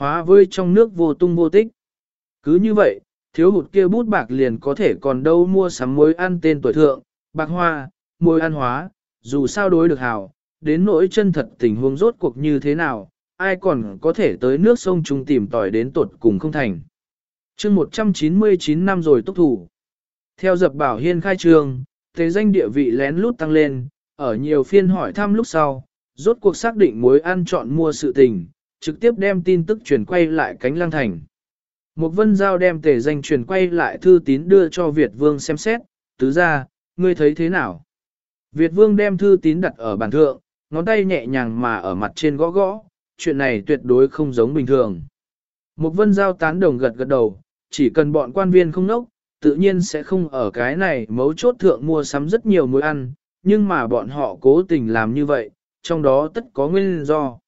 hóa với trong nước vô tung vô tích. Cứ như vậy, thiếu hụt kia bút bạc liền có thể còn đâu mua sắm muối ăn tên tuổi thượng, bạc hoa, muối ăn hóa, dù sao đối được hảo, đến nỗi chân thật tình huống rốt cuộc như thế nào, ai còn có thể tới nước sông trung tìm tòi đến tột cùng không thành. chương 199 năm rồi tốc thủ. Theo dập bảo hiên khai trường, thế danh địa vị lén lút tăng lên, ở nhiều phiên hỏi thăm lúc sau, rốt cuộc xác định mối ăn chọn mua sự tình, trực tiếp đem tin tức truyền quay lại cánh lang thành. Một vân giao đem tề danh truyền quay lại thư tín đưa cho Việt Vương xem xét, tứ ra, ngươi thấy thế nào? Việt Vương đem thư tín đặt ở bàn thượng, ngón tay nhẹ nhàng mà ở mặt trên gõ gõ, chuyện này tuyệt đối không giống bình thường. Một vân giao tán đồng gật gật đầu, chỉ cần bọn quan viên không nốc, tự nhiên sẽ không ở cái này mấu chốt thượng mua sắm rất nhiều mối ăn, nhưng mà bọn họ cố tình làm như vậy, trong đó tất có nguyên do.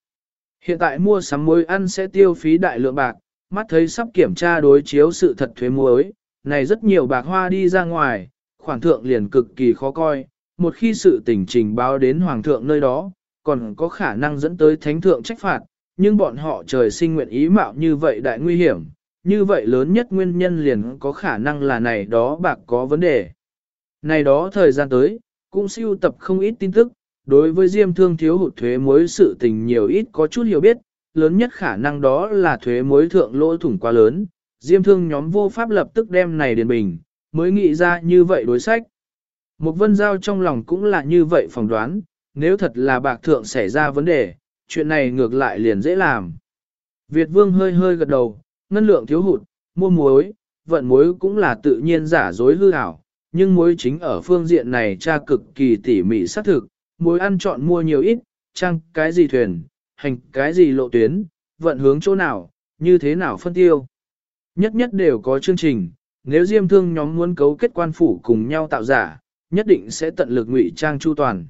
Hiện tại mua sắm muối ăn sẽ tiêu phí đại lượng bạc, mắt thấy sắp kiểm tra đối chiếu sự thật thuế muối, này rất nhiều bạc hoa đi ra ngoài, khoản thượng liền cực kỳ khó coi, một khi sự tình trình báo đến hoàng thượng nơi đó, còn có khả năng dẫn tới thánh thượng trách phạt, nhưng bọn họ trời sinh nguyện ý mạo như vậy đại nguy hiểm, như vậy lớn nhất nguyên nhân liền có khả năng là này đó bạc có vấn đề. Này đó thời gian tới, cũng siêu tập không ít tin tức, đối với diêm thương thiếu hụt thuế muối sự tình nhiều ít có chút hiểu biết, lớn nhất khả năng đó là thuế muối thượng lỗ thủng quá lớn, diêm thương nhóm vô pháp lập tức đem này điền bình, mới nghĩ ra như vậy đối sách. Một vân giao trong lòng cũng là như vậy phỏng đoán, nếu thật là bạc thượng xảy ra vấn đề, chuyện này ngược lại liền dễ làm. Việt vương hơi hơi gật đầu, ngân lượng thiếu hụt, mua muối, vận muối cũng là tự nhiên giả dối hư ảo, nhưng muối chính ở phương diện này cha cực kỳ tỉ mỉ xác thực, muối ăn chọn mua nhiều ít, trang cái gì thuyền, hành cái gì lộ tuyến, vận hướng chỗ nào, như thế nào phân tiêu. Nhất nhất đều có chương trình, nếu diêm thương nhóm muốn cấu kết quan phủ cùng nhau tạo giả, nhất định sẽ tận lực ngụy trang chu toàn.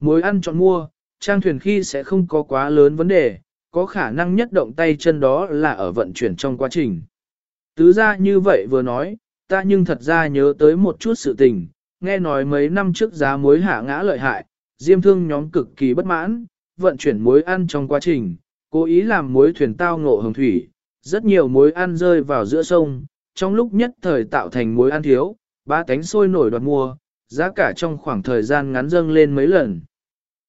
Muối ăn chọn mua, trang thuyền khi sẽ không có quá lớn vấn đề, có khả năng nhất động tay chân đó là ở vận chuyển trong quá trình. Tứ ra như vậy vừa nói, ta nhưng thật ra nhớ tới một chút sự tình, nghe nói mấy năm trước giá muối hạ ngã lợi hại, diêm thương nhóm cực kỳ bất mãn, vận chuyển muối ăn trong quá trình, cố ý làm muối thuyền tao ngộ hồng thủy, rất nhiều muối ăn rơi vào giữa sông, trong lúc nhất thời tạo thành muối ăn thiếu, ba cánh sôi nổi đoạt mua, giá cả trong khoảng thời gian ngắn dâng lên mấy lần.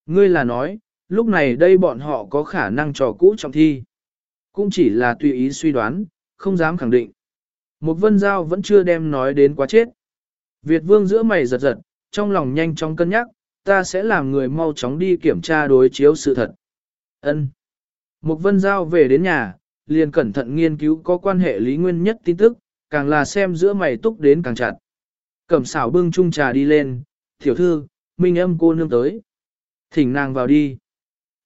Ngươi là nói, lúc này đây bọn họ có khả năng trò cũ trọng thi. Cũng chỉ là tùy ý suy đoán, không dám khẳng định. Một vân giao vẫn chưa đem nói đến quá chết. Việt vương giữa mày giật giật, trong lòng nhanh chóng cân nhắc, ta sẽ làm người mau chóng đi kiểm tra đối chiếu sự thật. Ân. Mục vân giao về đến nhà, liền cẩn thận nghiên cứu có quan hệ lý nguyên nhất tin tức, càng là xem giữa mày túc đến càng chặt. Cẩm xảo bưng chung trà đi lên, tiểu thư, minh âm cô nương tới. Thỉnh nàng vào đi.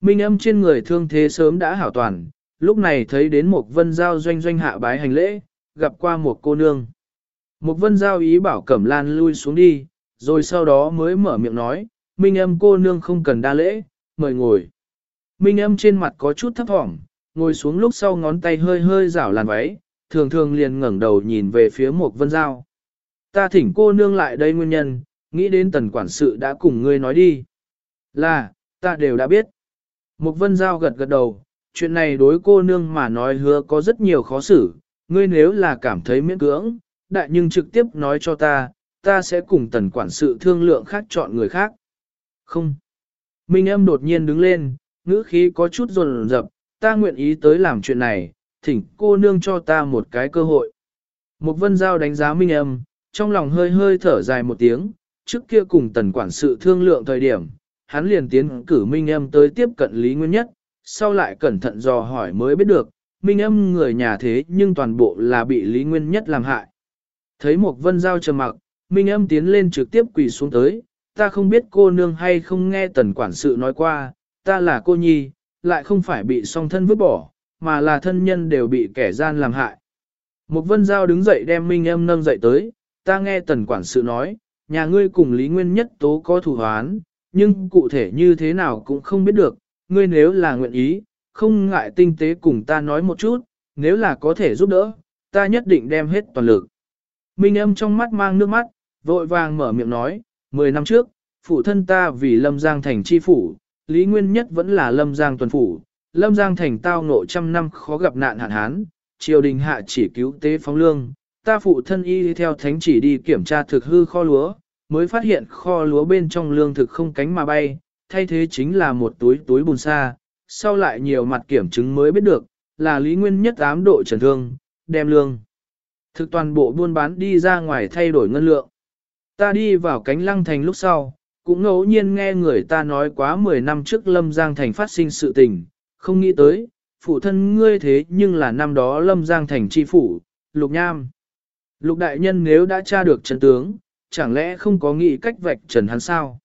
Minh âm trên người thương thế sớm đã hảo toàn, lúc này thấy đến một vân giao doanh doanh hạ bái hành lễ, gặp qua một cô nương. Một vân giao ý bảo cẩm lan lui xuống đi, rồi sau đó mới mở miệng nói, Minh âm cô nương không cần đa lễ, mời ngồi. Minh âm trên mặt có chút thấp thỏm, ngồi xuống lúc sau ngón tay hơi hơi rảo làn váy, thường thường liền ngẩng đầu nhìn về phía mục vân giao. Ta thỉnh cô nương lại đây nguyên nhân, nghĩ đến tần quản sự đã cùng ngươi nói đi. Là, ta đều đã biết. mục vân giao gật gật đầu, chuyện này đối cô nương mà nói hứa có rất nhiều khó xử, ngươi nếu là cảm thấy miễn cưỡng, đại nhưng trực tiếp nói cho ta, ta sẽ cùng tần quản sự thương lượng khác chọn người khác. Không. Minh âm đột nhiên đứng lên, ngữ khí có chút rồn rập, ta nguyện ý tới làm chuyện này, thỉnh cô nương cho ta một cái cơ hội. Một vân giao đánh giá Minh âm, trong lòng hơi hơi thở dài một tiếng, trước kia cùng tần quản sự thương lượng thời điểm, hắn liền tiến cử Minh âm tới tiếp cận Lý Nguyên Nhất, sau lại cẩn thận dò hỏi mới biết được, Minh âm người nhà thế nhưng toàn bộ là bị Lý Nguyên Nhất làm hại. Thấy một vân giao trầm mặc, Minh âm tiến lên trực tiếp quỳ xuống tới, ta không biết cô nương hay không nghe tần quản sự nói qua, ta là cô nhi, lại không phải bị song thân vứt bỏ, mà là thân nhân đều bị kẻ gian làm hại. Một vân giao đứng dậy đem Minh âm nâng dậy tới, ta nghe tần quản sự nói, nhà ngươi cùng Lý Nguyên Nhất tố có thủ hoán, nhưng cụ thể như thế nào cũng không biết được, ngươi nếu là nguyện ý, không ngại tinh tế cùng ta nói một chút, nếu là có thể giúp đỡ, ta nhất định đem hết toàn lực. Minh âm trong mắt mang nước mắt, vội vàng mở miệng nói, 10 năm trước, phụ thân ta vì Lâm Giang thành chi phủ, Lý Nguyên Nhất vẫn là Lâm Giang tuần phủ, Lâm Giang thành tao ngộ trăm năm khó gặp nạn hạn hán, triều đình hạ chỉ cứu tế phóng lương, ta phụ thân y theo thánh chỉ đi kiểm tra thực hư kho lúa, mới phát hiện kho lúa bên trong lương thực không cánh mà bay, thay thế chính là một túi túi bùn sa, sau lại nhiều mặt kiểm chứng mới biết được, là lý nguyên nhất ám độ trần thương, đem lương. Thực toàn bộ buôn bán đi ra ngoài thay đổi ngân lượng. Ta đi vào cánh lăng thành lúc sau, cũng ngẫu nhiên nghe người ta nói quá 10 năm trước Lâm Giang Thành phát sinh sự tình, không nghĩ tới, phụ thân ngươi thế nhưng là năm đó Lâm Giang Thành chi phủ, Lục Nham. Lục đại nhân nếu đã tra được chân tướng, chẳng lẽ không có nghĩ cách vạch trần hắn sao?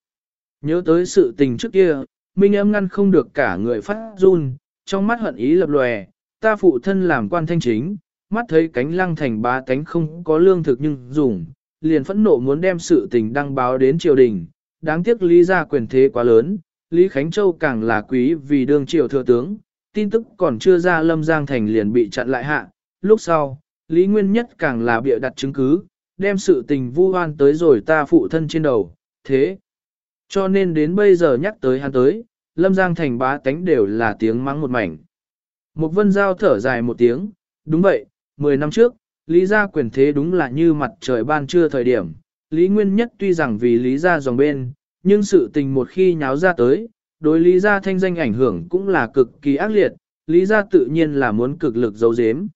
Nhớ tới sự tình trước kia, Minh em ngăn không được cả người phát run, trong mắt hận ý lập lòe, ta phụ thân làm quan thanh chính, mắt thấy cánh lăng thành ba cánh không có lương thực nhưng dùng, liền phẫn nộ muốn đem sự tình đăng báo đến triều đình, đáng tiếc lý ra quyền thế quá lớn, Lý Khánh Châu càng là quý vì đương triều thừa tướng, tin tức còn chưa ra lâm giang thành liền bị chặn lại hạ, lúc sau, Lý Nguyên Nhất càng là bịa đặt chứng cứ, đem sự tình vu hoan tới rồi ta phụ thân trên đầu, thế. Cho nên đến bây giờ nhắc tới hắn tới, lâm giang thành bá tánh đều là tiếng mắng một mảnh. Một vân giao thở dài một tiếng, đúng vậy, 10 năm trước, Lý gia quyền thế đúng là như mặt trời ban trưa thời điểm. Lý Nguyên Nhất tuy rằng vì Lý gia dòng bên, nhưng sự tình một khi nháo ra tới, đối Lý gia thanh danh ảnh hưởng cũng là cực kỳ ác liệt, Lý gia tự nhiên là muốn cực lực giấu giếm.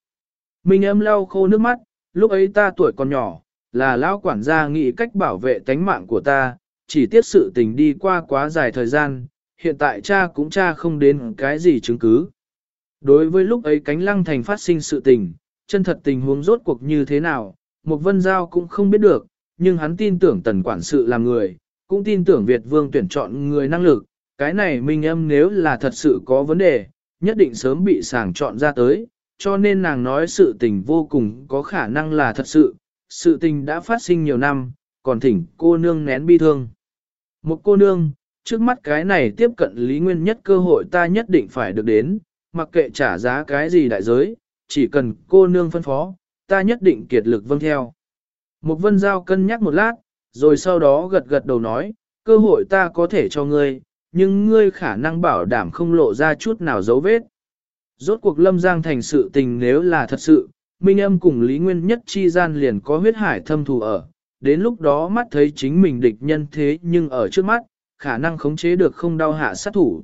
mình âm lau khô nước mắt, lúc ấy ta tuổi còn nhỏ, là lão quản gia nghĩ cách bảo vệ tánh mạng của ta, chỉ tiếc sự tình đi qua quá dài thời gian, hiện tại cha cũng cha không đến cái gì chứng cứ. Đối với lúc ấy cánh lăng thành phát sinh sự tình, chân thật tình huống rốt cuộc như thế nào, một vân giao cũng không biết được, nhưng hắn tin tưởng tần quản sự làm người, cũng tin tưởng Việt vương tuyển chọn người năng lực, cái này minh âm nếu là thật sự có vấn đề, nhất định sớm bị sàng chọn ra tới, cho nên nàng nói sự tình vô cùng có khả năng là thật sự, sự tình đã phát sinh nhiều năm, còn thỉnh cô nương nén bi thương. Một cô nương, trước mắt cái này tiếp cận lý nguyên nhất cơ hội ta nhất định phải được đến, mặc kệ trả giá cái gì đại giới, chỉ cần cô nương phân phó, ta nhất định kiệt lực vâng theo. Một vân giao cân nhắc một lát, rồi sau đó gật gật đầu nói, cơ hội ta có thể cho ngươi, nhưng ngươi khả năng bảo đảm không lộ ra chút nào dấu vết. Rốt cuộc lâm giang thành sự tình nếu là thật sự, Minh âm cùng Lý Nguyên nhất chi gian liền có huyết hải thâm thù ở, đến lúc đó mắt thấy chính mình địch nhân thế nhưng ở trước mắt, khả năng khống chế được không đau hạ sát thủ.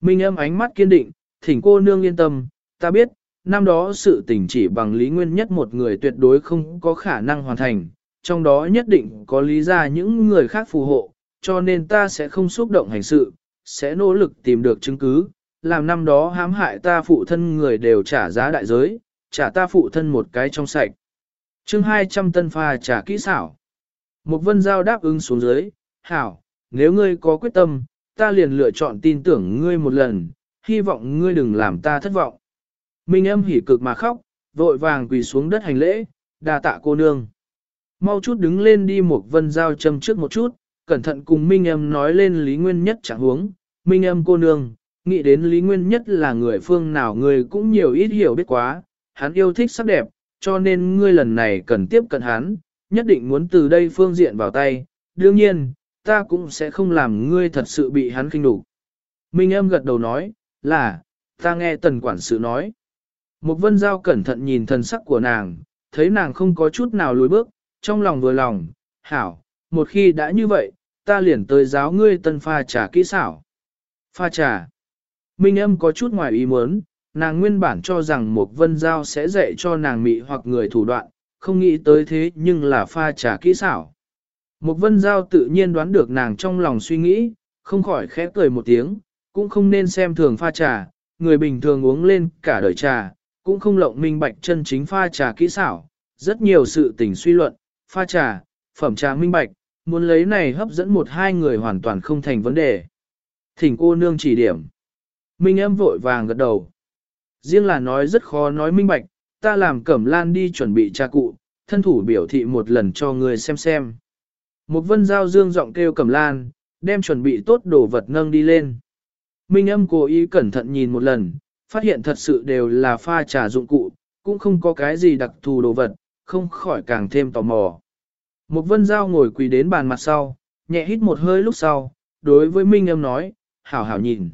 Minh âm ánh mắt kiên định, thỉnh cô nương yên tâm, ta biết, năm đó sự tình chỉ bằng lý nguyên nhất một người tuyệt đối không có khả năng hoàn thành, trong đó nhất định có lý ra những người khác phù hộ, cho nên ta sẽ không xúc động hành sự, sẽ nỗ lực tìm được chứng cứ, làm năm đó hãm hại ta phụ thân người đều trả giá đại giới, trả ta phụ thân một cái trong sạch. chương 200 tân pha trả kỹ xảo. Một vân giao đáp ứng xuống dưới, hảo, nếu ngươi có quyết tâm, ta liền lựa chọn tin tưởng ngươi một lần, hy vọng ngươi đừng làm ta thất vọng. Minh âm hỉ cực mà khóc, vội vàng quỳ xuống đất hành lễ, đa tạ cô nương. Mau chút đứng lên đi một vân giao châm trước một chút, cẩn thận cùng Minh âm nói lên Lý Nguyên Nhất chẳng huống. Minh âm cô nương, nghĩ đến Lý Nguyên Nhất là người phương nào người cũng nhiều ít hiểu biết quá, hắn yêu thích sắc đẹp, cho nên ngươi lần này cần tiếp cận hắn, nhất định muốn từ đây phương diện vào tay, đương nhiên, ta cũng sẽ không làm ngươi thật sự bị hắn kinh đủ. Minh âm gật đầu nói, là, ta nghe tần quản sự nói. Một vân giao cẩn thận nhìn thần sắc của nàng, thấy nàng không có chút nào lùi bước, trong lòng vừa lòng, hảo, một khi đã như vậy, ta liền tới giáo ngươi tân pha trà kỹ xảo. Pha trà. Minh âm có chút ngoài ý muốn, nàng nguyên bản cho rằng một vân giao sẽ dạy cho nàng mị hoặc người thủ đoạn, không nghĩ tới thế nhưng là pha trà kỹ xảo. Một vân giao tự nhiên đoán được nàng trong lòng suy nghĩ, không khỏi khẽ cười một tiếng, cũng không nên xem thường pha trà, người bình thường uống lên cả đời trà, cũng không lộng minh bạch chân chính pha trà kỹ xảo, rất nhiều sự tình suy luận, pha trà, phẩm trà minh bạch, muốn lấy này hấp dẫn một hai người hoàn toàn không thành vấn đề. Thỉnh cô nương chỉ điểm. Minh em vội vàng gật đầu. Riêng là nói rất khó nói minh bạch, ta làm cẩm lan đi chuẩn bị trà cụ, thân thủ biểu thị một lần cho người xem xem. Một vân giao dương giọng kêu cẩm lan, đem chuẩn bị tốt đồ vật nâng đi lên. Minh âm cố ý cẩn thận nhìn một lần, phát hiện thật sự đều là pha trà dụng cụ, cũng không có cái gì đặc thù đồ vật, không khỏi càng thêm tò mò. Một vân giao ngồi quỳ đến bàn mặt sau, nhẹ hít một hơi lúc sau, đối với Minh âm nói, hảo hảo nhìn.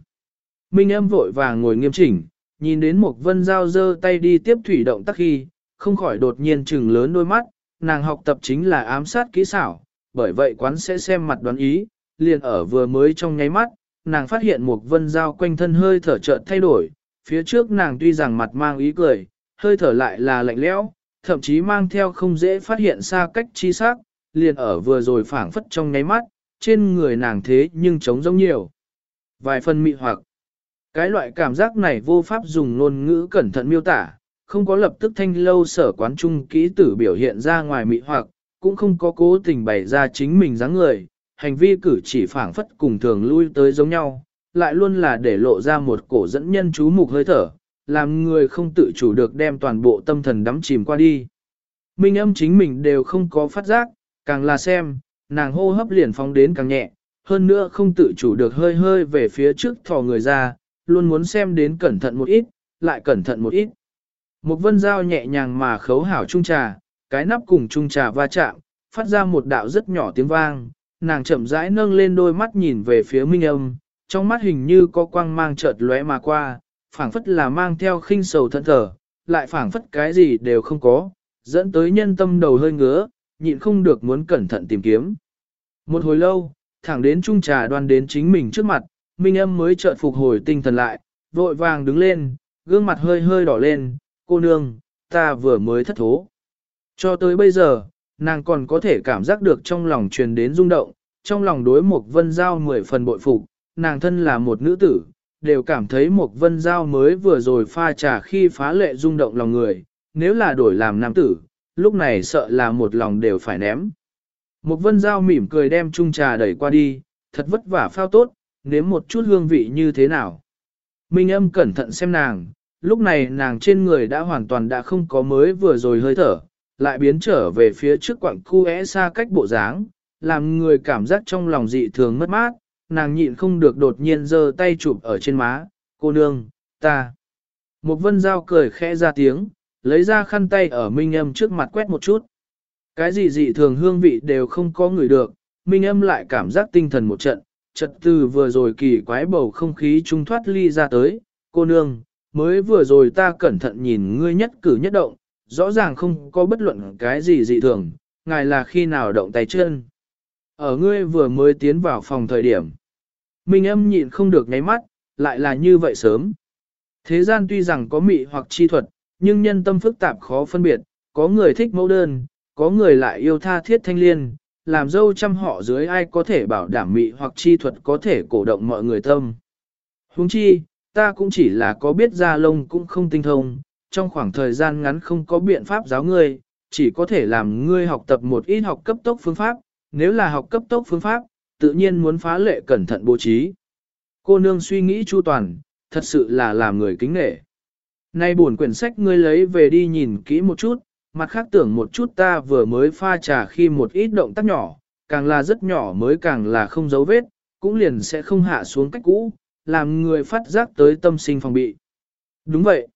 Minh âm vội vàng ngồi nghiêm chỉnh, nhìn đến một vân giao giơ tay đi tiếp thủy động tắc khi, không khỏi đột nhiên trừng lớn đôi mắt, nàng học tập chính là ám sát kỹ xảo, bởi vậy quán sẽ xem mặt đoán ý, liền ở vừa mới trong nháy mắt, nàng phát hiện một vân giao quanh thân hơi thở chợt thay đổi, phía trước nàng tuy rằng mặt mang ý cười, hơi thở lại là lạnh lẽo, thậm chí mang theo không dễ phát hiện xa cách chi sắc, liền ở vừa rồi phảng phất trong nháy mắt, trên người nàng thế nhưng trống giống nhiều. Vài phần mị hoặc, cái loại cảm giác này vô pháp dùng ngôn ngữ cẩn thận miêu tả, không có lập tức thanh lâu sở quán trung kỹ tử biểu hiện ra ngoài mị hoặc, cũng không có cố tình bày ra chính mình dáng người, hành vi cử chỉ phảng phất cùng thường lui tới giống nhau, lại luôn là để lộ ra một cổ dẫn nhân chú mục hơi thở, làm người không tự chủ được đem toàn bộ tâm thần đắm chìm qua đi. Minh âm chính mình đều không có phát giác, càng là xem, nàng hô hấp liền phóng đến càng nhẹ, hơn nữa không tự chủ được hơi hơi về phía trước thò người ra, luôn muốn xem đến cẩn thận một ít, lại cẩn thận một ít. Một vân dao nhẹ nhàng mà khấu hảo trung trà, cái nắp cùng trung trà va chạm, phát ra một đạo rất nhỏ tiếng vang, nàng chậm rãi nâng lên đôi mắt nhìn về phía minh âm, trong mắt hình như có quang mang chợt lóe mà qua, phảng phất là mang theo khinh sầu thân thở, lại phảng phất cái gì đều không có, dẫn tới nhân tâm đầu hơi ngứa, nhịn không được muốn cẩn thận tìm kiếm. Một hồi lâu, thẳng đến trung trà đoan đến chính mình trước mặt, minh âm mới chợt phục hồi tinh thần lại, vội vàng đứng lên, gương mặt hơi hơi đỏ lên, cô nương, ta vừa mới thất thố. Cho tới bây giờ, nàng còn có thể cảm giác được trong lòng truyền đến rung động, trong lòng đối một vân giao mười phần bội phục, nàng thân là một nữ tử, đều cảm thấy một vân giao mới vừa rồi pha trà khi phá lệ rung động lòng người, nếu là đổi làm nam tử, lúc này sợ là một lòng đều phải ném. Một vân giao mỉm cười đem chung trà đẩy qua đi, thật vất vả phao tốt, nếm một chút hương vị như thế nào. Minh âm cẩn thận xem nàng, lúc này nàng trên người đã hoàn toàn đã không có mới vừa rồi hơi thở, lại biến trở về phía trước quặng khu é xa cách bộ dáng, làm người cảm giác trong lòng dị thường mất mát, nàng nhịn không được đột nhiên giơ tay chụp ở trên má, cô nương, ta. Một vân dao cười khẽ ra tiếng, lấy ra khăn tay ở Minh Âm trước mặt quét một chút. Cái gì dị thường hương vị đều không có người được, Minh Âm lại cảm giác tinh thần một trận, trật từ vừa rồi kỳ quái bầu không khí trung thoát ly ra tới, cô nương, mới vừa rồi ta cẩn thận nhìn ngươi nhất cử nhất động, rõ ràng không có bất luận cái gì dị thường, ngài là khi nào động tay chân. Ở ngươi vừa mới tiến vào phòng thời điểm. Minh âm nhịn không được nháy mắt, lại là như vậy sớm. Thế gian tuy rằng có mị hoặc chi thuật, nhưng nhân tâm phức tạp khó phân biệt, có người thích mẫu đơn, có người lại yêu tha thiết thanh liên, làm dâu trăm họ dưới ai có thể bảo đảm mị hoặc chi thuật có thể cổ động mọi người tâm. Huống chi, ta cũng chỉ là có biết ra lông cũng không tinh thông, trong khoảng thời gian ngắn không có biện pháp giáo ngươi, chỉ có thể làm ngươi học tập một ít học cấp tốc phương pháp, nếu là học cấp tốc phương pháp, tự nhiên muốn phá lệ cẩn thận bố trí. Cô nương suy nghĩ chu toàn, thật sự là làm người kính nể. Nay buồn quyển sách ngươi lấy về đi nhìn kỹ một chút, mặt khác tưởng một chút ta vừa mới pha trà khi một ít động tác nhỏ, càng là rất nhỏ mới càng là không dấu vết, cũng liền sẽ không hạ xuống cách cũ, làm người phát giác tới tâm sinh phòng bị. Đúng vậy.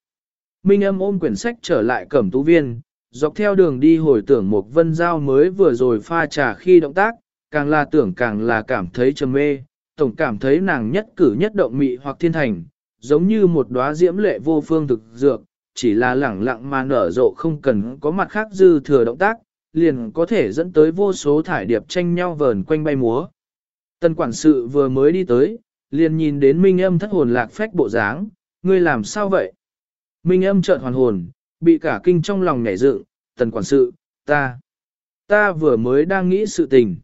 Minh âm ôm quyển sách trở lại cẩm tú viên, dọc theo đường đi hồi tưởng một vân giao mới vừa rồi pha trà khi động tác, càng là tưởng càng là cảm thấy trầm mê, tổng cảm thấy nàng nhất cử nhất động mị hoặc thiên thành, giống như một đóa diễm lệ vô phương thực dược, chỉ là lẳng lặng mà nở rộ không cần có mặt khác dư thừa động tác, liền có thể dẫn tới vô số thải điệp tranh nhau vờn quanh bay múa. Tân quản sự vừa mới đi tới, liền nhìn đến minh âm thất hồn lạc phách bộ dáng, ngươi làm sao vậy? Minh âm chợt hoàn hồn, bị cả kinh trong lòng nhảy dựng, tần quản sự, ta, ta vừa mới đang nghĩ sự tình.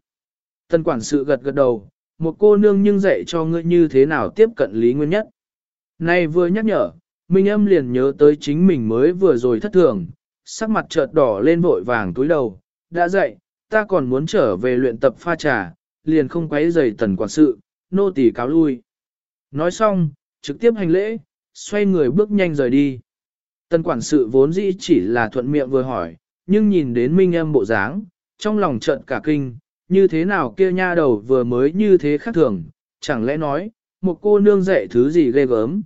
Tần quản sự gật gật đầu, một cô nương nhưng dạy cho ngươi như thế nào tiếp cận lý nguyên nhất. Nay vừa nhắc nhở, Minh âm liền nhớ tới chính mình mới vừa rồi thất thường, sắc mặt chợt đỏ lên vội vàng túi đầu, đã dậy, ta còn muốn trở về luyện tập pha trà, liền không quấy rầy tần quản sự, nô tỳ cáo lui. Nói xong, trực tiếp hành lễ, xoay người bước nhanh rời đi. Tần quản sự vốn dĩ chỉ là thuận miệng vừa hỏi, nhưng nhìn đến minh âm bộ dáng, trong lòng chợt cả kinh, như thế nào kia nha đầu vừa mới như thế khác thường, chẳng lẽ nói, một cô nương dạy thứ gì ghê gớm.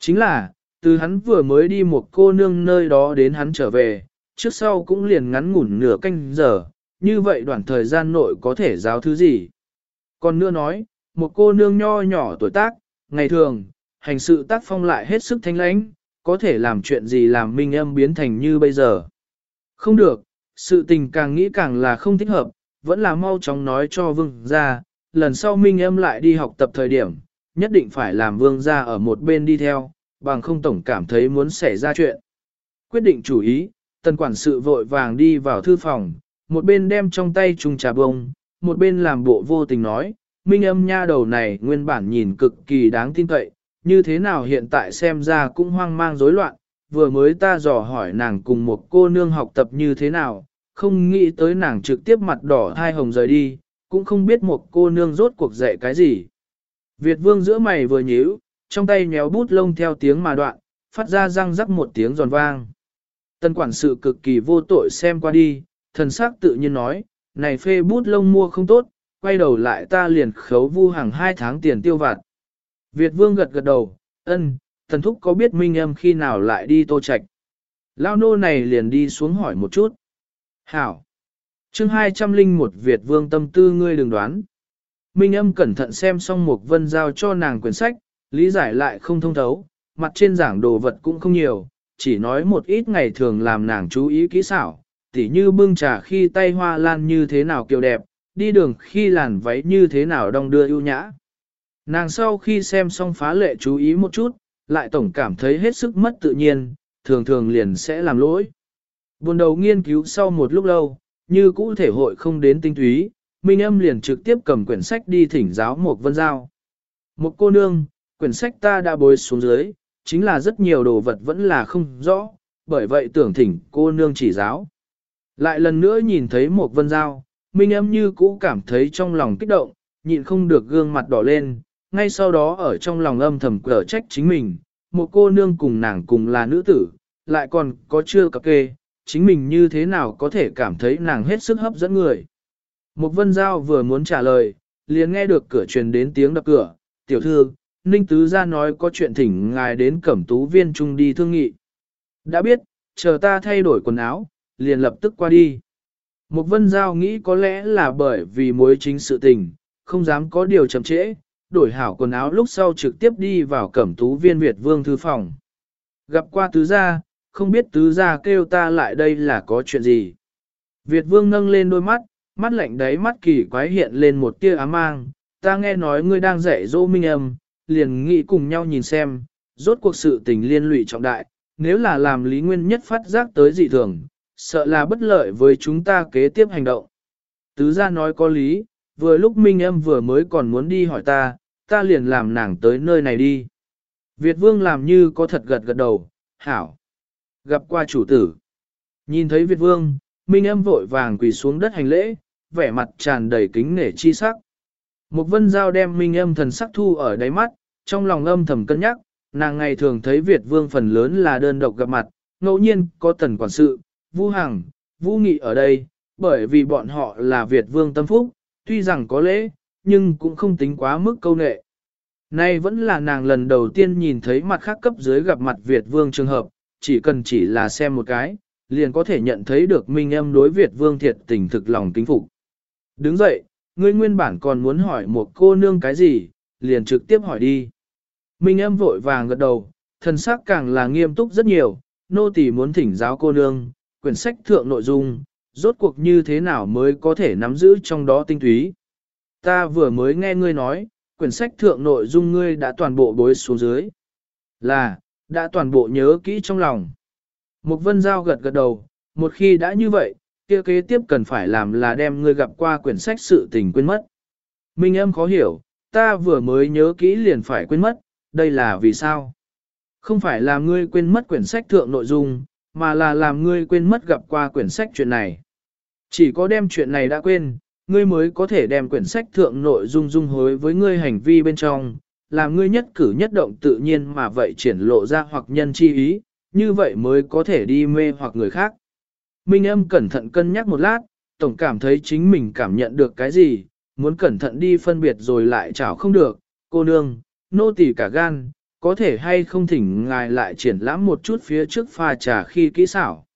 Chính là, từ hắn vừa mới đi một cô nương nơi đó đến hắn trở về, trước sau cũng liền ngắn ngủn nửa canh giờ, như vậy đoạn thời gian nội có thể giáo thứ gì. Còn nữa nói, một cô nương nho nhỏ tuổi tác, ngày thường, hành sự tác phong lại hết sức thanh lãnh, có thể làm chuyện gì làm minh âm biến thành như bây giờ. Không được, sự tình càng nghĩ càng là không thích hợp, vẫn là mau chóng nói cho vương gia. lần sau minh âm lại đi học tập thời điểm, nhất định phải làm vương gia ở một bên đi theo, bằng không tổng cảm thấy muốn xảy ra chuyện. Quyết định chủ ý, tần quản sự vội vàng đi vào thư phòng, một bên đem trong tay chung trà bông, một bên làm bộ vô tình nói, minh âm nha đầu này nguyên bản nhìn cực kỳ đáng tin cậy, như thế nào hiện tại xem ra cũng hoang mang rối loạn, vừa mới ta dò hỏi nàng cùng một cô nương học tập như thế nào, không nghĩ tới nàng trực tiếp mặt đỏ hai hồng rời đi, cũng không biết một cô nương rốt cuộc dạy cái gì. Việt vương giữa mày vừa nhíu, trong tay nhéo bút lông theo tiếng mà đoạn, phát ra răng rắc một tiếng giòn vang. Tân quản sự cực kỳ vô tội xem qua đi, thần sắc tự nhiên nói, này phê bút lông mua không tốt, quay đầu lại ta liền khấu vu hàng hai tháng tiền tiêu vặt. Việt vương gật gật đầu, ân, thần thúc có biết minh em khi nào lại đi tô Trạch Lao nô này liền đi xuống hỏi một chút. Hảo. chương 201 Việt vương tâm tư ngươi đừng đoán. Minh âm cẩn thận xem xong một vân giao cho nàng quyển sách, lý giải lại không thông thấu, mặt trên giảng đồ vật cũng không nhiều, chỉ nói một ít ngày thường làm nàng chú ý kỹ xảo, tỉ như bưng trà khi tay hoa lan như thế nào kiều đẹp, đi đường khi làn váy như thế nào đong đưa ưu nhã. Nàng sau khi xem xong phá lệ chú ý một chút, lại tổng cảm thấy hết sức mất tự nhiên, thường thường liền sẽ làm lỗi. Buồn đầu nghiên cứu sau một lúc lâu, như cũ thể hội không đến tinh túy, Minh Âm liền trực tiếp cầm quyển sách đi thỉnh giáo một vân giao. Một cô nương, quyển sách ta đã bối xuống dưới, chính là rất nhiều đồ vật vẫn là không rõ, bởi vậy tưởng thỉnh cô nương chỉ giáo. Lại lần nữa nhìn thấy một vân giao, Minh Âm như cũ cảm thấy trong lòng kích động, nhịn không được gương mặt đỏ lên, ngay sau đó ở trong lòng âm thầm cở trách chính mình, một cô nương cùng nàng cùng là nữ tử, lại còn có chưa cập kê, chính mình như thế nào có thể cảm thấy nàng hết sức hấp dẫn người. Một vân giao vừa muốn trả lời, liền nghe được cửa truyền đến tiếng đập cửa, tiểu thư, Ninh Tứ ra nói có chuyện thỉnh ngài đến cẩm tú viên trung đi thương nghị. Đã biết, chờ ta thay đổi quần áo, liền lập tức qua đi. Một vân giao nghĩ có lẽ là bởi vì mối chính sự tình, không dám có điều chậm trễ, đổi hảo quần áo lúc sau trực tiếp đi vào cẩm tú viên Việt vương thư phòng. Gặp qua tứ gia, không biết tứ gia kêu ta lại đây là có chuyện gì. Việt vương nâng lên đôi mắt, mắt lạnh đấy mắt kỳ quái hiện lên một tia ám mang, ta nghe nói ngươi đang dạy dỗ minh âm, liền nghĩ cùng nhau nhìn xem, rốt cuộc sự tình liên lụy trọng đại, nếu là làm lý nguyên nhất phát giác tới dị thường, sợ là bất lợi với chúng ta kế tiếp hành động. Tứ gia nói có lý, vừa lúc minh âm vừa mới còn muốn đi hỏi ta, ta liền làm nàng tới nơi này đi. Việt vương làm như có thật gật gật đầu, hảo. Gặp qua chủ tử. Nhìn thấy Việt vương, minh âm vội vàng quỳ xuống đất hành lễ, vẻ mặt tràn đầy kính nể chi sắc. Một vân giao đem minh âm thần sắc thu ở đáy mắt, trong lòng âm thầm cân nhắc, nàng ngày thường thấy Việt vương phần lớn là đơn độc gặp mặt, ngẫu nhiên có tần quản sự, Vu Hằng, Vu Nghị ở đây, bởi vì bọn họ là Việt vương tâm phúc, tuy rằng có lễ, nhưng cũng không tính quá mức câu nệ. Nay vẫn là nàng lần đầu tiên nhìn thấy mặt khác cấp dưới gặp mặt Việt vương trường hợp, chỉ cần chỉ là xem một cái, liền có thể nhận thấy được minh âm đối Việt vương thiệt tình thực lòng kính phục. Đứng dậy, ngươi nguyên bản còn muốn hỏi một cô nương cái gì, liền trực tiếp hỏi đi. Minh âm vội vàng gật đầu, thần sắc càng là nghiêm túc rất nhiều, nô tỳ muốn thỉnh giáo cô nương, quyển sách thượng nội dung, rốt cuộc như thế nào mới có thể nắm giữ trong đó tinh túy. Ta vừa mới nghe ngươi nói, quyển sách thượng nội dung ngươi đã toàn bộ bối xuống dưới. Là, đã toàn bộ nhớ kỹ trong lòng. Mục vân giao gật gật đầu, một khi đã như vậy, kia kế tiếp cần phải làm là đem ngươi gặp qua quyển sách sự tình quên mất. Minh âm khó hiểu, ta vừa mới nhớ kỹ liền phải quên mất, đây là vì sao? Không phải là ngươi quên mất quyển sách thượng nội dung, mà là làm ngươi quên mất gặp qua quyển sách chuyện này. Chỉ có đem chuyện này đã quên, ngươi mới có thể đem quyển sách thượng nội dung dung hối với ngươi hành vi bên trong, làm ngươi nhất cử nhất động tự nhiên mà vậy triển lộ ra hoặc nhân chi ý, như vậy mới có thể đi mê hoặc người khác. Minh âm cẩn thận cân nhắc một lát, tổng cảm thấy chính mình cảm nhận được cái gì, muốn cẩn thận đi phân biệt rồi lại chảo không được, cô nương, nô tỳ cả gan, có thể hay không thỉnh ngài lại triển lãm một chút phía trước pha trà khi kỹ xảo.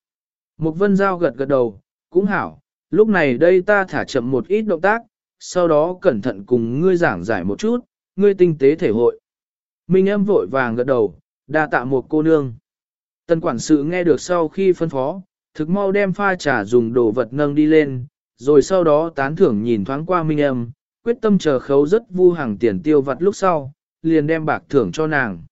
Mục vân giao gật gật đầu, cũng hảo, lúc này đây ta thả chậm một ít động tác, sau đó cẩn thận cùng ngươi giảng giải một chút, ngươi tinh tế thể hội. Minh Em vội vàng gật đầu, đa tạ một cô nương. Tần quản sự nghe được sau khi phân phó, thực mau đem pha trà dùng đồ vật nâng đi lên, rồi sau đó tán thưởng nhìn thoáng qua Minh Em, quyết tâm chờ khấu rất vu hàng tiền tiêu vặt lúc sau, liền đem bạc thưởng cho nàng.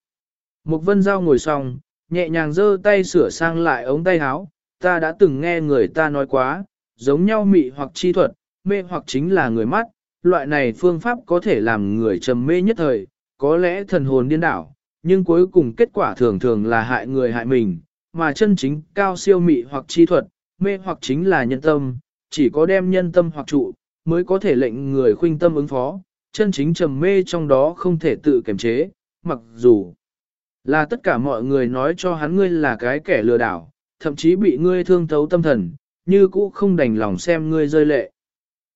Mục vân giao ngồi xong, nhẹ nhàng giơ tay sửa sang lại ống tay áo, ta đã từng nghe người ta nói quá, giống nhau mị hoặc chi thuật, mê hoặc chính là người mắt, loại này phương pháp có thể làm người trầm mê nhất thời, có lẽ thần hồn điên đảo, nhưng cuối cùng kết quả thường thường là hại người hại mình, mà chân chính cao siêu mị hoặc chi thuật, mê hoặc chính là nhân tâm, chỉ có đem nhân tâm hoặc trụ, mới có thể lệnh người khuynh tâm ứng phó, chân chính trầm mê trong đó không thể tự kiềm chế, mặc dù là tất cả mọi người nói cho hắn ngươi là cái kẻ lừa đảo, thậm chí bị ngươi thương thấu tâm thần, như cũ không đành lòng xem ngươi rơi lệ.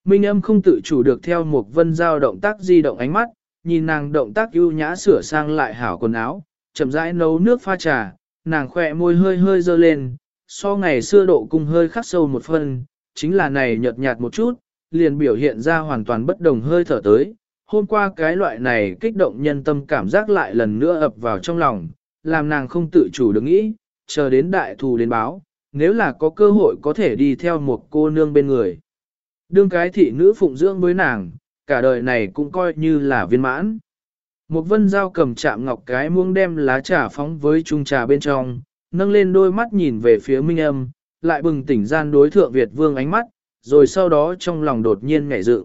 Minh âm không tự chủ được theo một vân giao động tác di động ánh mắt, nhìn nàng động tác ưu nhã sửa sang lại hảo quần áo, chậm rãi nấu nước pha trà, nàng khỏe môi hơi hơi dơ lên, so ngày xưa độ cung hơi khắc sâu một phần, chính là này nhợt nhạt một chút, liền biểu hiện ra hoàn toàn bất đồng hơi thở tới. Hôm qua cái loại này kích động nhân tâm cảm giác lại lần nữa ập vào trong lòng, làm nàng không tự chủ được nghĩ, chờ đến đại thù đến báo, nếu là có cơ hội có thể đi theo một cô nương bên người. Đương cái thị nữ phụng dưỡng với nàng, cả đời này cũng coi như là viên mãn. Một vân dao cầm chạm ngọc cái muông đem lá trà phóng với chung trà bên trong, nâng lên đôi mắt nhìn về phía minh âm, lại bừng tỉnh gian đối thượng Việt vương ánh mắt, rồi sau đó trong lòng đột nhiên ngảy dự.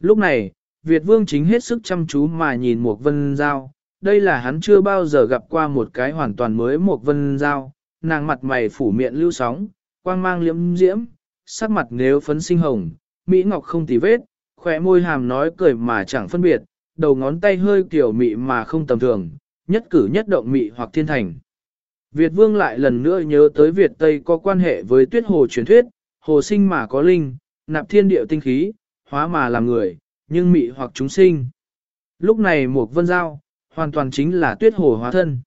Lúc này, Việt vương chính hết sức chăm chú mà nhìn một vân dao, đây là hắn chưa bao giờ gặp qua một cái hoàn toàn mới một vân dao, nàng mặt mày phủ miệng lưu sóng, quang mang liễm diễm, sắc mặt nếu phấn sinh hồng, Mỹ Ngọc không tì vết, khỏe môi hàm nói cười mà chẳng phân biệt, đầu ngón tay hơi kiểu mị mà không tầm thường, nhất cử nhất động mị hoặc thiên thành. Việt vương lại lần nữa nhớ tới Việt Tây có quan hệ với tuyết hồ truyền thuyết, hồ sinh mà có linh, nạp thiên điệu tinh khí, hóa mà làm người, nhưng mị hoặc chúng sinh. Lúc này một vân giao, hoàn toàn chính là tuyết hồ hóa thân.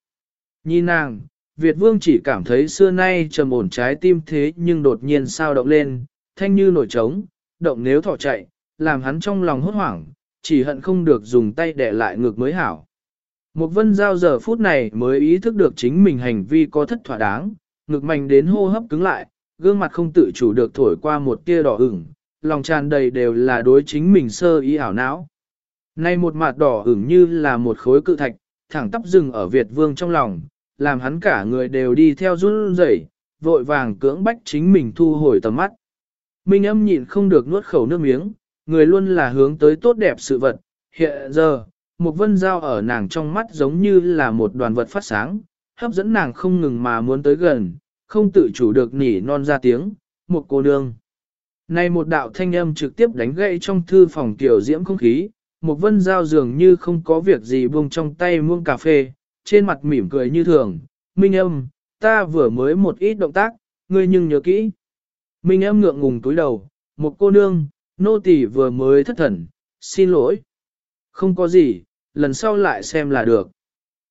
Nhìn nàng, Việt vương chỉ cảm thấy xưa nay trầm ổn trái tim thế nhưng đột nhiên sao động lên, thanh như nổi trống, động nếu thỏ chạy, làm hắn trong lòng hốt hoảng, chỉ hận không được dùng tay để lại ngược mới hảo. Một vân giao giờ phút này mới ý thức được chính mình hành vi có thất thỏa đáng, ngực mạnh đến hô hấp cứng lại, gương mặt không tự chủ được thổi qua một tia đỏ ửng, lòng tràn đầy đều là đối chính mình sơ ý ảo não. Nay một mặt đỏ ửng như là một khối cự thạch, thẳng tắp rừng ở Việt vương trong lòng, làm hắn cả người đều đi theo run rẩy, vội vàng cưỡng bách chính mình thu hồi tầm mắt. Minh âm nhịn không được nuốt khẩu nước miếng, người luôn là hướng tới tốt đẹp sự vật. Hiện giờ, một vân dao ở nàng trong mắt giống như là một đoàn vật phát sáng, hấp dẫn nàng không ngừng mà muốn tới gần, không tự chủ được nỉ non ra tiếng, một cô nương. Này một đạo thanh âm trực tiếp đánh gậy trong thư phòng tiểu diễm không khí, một vân dao dường như không có việc gì buông trong tay muông cà phê, trên mặt mỉm cười như thường, minh âm, ta vừa mới một ít động tác, ngươi nhưng nhớ kỹ. Minh em ngượng ngùng túi đầu, một cô nương, nô tỳ vừa mới thất thần, xin lỗi. Không có gì, lần sau lại xem là được.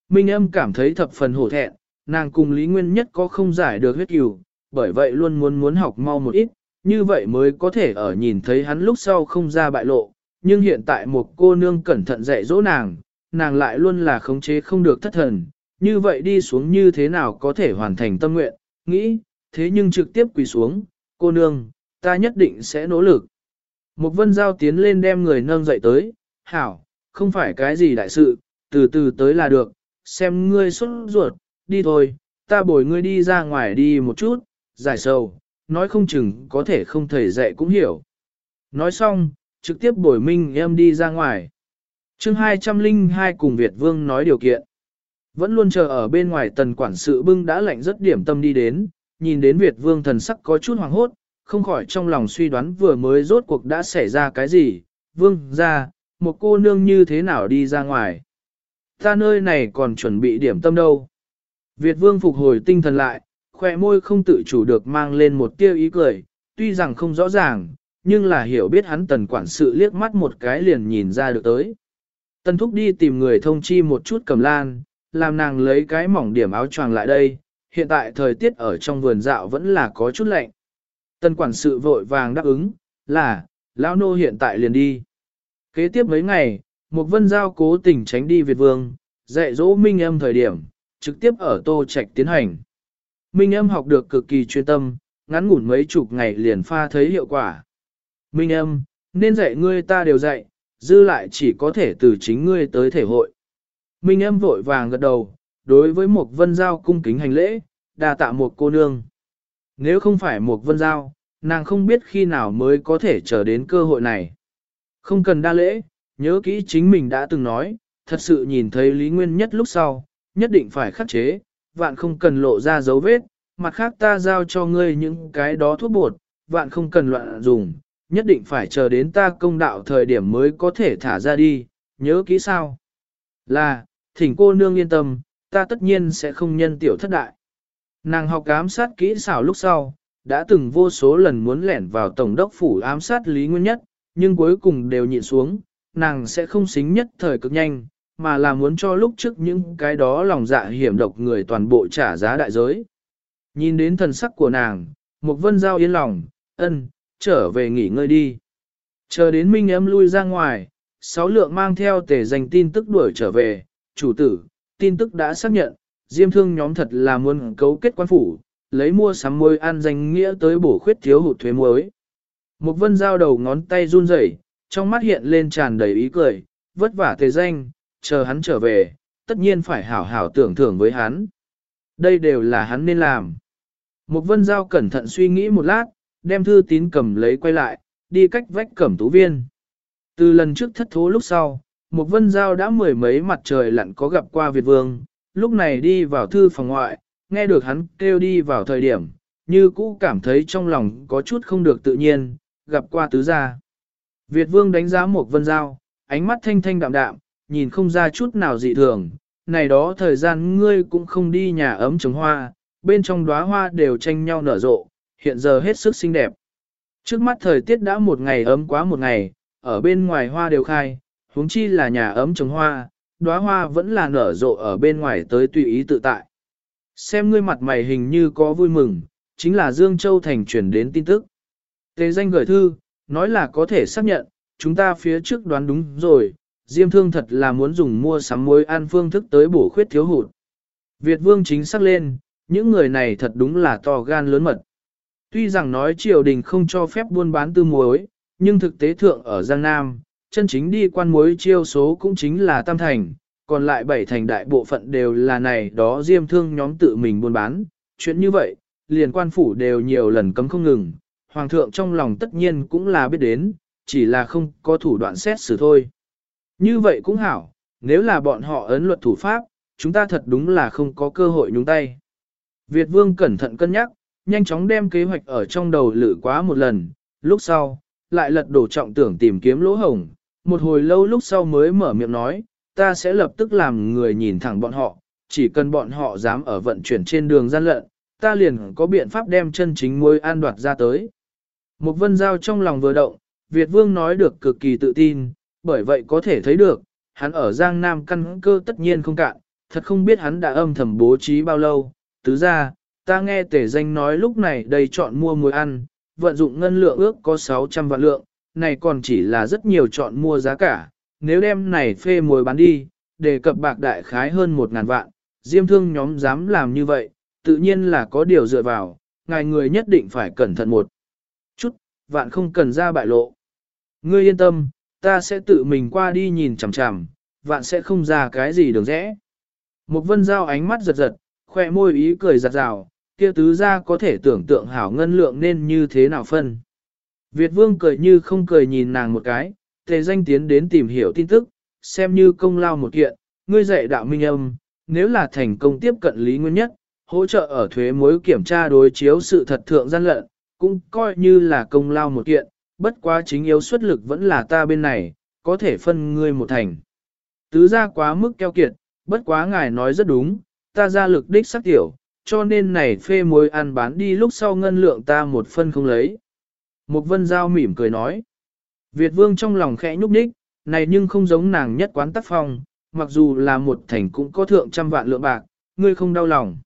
Minh em cảm thấy thập phần hổ thẹn, nàng cùng Lý Nguyên Nhất có không giải được huyết cửu, bởi vậy luôn muốn muốn học mau một ít, như vậy mới có thể ở nhìn thấy hắn lúc sau không ra bại lộ. Nhưng hiện tại một cô nương cẩn thận dạy dỗ nàng, nàng lại luôn là khống chế không được thất thần, như vậy đi xuống như thế nào có thể hoàn thành tâm nguyện, nghĩ, thế nhưng trực tiếp quỳ xuống, cô nương, ta nhất định sẽ nỗ lực. Một vân giao tiến lên đem người nâng dậy tới, hảo, không phải cái gì đại sự, từ từ tới là được, xem ngươi xuất ruột, đi thôi, ta bồi ngươi đi ra ngoài đi một chút, giải sầu, nói không chừng có thể không thầy dạy cũng hiểu. Nói xong, trực tiếp bồi minh em đi ra ngoài. chương 202 cùng Việt Vương nói điều kiện. Vẫn luôn chờ ở bên ngoài tần quản sự bưng đã lạnh rất điểm tâm đi đến, nhìn đến Việt Vương thần sắc có chút hoàng hốt, không khỏi trong lòng suy đoán vừa mới rốt cuộc đã xảy ra cái gì. Vương ra, một cô nương như thế nào đi ra ngoài. Ta nơi này còn chuẩn bị điểm tâm đâu. Việt Vương phục hồi tinh thần lại, khỏe môi không tự chủ được mang lên một tia ý cười, tuy rằng không rõ ràng, nhưng là hiểu biết hắn tần quản sự liếc mắt một cái liền nhìn ra được tới. Tần thúc đi tìm người thông chi một chút cầm lan, làm nàng lấy cái mỏng điểm áo choàng lại đây, hiện tại thời tiết ở trong vườn dạo vẫn là có chút lạnh. Tần quản sự vội vàng đáp ứng, là, lão nô hiện tại liền đi. Kế tiếp mấy ngày, một vân giao cố tình tránh đi Việt Vương, Dạy dỗ Minh Âm thời điểm, trực tiếp ở Tô Trạch tiến hành. Minh Âm học được cực kỳ chuyên tâm, ngắn ngủn mấy chục ngày liền pha thấy hiệu quả. Minh Âm, nên dạy ngươi ta đều dạy, dư lại chỉ có thể từ chính ngươi tới thể hội. Minh Âm vội vàng gật đầu, đối với một vân giao cung kính hành lễ, đà tạ một cô nương. Nếu không phải một vân giao, nàng không biết khi nào mới có thể chờ đến cơ hội này. Không cần đa lễ, nhớ kỹ chính mình đã từng nói, thật sự nhìn thấy Lý Nguyên nhất lúc sau, nhất định phải khắc chế, vạn không cần lộ ra dấu vết, mặt khác ta giao cho ngươi những cái đó thuốc bột, vạn không cần loạn dùng, nhất định phải chờ đến ta công đạo thời điểm mới có thể thả ra đi, nhớ kỹ sao? Là, thỉnh cô nương yên tâm, ta tất nhiên sẽ không nhân tiểu thất đại. Nàng học ám sát kỹ xảo lúc sau, đã từng vô số lần muốn lẻn vào tổng đốc phủ ám sát Lý Nguyên Nhất, nhưng cuối cùng đều nhịn xuống, nàng sẽ không xính nhất thời cực nhanh, mà là muốn cho lúc trước những cái đó lòng dạ hiểm độc người toàn bộ trả giá đại giới. Nhìn đến thần sắc của nàng, một vân giao yên lòng, ân, trở về nghỉ ngơi đi. Chờ đến Minh em lui ra ngoài, sáu lượng mang theo tể dành tin tức đuổi trở về, chủ tử, tin tức đã xác nhận, diêm thương nhóm thật là muốn cấu kết quan phủ, lấy mua sắm muối ăn danh nghĩa tới bổ khuyết thiếu hụt thuế muối. Một vân giao đầu ngón tay run rẩy, trong mắt hiện lên tràn đầy ý cười, vất vả thế danh, chờ hắn trở về, tất nhiên phải hảo hảo tưởng thưởng với hắn. Đây đều là hắn nên làm. Một vân giao cẩn thận suy nghĩ một lát, đem thư tín cầm lấy quay lại, đi cách vách cẩm tú viên. Từ lần trước thất thố lúc sau, một vân giao đã mười mấy mặt trời lặn có gặp qua Việt Vương, lúc này đi vào thư phòng ngoại, nghe được hắn kêu đi vào thời điểm, như cũ cảm thấy trong lòng có chút không được tự nhiên, gặp qua tứ gia. Việt Vương đánh giá một vân giao, ánh mắt thanh thanh đạm đạm, nhìn không ra chút nào dị thường, này đó thời gian ngươi cũng không đi nhà ấm trồng hoa, bên trong đóa hoa đều tranh nhau nở rộ, hiện giờ hết sức xinh đẹp. Trước mắt thời tiết đã một ngày ấm quá một ngày, ở bên ngoài hoa đều khai, huống chi là nhà ấm trồng hoa, đóa hoa vẫn là nở rộ ở bên ngoài tới tùy ý tự tại. Xem ngươi mặt mày hình như có vui mừng, chính là Dương Châu Thành chuyển đến tin tức. Tề danh gửi thư, nói là có thể xác nhận, chúng ta phía trước đoán đúng rồi, Diêm Thương thật là muốn dùng mua sắm muối ăn phương thức tới bổ khuyết thiếu hụt. Việt Vương chính xác lên, những người này thật đúng là to gan lớn mật. Tuy rằng nói triều đình không cho phép buôn bán tư muối, nhưng thực tế thượng ở Giang Nam, chân chính đi quan mối chiêu số cũng chính là tam thành, còn lại bảy thành đại bộ phận đều là này đó diêm thương nhóm tự mình buôn bán. Chuyện như vậy, liền quan phủ đều nhiều lần cấm không ngừng, hoàng thượng trong lòng tất nhiên cũng là biết đến, chỉ là không có thủ đoạn xét xử thôi. Như vậy cũng hảo, nếu là bọn họ ấn luật thủ pháp, chúng ta thật đúng là không có cơ hội nhúng tay. Việt vương cẩn thận cân nhắc, nhanh chóng đem kế hoạch ở trong đầu lử quá một lần, lúc sau, lại lật đổ trọng tưởng tìm kiếm lỗ hổng, một hồi lâu lúc sau mới mở miệng nói, ta sẽ lập tức làm người nhìn thẳng bọn họ, chỉ cần bọn họ dám ở vận chuyển trên đường gian lận, ta liền có biện pháp đem chân chính môi an đoạt ra tới. Một vân giao trong lòng vừa động, Việt vương nói được cực kỳ tự tin, bởi vậy có thể thấy được, hắn ở Giang Nam căn cơ tất nhiên không cạn, thật không biết hắn đã âm thầm bố trí bao lâu. Tứ ra, ta nghe tể danh nói lúc này đầy chọn mua muối ăn, vận dụng ngân lượng ước có 600 vạn lượng, này còn chỉ là rất nhiều chọn mua giá cả, nếu đem này phê muối bán đi, đề cập bạc đại khái hơn 1.000 vạn, diêm thương nhóm dám làm như vậy, tự nhiên là có điều dựa vào, ngài người nhất định phải cẩn thận một chút, vạn không cần ra bại lộ. Ngươi yên tâm, ta sẽ tự mình qua đi nhìn chằm chằm, vạn sẽ không ra cái gì đường rẽ. Một vân giao ánh mắt giật giật, khoe môi ý cười giặt rào, kia tứ ra có thể tưởng tượng hảo ngân lượng nên như thế nào phân. Việt vương cười như không cười nhìn nàng một cái, tề danh tiến đến tìm hiểu tin tức, xem như công lao một kiện, ngươi dạy đạo minh âm, nếu là thành công tiếp cận lý nguyên nhất, hỗ trợ ở thuế mối kiểm tra đối chiếu sự thật thượng gian lận, cũng coi như là công lao một kiện, bất quá chính yếu xuất lực vẫn là ta bên này, có thể phân ngươi một thành. Tứ ra quá mức keo kiệt, bất quá ngài nói rất đúng, ta ra lực đích sắc tiểu, cho nên này phê mối ăn bán đi lúc sau ngân lượng ta một phân không lấy. Mục vân giao mỉm cười nói. Việt vương trong lòng khẽ nhúc nhích, này nhưng không giống nàng nhất quán tác phong, mặc dù là một thành cũng có thượng trăm vạn lượng bạc, ngươi không đau lòng.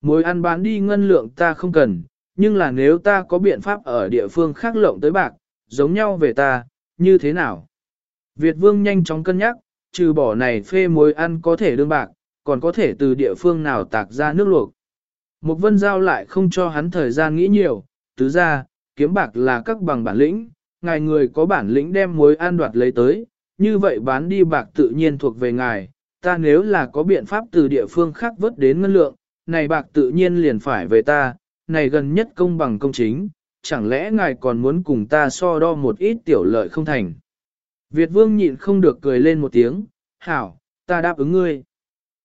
Mối ăn bán đi ngân lượng ta không cần, nhưng là nếu ta có biện pháp ở địa phương khác lộng tới bạc, giống nhau về ta, như thế nào? Việt vương nhanh chóng cân nhắc, trừ bỏ này phê mối ăn có thể đương bạc, còn có thể từ địa phương nào tạc ra nước luộc. Một vân giao lại không cho hắn thời gian nghĩ nhiều, tứ ra, kiếm bạc là các bằng bản lĩnh, ngài người có bản lĩnh đem muối an đoạt lấy tới, như vậy bán đi bạc tự nhiên thuộc về ngài, ta nếu là có biện pháp từ địa phương khác vớt đến ngân lượng, này bạc tự nhiên liền phải về ta, này gần nhất công bằng công chính, chẳng lẽ ngài còn muốn cùng ta so đo một ít tiểu lợi không thành. Việt vương nhịn không được cười lên một tiếng, hảo, ta đáp ứng ngươi.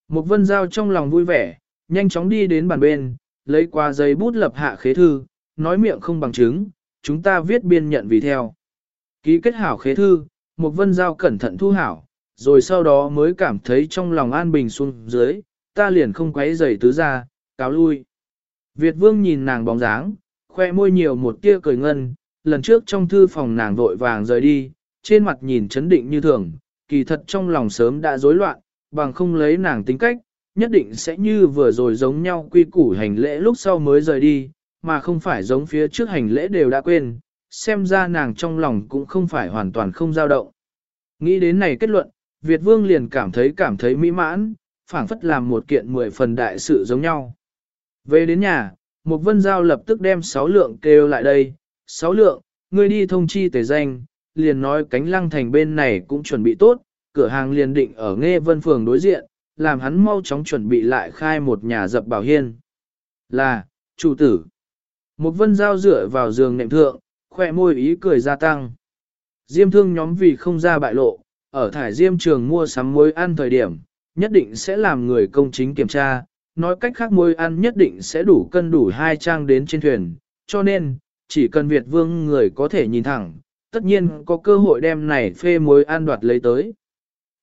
Một vân giao trong lòng vui vẻ, nhanh chóng đi đến bàn bên, lấy qua giấy bút lập hạ khế thư, nói miệng không bằng chứng, chúng ta viết biên nhận vì theo. Ký kết hảo khế thư, một vân giao cẩn thận thu hảo, rồi sau đó mới cảm thấy trong lòng an bình xuống dưới, ta liền không quấy giày tứ ra, cáo lui. Việt vương nhìn nàng bóng dáng, khoe môi nhiều một tia cười ngân, lần trước trong thư phòng nàng vội vàng rời đi, trên mặt nhìn chấn định như thường, kỳ thật trong lòng sớm đã rối loạn, bằng không lấy nàng tính cách, nhất định sẽ như vừa rồi giống nhau quy củ hành lễ lúc sau mới rời đi, mà không phải giống phía trước hành lễ đều đã quên, xem ra nàng trong lòng cũng không phải hoàn toàn không dao động. Nghĩ đến này kết luận, Việt Vương liền cảm thấy cảm thấy mỹ mãn, phảng phất làm một kiện mười phần đại sự giống nhau. Về đến nhà, Mục vân giao lập tức đem sáu lượng kêu lại đây, sáu lượng, ngươi đi thông chi tề danh, liền nói cánh lăng thành bên này cũng chuẩn bị tốt, cửa hàng liền định ở nghe vân phường đối diện, làm hắn mau chóng chuẩn bị lại khai một nhà dập bảo hiên. Là, chủ tử. Một vân dao dựa vào giường nệm thượng, khoe môi ý cười gia tăng. Diêm thương nhóm vì không ra bại lộ, ở thải diêm trường mua sắm muối ăn thời điểm, nhất định sẽ làm người công chính kiểm tra, nói cách khác muối ăn nhất định sẽ đủ cân đủ hai trang đến trên thuyền, cho nên, chỉ cần Việt vương người có thể nhìn thẳng, tất nhiên có cơ hội đem này phê muối ăn đoạt lấy tới.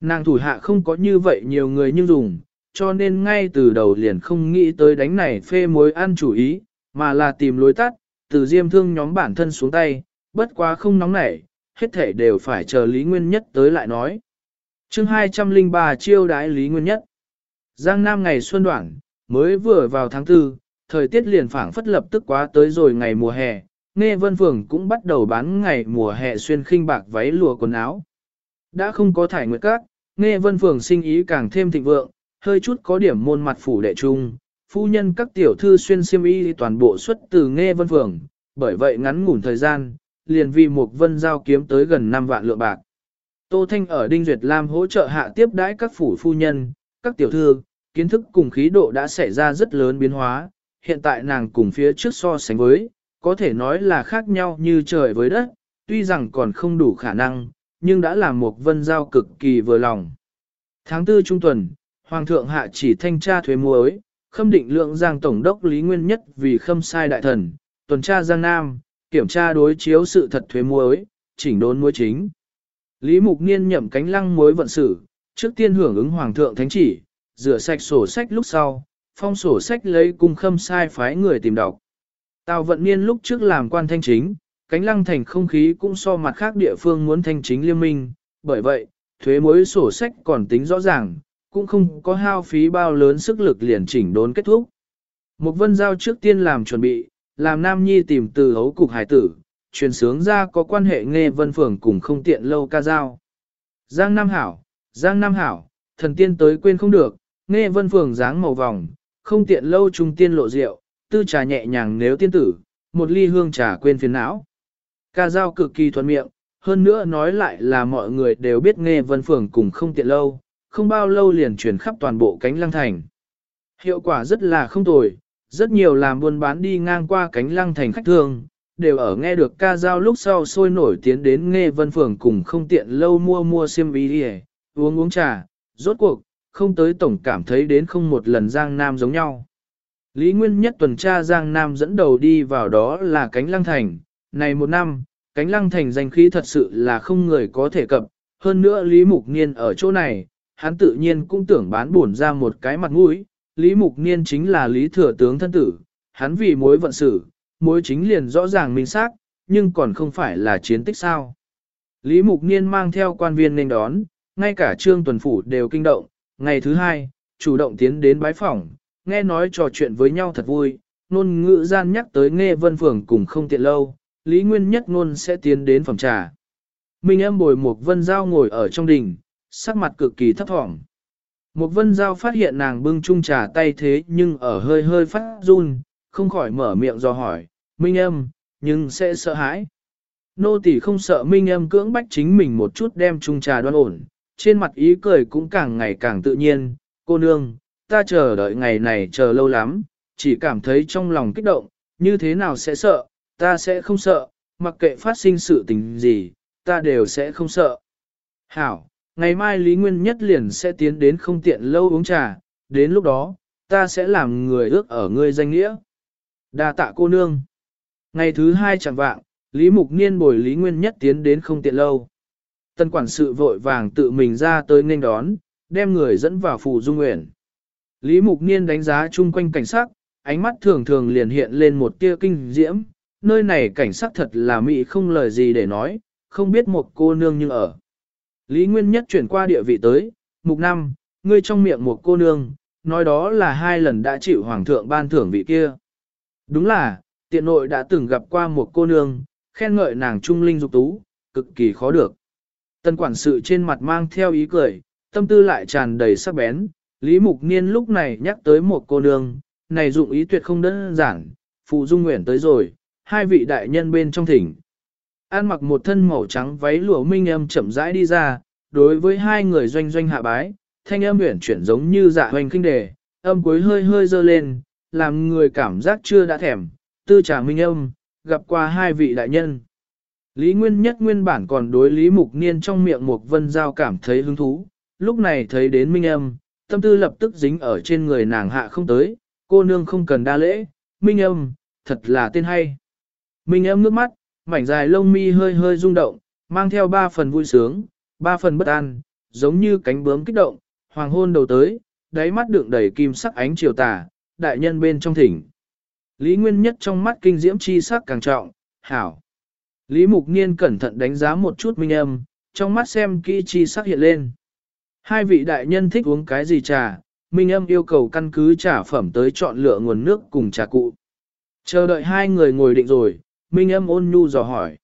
Nàng thủ hạ không có như vậy nhiều người nhưng dùng, cho nên ngay từ đầu liền không nghĩ tới đánh này phê muối ăn chủ ý, mà là tìm lối tắt, từ diêm thương nhóm bản thân xuống tay, bất quá không nóng nảy, hết thể đều phải chờ Lý Nguyên Nhất tới lại nói. chương 203 chiêu đái Lý Nguyên Nhất. Giang Nam ngày xuân đoạn, mới vừa vào tháng 4, thời tiết liền phảng phất lập tức quá tới rồi ngày mùa hè, nghe vân phường cũng bắt đầu bán ngày mùa hè xuyên khinh bạc váy lụa quần áo. Đã không có thải nguyệt các, nghe vân phường sinh ý càng thêm thịnh vượng, hơi chút có điểm môn mặt phủ đệ trung, phu nhân các tiểu thư xuyên xiêm y toàn bộ xuất từ nghe vân phường, bởi vậy ngắn ngủn thời gian, liền vì một vân giao kiếm tới gần 5 vạn lượng bạc. Tô Thanh ở Đinh Duyệt Lam hỗ trợ hạ tiếp đãi các phủ phu nhân, các tiểu thư, kiến thức cùng khí độ đã xảy ra rất lớn biến hóa, hiện tại nàng cùng phía trước so sánh với, có thể nói là khác nhau như trời với đất, tuy rằng còn không đủ khả năng, nhưng đã làm một vân giao cực kỳ vừa lòng. Tháng 4 trung tuần, Hoàng thượng hạ chỉ thanh tra thuế muối, khâm định lượng giang tổng đốc Lý Nguyên Nhất vì khâm sai đại thần, tuần tra giang nam, kiểm tra đối chiếu sự thật thuế muối, chỉnh đốn muối chính. Lý Mục Niên nhậm cánh lăng muối vận sự, trước tiên hưởng ứng Hoàng thượng thánh chỉ, rửa sạch sổ sách lúc sau, phong sổ sách lấy cung khâm sai phái người tìm đọc. Tào vận niên lúc trước làm quan thanh chính, cánh lăng thành không khí cũng so mặt khác địa phương muốn thanh chính liên minh, bởi vậy, thuế mối sổ sách còn tính rõ ràng, cũng không có hao phí bao lớn sức lực liền chỉnh đốn kết thúc. Một vân giao trước tiên làm chuẩn bị, làm Nam Nhi tìm từ hấu cục hải tử, truyền sướng ra có quan hệ nghe vân phường cùng không tiện lâu ca giao. Giang Nam Hảo, Giang Nam Hảo, thần tiên tới quên không được, nghe vân phường dáng màu vòng, không tiện lâu trung tiên lộ rượu, tư trà nhẹ nhàng nếu tiên tử, một ly hương trà quên phiền não. Ca giao cực kỳ thuận miệng, hơn nữa nói lại là mọi người đều biết nghe vân phường cùng không tiện lâu, không bao lâu liền truyền khắp toàn bộ cánh lăng thành. Hiệu quả rất là không tồi, rất nhiều làm buôn bán đi ngang qua cánh lăng thành khách thương, đều ở nghe được ca dao lúc sau sôi nổi tiến đến nghe vân phường cùng không tiện lâu mua mua xiêm y đi uống uống trà, rốt cuộc, không tới tổng cảm thấy đến không một lần Giang Nam giống nhau. Lý Nguyên nhất tuần tra Giang Nam dẫn đầu đi vào đó là cánh lăng thành, này một năm, cánh lăng thành danh khí thật sự là không người có thể cập, hơn nữa Lý Mục Niên ở chỗ này, hắn tự nhiên cũng tưởng bán buồn ra một cái mặt mũi, Lý Mục Niên chính là Lý Thừa Tướng thân tử, hắn vì mối vận xử, mối chính liền rõ ràng minh xác, nhưng còn không phải là chiến tích sao. Lý Mục Niên mang theo quan viên nên đón, ngay cả trương tuần phủ đều kinh động, ngày thứ hai, chủ động tiến đến bái phỏng, nghe nói trò chuyện với nhau thật vui, nôn ngữ gian nhắc tới nghe vân phường cùng không tiện lâu, Lý Nguyên Nhất nôn sẽ tiến đến phòng trà. Minh em bồi một vân giao ngồi ở trong đình, Sắc mặt cực kỳ thấp thỏm. Một vân giao phát hiện nàng bưng chung trà tay thế nhưng ở hơi hơi phát run, không khỏi mở miệng do hỏi, Minh âm, nhưng sẽ sợ hãi. Nô tỳ không sợ Minh âm cưỡng bách chính mình một chút đem chung trà đoan ổn, trên mặt ý cười cũng càng ngày càng tự nhiên, cô nương, ta chờ đợi ngày này chờ lâu lắm, chỉ cảm thấy trong lòng kích động, như thế nào sẽ sợ, ta sẽ không sợ, mặc kệ phát sinh sự tình gì, ta đều sẽ không sợ. Hảo, ngày mai Lý Nguyên Nhất liền sẽ tiến đến không tiện lâu uống trà, đến lúc đó, ta sẽ làm người ước ở ngươi danh nghĩa. đa tạ cô nương. Ngày thứ hai chẳng vạng, Lý Mục Niên bồi Lý Nguyên Nhất tiến đến không tiện lâu. Tân quản sự vội vàng tự mình ra tới nên đón, đem người dẫn vào phủ dung nguyện. Lý Mục Niên đánh giá chung quanh cảnh sắc, ánh mắt thường thường liền hiện lên một tia kinh diễm, nơi này cảnh sắc thật là mỹ không lời gì để nói, không biết một cô nương như ở. Lý Nguyên Nhất chuyển qua địa vị tới, mục năm, ngươi trong miệng một cô nương, nói đó là hai lần đã chịu hoàng thượng ban thưởng vị kia. Đúng là, tiện nội đã từng gặp qua một cô nương, khen ngợi nàng trung linh dục tú, cực kỳ khó được. Tân quản sự trên mặt mang theo ý cười, tâm tư lại tràn đầy sắc bén, Lý Mục Niên lúc này nhắc tới một cô nương, này dụng ý tuyệt không đơn giản, phụ dung nguyện tới rồi, hai vị đại nhân bên trong thỉnh. An mặc một thân màu trắng váy lụa minh âm chậm rãi đi ra, đối với hai người doanh doanh hạ bái, thanh âm huyển chuyển giống như dạ hoành kinh đề, âm cuối hơi hơi dơ lên, làm người cảm giác chưa đã thèm, tư trà minh âm, gặp qua hai vị đại nhân. Lý Nguyên Nhất nguyên bản còn đối Lý Mục Niên trong miệng một vân giao cảm thấy hứng thú, lúc này thấy đến minh âm, tâm tư lập tức dính ở trên người nàng hạ không tới, cô nương không cần đa lễ, minh âm, thật là tên hay. Minh âm nước mắt, mảnh dài lông mi hơi hơi rung động, mang theo ba phần vui sướng, ba phần bất an, giống như cánh bướm kích động, hoàng hôn đầu tới, đáy mắt đựng đầy kim sắc ánh chiều tà, đại nhân bên trong thỉnh. Lý Nguyên Nhất trong mắt kinh diễm chi sắc càng trọng, hảo. Lý Mục Niên cẩn thận đánh giá một chút minh âm, trong mắt xem kỹ chi sắc hiện lên. Hai vị đại nhân thích uống cái gì trà, minh âm yêu cầu căn cứ trà phẩm tới chọn lựa nguồn nước cùng trà cụ. Chờ đợi hai người ngồi định rồi, minh âm ôn nhu dò hỏi.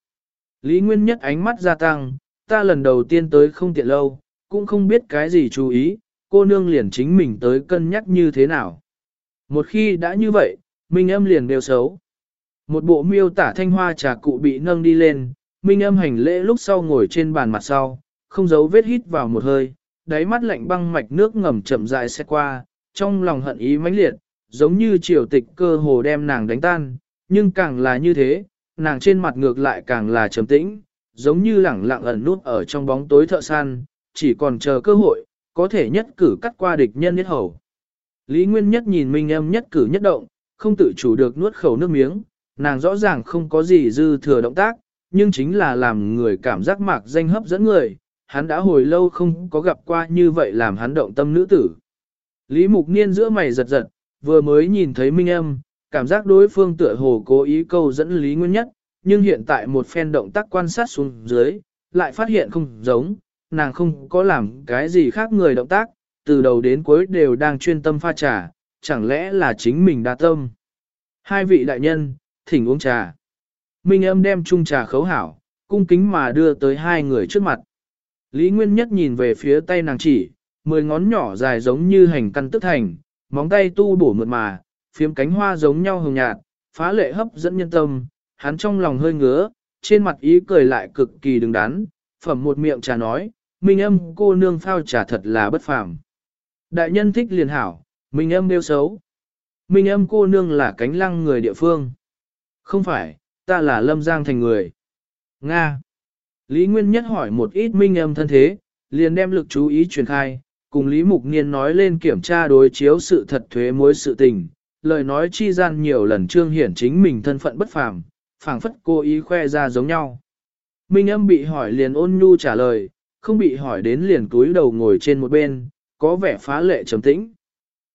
Lý Nguyên Nhất ánh mắt gia tăng, ta lần đầu tiên tới không tiện lâu, cũng không biết cái gì chú ý, cô nương liền chính mình tới cân nhắc như thế nào. Một khi đã như vậy, Minh âm liền đều xấu. Một bộ miêu tả thanh hoa trà cụ bị nâng đi lên, Minh âm hành lễ lúc sau ngồi trên bàn mặt sau, không giấu vết hít vào một hơi, đáy mắt lạnh băng mạch nước ngầm chậm rãi xét qua, trong lòng hận ý mãnh liệt, giống như triều tịch cơ hồ đem nàng đánh tan, nhưng càng là như thế, nàng trên mặt ngược lại càng là trầm tĩnh, giống như lẳng lặng ẩn nút ở trong bóng tối thợ săn, chỉ còn chờ cơ hội, có thể nhất cử cắt qua địch nhân nhất hầu. Lý Nguyên Nhất nhìn Minh Âm nhất cử nhất động, không tự chủ được nuốt khẩu nước miếng, nàng rõ ràng không có gì dư thừa động tác, nhưng chính là làm người cảm giác mạc danh hấp dẫn người, hắn đã hồi lâu không có gặp qua như vậy làm hắn động tâm nữ tử. Lý Mục Niên giữa mày giật giật, vừa mới nhìn thấy Minh Âm, cảm giác đối phương tựa hồ cố ý câu dẫn Lý Nguyên Nhất, nhưng hiện tại một phen động tác quan sát xuống dưới, lại phát hiện không giống, nàng không có làm cái gì khác người động tác, từ đầu đến cuối đều đang chuyên tâm pha trà, chẳng lẽ là chính mình đa tâm. Hai vị đại nhân, thỉnh uống trà. Minh âm đem chung trà khấu hảo, cung kính mà đưa tới hai người trước mặt. Lý Nguyên Nhất nhìn về phía tay nàng chỉ, mười ngón nhỏ dài giống như hành căn tức thành, móng tay tu bổ mượt mà, phiếm cánh hoa giống nhau hồng nhạt, phá lệ hấp dẫn nhân tâm, hắn trong lòng hơi ngứa, trên mặt ý cười lại cực kỳ đứng đắn, phẩm một miệng trà nói, Minh âm cô nương phao trà thật là bất phàm. Đại nhân thích liền hảo, Minh âm nêu xấu. Minh âm cô nương là cánh lăng người địa phương. Không phải, ta là lâm giang thành người. Nga. Lý Nguyên Nhất hỏi một ít Minh âm thân thế, liền đem lực chú ý truyền khai, cùng Lý Mục Niên nói lên kiểm tra đối chiếu sự thật thuế mối sự tình, lời nói chi gian nhiều lần trương hiển chính mình thân phận bất phàm, phảng phất cô ý khoe ra giống nhau. Minh âm bị hỏi liền ôn nhu trả lời, không bị hỏi đến liền túi đầu ngồi trên một bên, có vẻ phá lệ trầm tĩnh.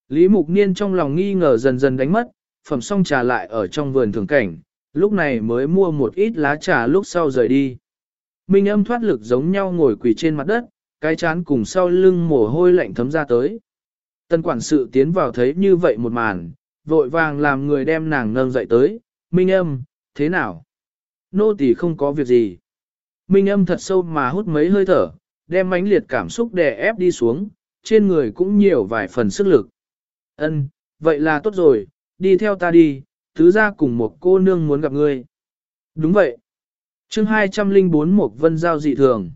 Lý Mục Niên trong lòng nghi ngờ dần dần đánh mất, phẩm xong trà lại ở trong vườn thường cảnh, lúc này mới mua một ít lá trà lúc sau rời đi. Minh âm thoát lực giống nhau ngồi quỳ trên mặt đất, cái chán cùng sau lưng mồ hôi lạnh thấm ra tới. Tân quản sự tiến vào thấy như vậy một màn, vội vàng làm người đem nàng nâng dậy tới, Minh âm, thế nào? Nô tỳ không có việc gì. Minh âm thật sâu mà hút mấy hơi thở, đem mãnh liệt cảm xúc đè ép đi xuống, trên người cũng nhiều vài phần sức lực. Ân, vậy là tốt rồi, đi theo ta đi, tứ ra cùng một cô nương muốn gặp ngươi. Đúng vậy. chương 204 một vân giao dị thường.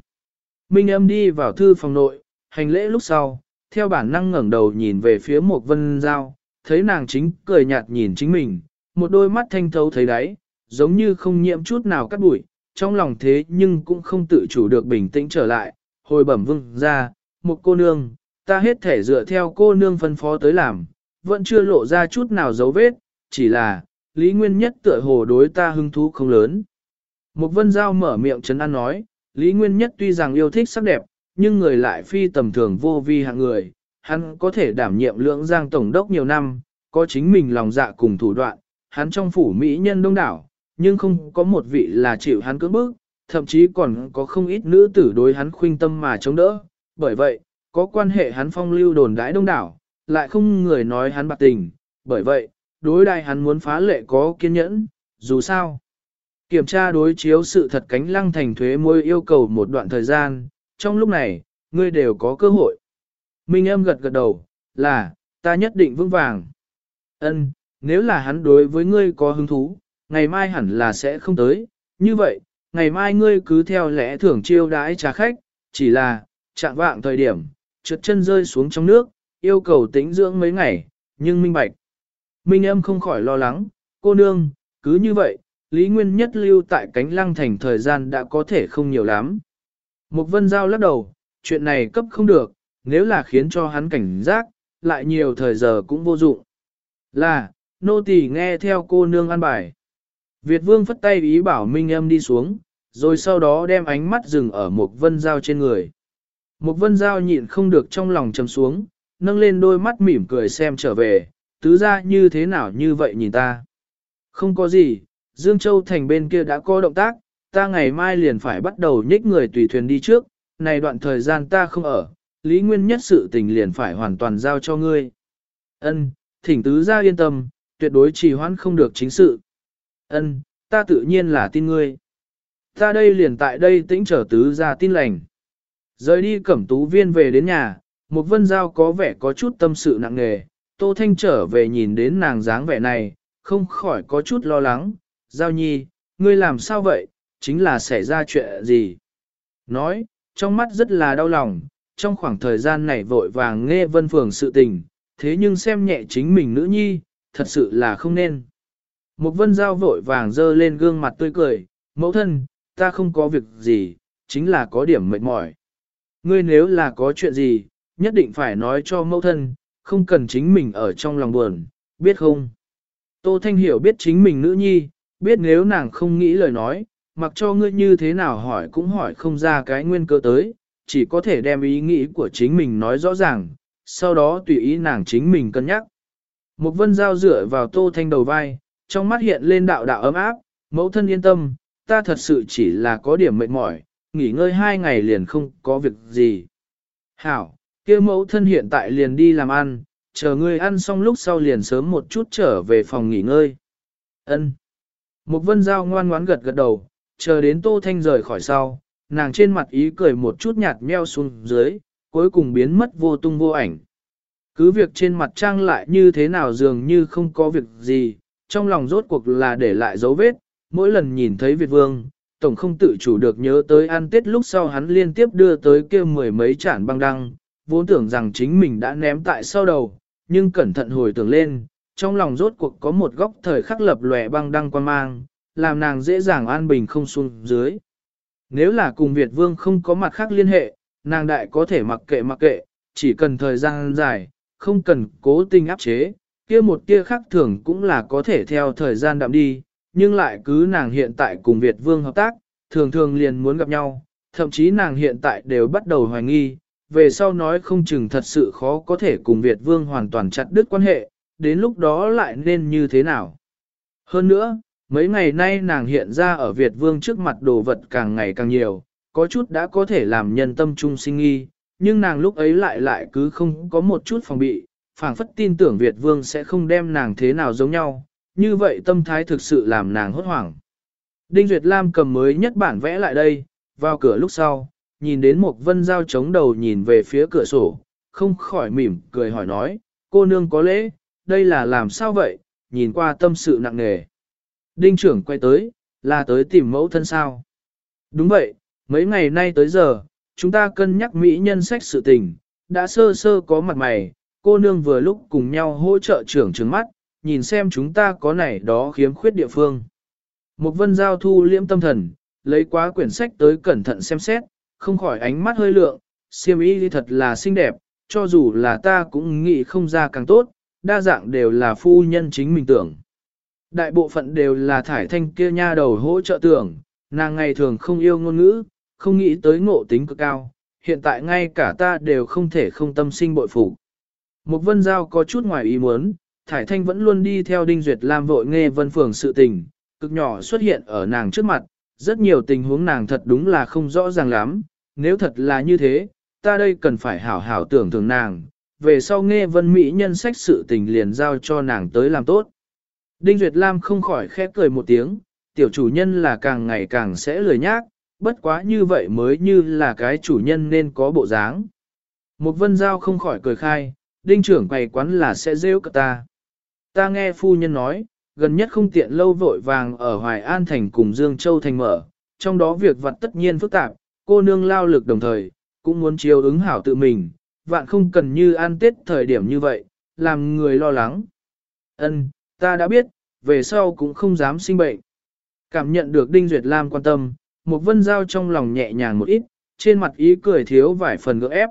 Minh âm đi vào thư phòng nội, hành lễ lúc sau, theo bản năng ngẩng đầu nhìn về phía một vân giao, thấy nàng chính cười nhạt nhìn chính mình, một đôi mắt thanh thấu thấy đáy, giống như không nhiễm chút nào cắt bụi, trong lòng thế nhưng cũng không tự chủ được bình tĩnh trở lại, hồi bẩm vương ra, một cô nương, ta hết thể dựa theo cô nương phân phó tới làm, vẫn chưa lộ ra chút nào dấu vết, chỉ là, lý nguyên nhất tựa hồ đối ta hứng thú không lớn. Một vân giao mở miệng chấn an nói, lý nguyên nhất tuy rằng yêu thích sắc đẹp, nhưng người lại phi tầm thường vô vi hạng người, hắn có thể đảm nhiệm lưỡng giang tổng đốc nhiều năm, có chính mình lòng dạ cùng thủ đoạn, hắn trong phủ mỹ nhân đông đảo, nhưng không có một vị là chịu hắn cưỡng bức, thậm chí còn có không ít nữ tử đối hắn khuynh tâm mà chống đỡ. Bởi vậy, có quan hệ hắn phong lưu đồn đãi đông đảo, lại không người nói hắn bạc tình. Bởi vậy, đối đại hắn muốn phá lệ có kiên nhẫn, dù sao. Kiểm tra đối chiếu sự thật cánh lăng thành thuế môi yêu cầu một đoạn thời gian, trong lúc này, ngươi đều có cơ hội. Minh âm gật gật đầu, là, ta nhất định vững vàng. Ân, nếu là hắn đối với ngươi có hứng thú, ngày mai hẳn là sẽ không tới, như vậy, ngày mai ngươi cứ theo lẽ thưởng chiêu đãi trà khách, chỉ là, chạm vạng thời điểm, trượt chân rơi xuống trong nước, yêu cầu tĩnh dưỡng mấy ngày, nhưng minh bạch. Minh âm không khỏi lo lắng, cô nương, cứ như vậy, Lý Nguyên Nhất lưu tại cánh lăng thành thời gian đã có thể không nhiều lắm. Một vân giao lắc đầu, chuyện này cấp không được, nếu là khiến cho hắn cảnh giác, lại nhiều thời giờ cũng vô dụng. Là, nô tỳ nghe theo cô nương ăn bài. Việt vương phất tay ý bảo Minh âm đi xuống, rồi sau đó đem ánh mắt dừng ở một vân dao trên người. Một vân dao nhịn không được trong lòng trầm xuống, nâng lên đôi mắt mỉm cười xem trở về, tứ ra như thế nào như vậy nhìn ta. Không có gì, Dương Châu thành bên kia đã có động tác, ta ngày mai liền phải bắt đầu nhích người tùy thuyền đi trước, này đoạn thời gian ta không ở, lý nguyên nhất sự tình liền phải hoàn toàn giao cho ngươi. Ân, thỉnh tứ ra yên tâm, tuyệt đối trì hoãn không được chính sự. Ân, ta tự nhiên là tin ngươi. Ta đây liền tại đây tĩnh trở tứ ra tin lành. Rời đi cẩm tú viên về đến nhà, một vân giao có vẻ có chút tâm sự nặng nề, Tô Thanh trở về nhìn đến nàng dáng vẻ này, không khỏi có chút lo lắng. Giao nhi, ngươi làm sao vậy, chính là xảy ra chuyện gì? Nói, trong mắt rất là đau lòng, trong khoảng thời gian này vội vàng nghe vân phường sự tình, thế nhưng xem nhẹ chính mình nữ nhi, thật sự là không nên. Một vân giao vội vàng dơ lên gương mặt tươi cười, mẫu thân, ta không có việc gì, chính là có điểm mệt mỏi. Ngươi nếu là có chuyện gì, nhất định phải nói cho mẫu thân, không cần chính mình ở trong lòng buồn, biết không? Tô Thanh Hiểu biết chính mình nữ nhi, biết nếu nàng không nghĩ lời nói, mặc cho ngươi như thế nào hỏi cũng hỏi không ra cái nguyên cơ tới, chỉ có thể đem ý nghĩ của chính mình nói rõ ràng, sau đó tùy ý nàng chính mình cân nhắc. Một vân giao dựa vào Tô Thanh đầu vai, trong mắt hiện lên đạo đạo ấm áp, mẫu thân yên tâm, ta thật sự chỉ là có điểm mệt mỏi, nghỉ ngơi hai ngày liền không có việc gì. Hảo, kia mẫu thân hiện tại liền đi làm ăn, chờ ngươi ăn xong lúc sau liền sớm một chút trở về phòng nghỉ ngơi. Ân. Một vân giao ngoan ngoãn gật gật đầu, chờ đến Tô Thanh rời khỏi sau, nàng trên mặt ý cười một chút nhạt meo xuống dưới, cuối cùng biến mất vô tung vô ảnh. Cứ việc trên mặt trang lại như thế nào dường như không có việc gì, trong lòng rốt cuộc là để lại dấu vết, mỗi lần nhìn thấy Việt Vương, Tổng không tự chủ được nhớ tới ăn tết lúc sau hắn liên tiếp đưa tới kia mười mấy chản băng đăng, vốn tưởng rằng chính mình đã ném tại sau đầu, nhưng cẩn thận hồi tưởng lên, trong lòng rốt cuộc có một góc thời khắc lập lòe băng đăng quan mang, làm nàng dễ dàng an bình không xuống dưới. Nếu là cùng Việt Vương không có mặt khác liên hệ, nàng đại có thể mặc kệ mặc kệ, chỉ cần thời gian dài, không cần cố tình áp chế, kia một kia khác thường cũng là có thể theo thời gian đạm đi, nhưng lại cứ nàng hiện tại cùng Việt Vương hợp tác, thường thường liền muốn gặp nhau, thậm chí nàng hiện tại đều bắt đầu hoài nghi, về sau nói không chừng thật sự khó có thể cùng Việt Vương hoàn toàn chặt đứt quan hệ, đến lúc đó lại nên như thế nào. Hơn nữa, mấy ngày nay nàng hiện ra ở Việt Vương trước mặt đồ vật càng ngày càng nhiều, có chút đã có thể làm nhân tâm trung sinh nghi, nhưng nàng lúc ấy lại lại cứ không có một chút phòng bị, phảng phất tin tưởng Việt Vương sẽ không đem nàng thế nào giống nhau, như vậy tâm thái thực sự làm nàng hốt hoảng. Đinh Duyệt Lam cầm mới nhất bản vẽ lại đây, vào cửa lúc sau, nhìn đến một vân giao chống đầu nhìn về phía cửa sổ, không khỏi mỉm cười hỏi nói, cô nương có lễ, đây là làm sao vậy, nhìn qua tâm sự nặng nề. Đinh trưởng quay tới, là tới tìm mẫu thân sao. Đúng vậy, mấy ngày nay tới giờ, chúng ta cân nhắc mỹ nhân sách sự tình, đã sơ sơ có mặt mày, cô nương vừa lúc cùng nhau hỗ trợ trưởng trứng mắt, nhìn xem chúng ta có này đó khiếm khuyết địa phương. Một vân giao thu liễm tâm thần, lấy quá quyển sách tới cẩn thận xem xét, không khỏi ánh mắt hơi lượng, siêm y thật là xinh đẹp, cho dù là ta cũng nghĩ không ra càng tốt, đa dạng đều là phu nhân chính mình tưởng. Đại bộ phận đều là thải thanh kia nha đầu hỗ trợ tưởng, nàng ngày thường không yêu ngôn ngữ, không nghĩ tới ngộ tính cực cao, hiện tại ngay cả ta đều không thể không tâm sinh bội phục. Một vân giao có chút ngoài ý muốn, thải thanh vẫn luôn đi theo đinh duyệt làm vội nghe vân phường sự tình, cực nhỏ xuất hiện ở nàng trước mặt, rất nhiều tình huống nàng thật đúng là không rõ ràng lắm, nếu thật là như thế, ta đây cần phải hảo hảo tưởng thường nàng, về sau nghe vân mỹ nhân sách sự tình liền giao cho nàng tới làm tốt. Đinh Duyệt Lam không khỏi khép cười một tiếng, tiểu chủ nhân là càng ngày càng sẽ lười nhác, bất quá như vậy mới như là cái chủ nhân nên có bộ dáng. Một vân giao không khỏi cười khai, đinh trưởng quầy quán là sẽ rêu cả ta. Ta nghe phu nhân nói, gần nhất không tiện lâu vội vàng ở Hoài An Thành cùng Dương Châu Thành mở, trong đó việc vặt tất nhiên phức tạp, cô nương lao lực đồng thời, cũng muốn chiếu ứng hảo tự mình, vạn không cần như an tết thời điểm như vậy, làm người lo lắng. Ân, ta đã biết, về sau cũng không dám sinh bệnh. Cảm nhận được Đinh Duyệt Lam quan tâm, một vân giao trong lòng nhẹ nhàng một ít, trên mặt ý cười thiếu vài phần gỡ ép.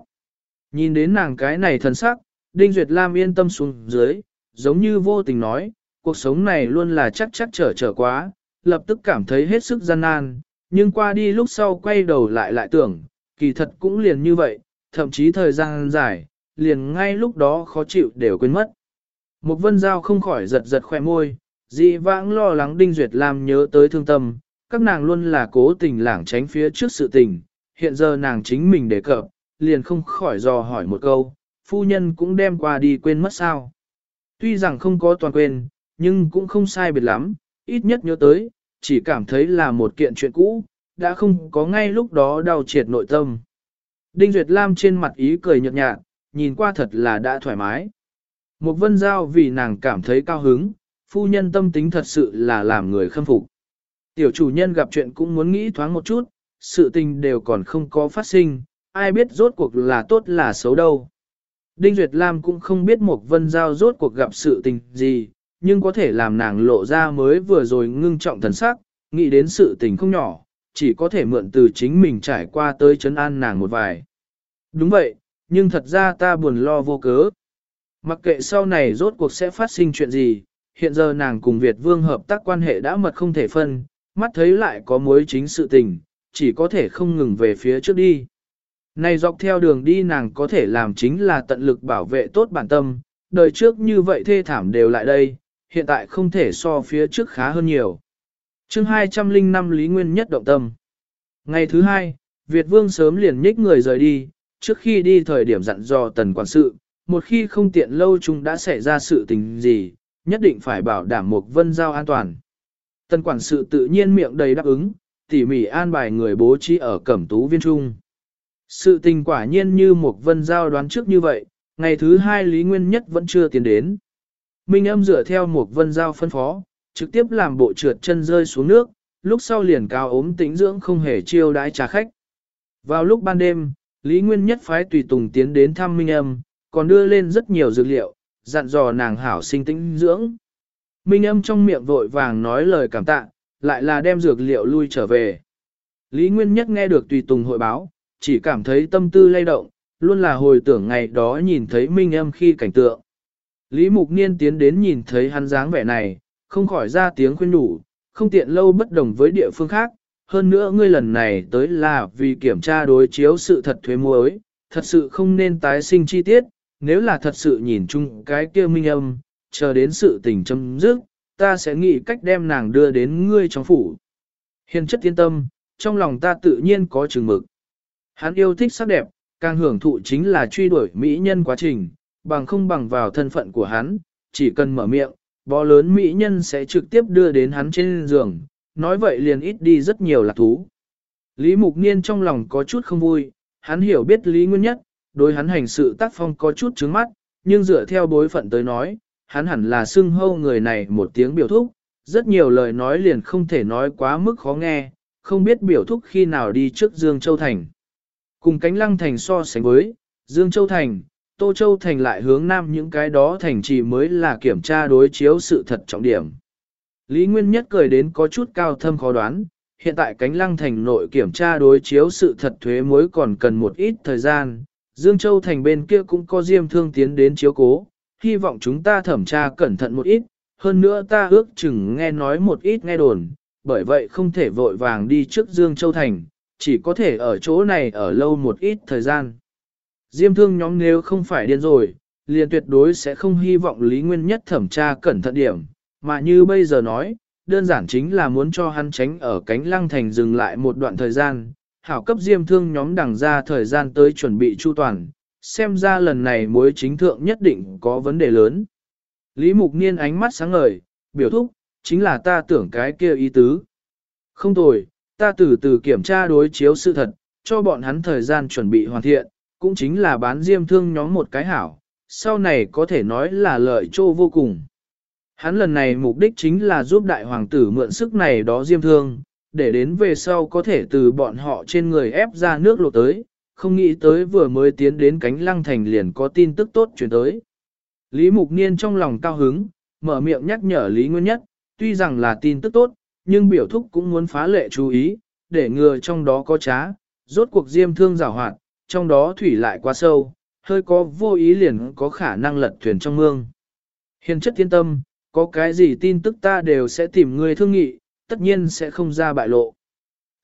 Nhìn đến nàng cái này thần sắc, Đinh Duyệt Lam yên tâm xuống dưới, giống như vô tình nói, cuộc sống này luôn là chắc chắc trở trở quá, lập tức cảm thấy hết sức gian nan, nhưng qua đi lúc sau quay đầu lại lại tưởng, kỳ thật cũng liền như vậy, thậm chí thời gian dài, liền ngay lúc đó khó chịu đều quên mất. Một vân giao không khỏi giật giật khoe môi, dị vãng lo lắng Đinh Duyệt Lam nhớ tới thương tâm, các nàng luôn là cố tình lảng tránh phía trước sự tình, hiện giờ nàng chính mình đề cập, liền không khỏi dò hỏi một câu, phu nhân cũng đem qua đi quên mất sao. Tuy rằng không có toàn quên, nhưng cũng không sai biệt lắm, ít nhất nhớ tới, chỉ cảm thấy là một kiện chuyện cũ, đã không có ngay lúc đó đau triệt nội tâm. Đinh Duyệt Lam trên mặt ý cười nhợt nhạt, nhìn qua thật là đã thoải mái. Một vân giao vì nàng cảm thấy cao hứng, phu nhân tâm tính thật sự là làm người khâm phục. Tiểu chủ nhân gặp chuyện cũng muốn nghĩ thoáng một chút, sự tình đều còn không có phát sinh, ai biết rốt cuộc là tốt là xấu đâu. Đinh Duyệt Lam cũng không biết một vân giao rốt cuộc gặp sự tình gì, nhưng có thể làm nàng lộ ra mới vừa rồi ngưng trọng thần sắc, nghĩ đến sự tình không nhỏ, chỉ có thể mượn từ chính mình trải qua tới chấn an nàng một vài. Đúng vậy, nhưng thật ra ta buồn lo vô cớ. Mặc kệ sau này rốt cuộc sẽ phát sinh chuyện gì, hiện giờ nàng cùng Việt Vương hợp tác quan hệ đã mật không thể phân, mắt thấy lại có mối chính sự tình, chỉ có thể không ngừng về phía trước đi. Này dọc theo đường đi nàng có thể làm chính là tận lực bảo vệ tốt bản tâm, đời trước như vậy thê thảm đều lại đây, hiện tại không thể so phía trước khá hơn nhiều. chương 205 Lý Nguyên nhất động tâm. Ngày thứ hai, Việt Vương sớm liền nhích người rời đi, trước khi đi thời điểm dặn dò tần quản sự, một khi không tiện lâu chúng đã xảy ra sự tình gì, nhất định phải bảo đảm một vân giao an toàn. Tần quản sự tự nhiên miệng đầy đáp ứng, tỉ mỉ an bài người bố trí ở cẩm tú viên trung. Sự tình quả nhiên như một vân giao đoán trước như vậy, ngày thứ hai Lý Nguyên Nhất vẫn chưa tiến đến. Minh âm dựa theo một vân giao phân phó, trực tiếp làm bộ trượt chân rơi xuống nước, lúc sau liền cao ốm tĩnh dưỡng không hề chiêu đãi trà khách. Vào lúc ban đêm, Lý Nguyên Nhất phái tùy tùng tiến đến thăm Minh âm, còn đưa lên rất nhiều dược liệu, dặn dò nàng hảo sinh tĩnh dưỡng. Minh âm trong miệng vội vàng nói lời cảm tạ, lại là đem dược liệu lui trở về. Lý Nguyên Nhất nghe được tùy tùng hội báo, chỉ cảm thấy tâm tư lay động, luôn là hồi tưởng ngày đó nhìn thấy Minh âm khi cảnh tượng. Lý Mục Niên tiến đến nhìn thấy hắn dáng vẻ này, không khỏi ra tiếng khuyên nhủ, không tiện lâu bất đồng với địa phương khác. Hơn nữa ngươi lần này tới là vì kiểm tra đối chiếu sự thật thuế muối, thật sự không nên tái sinh chi tiết, nếu là thật sự nhìn chung cái kia minh âm, chờ đến sự tình chấm dứt, ta sẽ nghĩ cách đem nàng đưa đến ngươi trong phủ. Hiền chất yên tâm, trong lòng ta tự nhiên có chừng mực. Hắn yêu thích sắc đẹp, càng hưởng thụ chính là truy đuổi mỹ nhân quá trình, bằng không bằng vào thân phận của hắn, chỉ cần mở miệng, bó lớn mỹ nhân sẽ trực tiếp đưa đến hắn trên giường, nói vậy liền ít đi rất nhiều lạc thú. Lý Mục Niên trong lòng có chút không vui, hắn hiểu biết Lý Nguyên Nhất, đối hắn hành sự tác phong có chút trứng mắt, nhưng dựa theo bối phận tới nói, hắn hẳn là xưng hâu người này một tiếng biểu thúc, rất nhiều lời nói liền không thể nói quá mức khó nghe, không biết biểu thúc khi nào đi trước Dương Châu Thành. Cùng cánh lăng thành so sánh với, Dương Châu Thành, Tô Châu Thành lại hướng nam những cái đó thành trì mới là kiểm tra đối chiếu sự thật trọng điểm. Lý Nguyên Nhất cười đến có chút cao thâm khó đoán, hiện tại cánh lăng thành nội kiểm tra đối chiếu sự thật thuế mối còn cần một ít thời gian, Dương Châu thành bên kia cũng có diêm thương tiến đến chiếu cố, hy vọng chúng ta thẩm tra cẩn thận một ít, hơn nữa ta ước chừng nghe nói một ít nghe đồn, bởi vậy không thể vội vàng đi trước Dương Châu thành, chỉ có thể ở chỗ này ở lâu một ít thời gian. Diêm thương nhóm nếu không phải điên rồi, liền tuyệt đối sẽ không hy vọng Lý Nguyên Nhất thẩm tra cẩn thận điểm, mà như bây giờ nói, đơn giản chính là muốn cho hắn tránh ở cánh lăng thành dừng lại một đoạn thời gian, hảo cấp diêm thương nhóm đằng ra thời gian tới chuẩn bị chu toàn, xem ra lần này mối chính thượng nhất định có vấn đề lớn. Lý Mục Niên ánh mắt sáng ngời, biểu thúc, chính là ta tưởng cái kia ý tứ. Không tồi, ta từ từ kiểm tra đối chiếu sự thật, cho bọn hắn thời gian chuẩn bị hoàn thiện, cũng chính là bán diêm thương nhóm một cái hảo, sau này có thể nói là lợi trô vô cùng. Hắn lần này mục đích chính là giúp đại hoàng tử mượn sức này đó diêm thương, để đến về sau có thể từ bọn họ trên người ép ra nước lột tới, không nghĩ tới vừa mới tiến đến cánh lăng thành liền có tin tức tốt chuyển tới. Lý Mục Niên trong lòng cao hứng, mở miệng nhắc nhở Lý Nguyên Nhất, tuy rằng là tin tức tốt, nhưng biểu thúc cũng muốn phá lệ chú ý, để ngừa trong đó có trá, rốt cuộc diêm thương rào hoạt, trong đó thủy lại quá sâu, hơi có vô ý liền có khả năng lật thuyền trong mương. Hiền chất thiên tâm, có cái gì tin tức ta đều sẽ tìm người thương nghị, tất nhiên sẽ không ra bại lộ.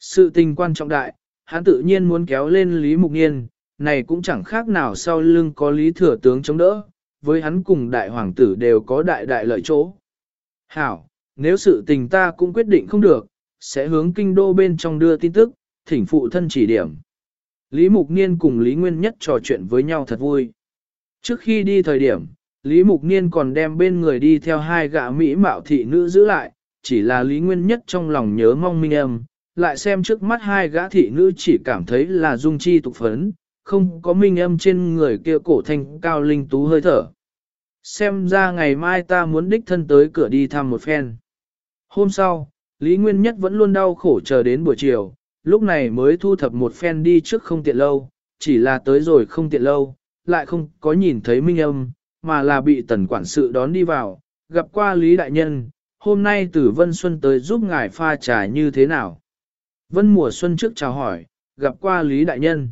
Sự tình quan trọng đại, hắn tự nhiên muốn kéo lên Lý Mục Niên, này cũng chẳng khác nào sau lưng có Lý Thừa Tướng chống đỡ, với hắn cùng đại hoàng tử đều có đại đại lợi chỗ. Hảo, nếu sự tình ta cũng quyết định không được, sẽ hướng kinh đô bên trong đưa tin tức, thỉnh phụ thân chỉ điểm. Lý Mục Niên cùng Lý Nguyên Nhất trò chuyện với nhau thật vui. Trước khi đi thời điểm, Lý Mục Niên còn đem bên người đi theo hai gã Mỹ mạo thị nữ giữ lại, chỉ là Lý Nguyên Nhất trong lòng nhớ mong minh em, lại xem trước mắt hai gã thị nữ chỉ cảm thấy là dung chi tục phấn, không có minh em trên người kia cổ thanh cao linh tú hơi thở. Xem ra ngày mai ta muốn đích thân tới cửa đi thăm một phen. Hôm sau, Lý Nguyên Nhất vẫn luôn đau khổ chờ đến buổi chiều, lúc này mới thu thập một phen đi trước không tiện lâu, chỉ là tới rồi không tiện lâu, lại không có nhìn thấy minh âm, mà là bị tần quản sự đón đi vào, gặp qua Lý Đại Nhân, hôm nay từ Vân Xuân tới giúp ngài pha trà như thế nào. Vân mùa xuân trước chào hỏi, gặp qua Lý Đại Nhân.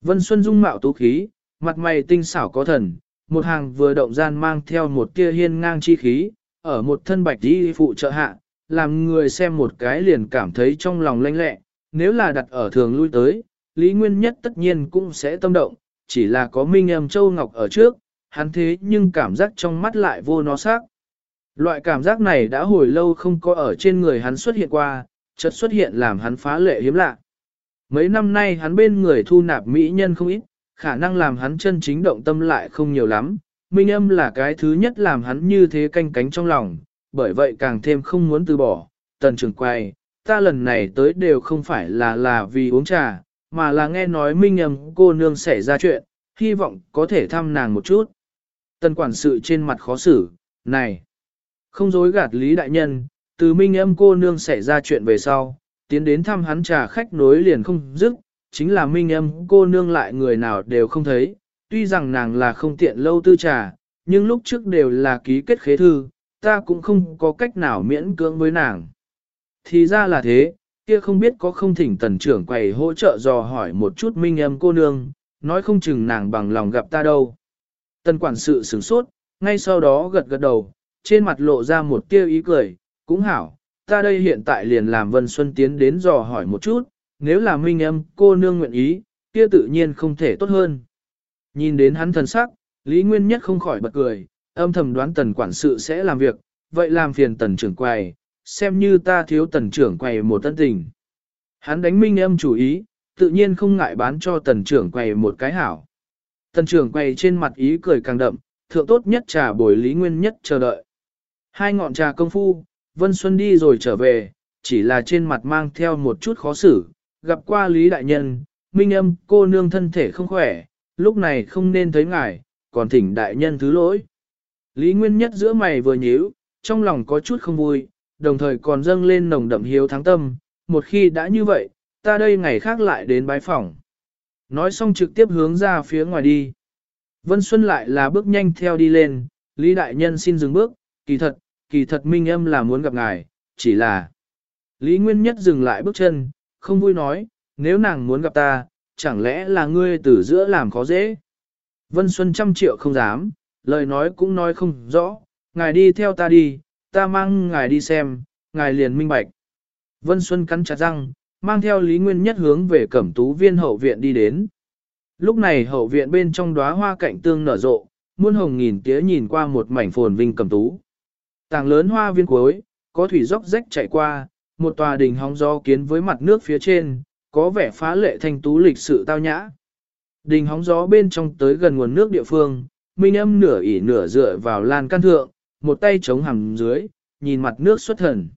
Vân Xuân dung mạo tú khí, mặt mày tinh xảo có thần, một hàng vừa động gian mang theo một tia hiên ngang chi khí, ở một thân bạch đi phụ trợ hạ, làm người xem một cái liền cảm thấy trong lòng lanh lẹ, nếu là đặt ở thường lui tới, Lý Nguyên Nhất tất nhiên cũng sẽ tâm động, chỉ là có Minh em Châu Ngọc ở trước, hắn thế nhưng cảm giác trong mắt lại vô nó sắc. Loại cảm giác này đã hồi lâu không có ở trên người hắn xuất hiện qua, chợt xuất hiện làm hắn phá lệ hiếm lạ. Mấy năm nay hắn bên người thu nạp mỹ nhân không ít, khả năng làm hắn chân chính động tâm lại không nhiều lắm. Minh âm là cái thứ nhất làm hắn như thế canh cánh trong lòng, bởi vậy càng thêm không muốn từ bỏ. Tần trưởng quay, ta lần này tới đều không phải là là vì uống trà, mà là nghe nói Minh âm cô nương xảy ra chuyện, hy vọng có thể thăm nàng một chút. Tần quản sự trên mặt khó xử, này, không dối gạt Lý Đại Nhân, từ Minh âm cô nương xảy ra chuyện về sau, tiến đến thăm hắn trà khách nối liền không dứt, chính là Minh âm cô nương lại người nào đều không thấy, tuy rằng nàng là không tiện lâu tư trà, nhưng lúc trước đều là ký kết khế thư, ta cũng không có cách nào miễn cưỡng với nàng. Thì ra là thế, kia không biết có không thỉnh tần trưởng quầy hỗ trợ dò hỏi một chút Minh âm cô nương, nói không chừng nàng bằng lòng gặp ta đâu. Tần quản sự sửng sốt, ngay sau đó gật gật đầu, trên mặt lộ ra một tia ý cười, cũng hảo, ta đây hiện tại liền làm Vân Xuân tiến đến dò hỏi một chút, nếu là minh âm cô nương nguyện ý, kia tự nhiên không thể tốt hơn. Nhìn đến hắn thần sắc, Lý Nguyên Nhất không khỏi bật cười, âm thầm đoán tần quản sự sẽ làm việc, vậy làm phiền tần trưởng quầy, xem như ta thiếu tần trưởng quầy một tân tình. Hắn đánh minh âm chủ ý, tự nhiên không ngại bán cho tần trưởng quầy một cái hảo. Tần trưởng quầy trên mặt ý cười càng đậm, thượng tốt nhất trà bồi Lý Nguyên Nhất chờ đợi. Hai ngọn trà công phu, Vân Xuân đi rồi trở về, chỉ là trên mặt mang theo một chút khó xử, gặp qua Lý Đại Nhân, Minh Âm cô nương thân thể không khỏe, lúc này không nên thấy ngài, còn thỉnh Đại Nhân thứ lỗi. Lý Nguyên Nhất giữa mày vừa nhíu, trong lòng có chút không vui, đồng thời còn dâng lên nồng đậm hiếu thắng tâm, một khi đã như vậy, ta đây ngày khác lại đến bái phòng, Nói xong trực tiếp hướng ra phía ngoài đi. Vân Xuân lại là bước nhanh theo đi lên, Lý Đại Nhân xin dừng bước, kỳ thật, kỳ thật minh âm là muốn gặp ngài, chỉ là... Lý Nguyên Nhất dừng lại bước chân, không vui nói, nếu nàng muốn gặp ta, chẳng lẽ là ngươi từ giữa làm khó dễ. Vân Xuân trăm triệu không dám, lời nói cũng nói không rõ, ngài đi theo ta đi, ta mang ngài đi xem, ngài liền minh bạch. Vân Xuân cắn chặt răng, mang theo Lý Nguyên Nhất hướng về cẩm tú viên hậu viện đi đến. Lúc này hậu viện bên trong đóa hoa cạnh tương nở rộ, muôn hồng nghìn tía nhìn qua một mảnh phồn vinh cẩm tú. Tàng lớn hoa viên cuối, có thủy dốc rách chạy qua, một tòa đình hóng gió kiến với mặt nước phía trên, có vẻ phá lệ thanh tú lịch sự tao nhã. Đình hóng gió bên trong tới gần nguồn nước địa phương, Minh âm nửa ỉ nửa dựa vào lan can thượng, một tay chống hầm dưới, nhìn mặt nước xuất thần.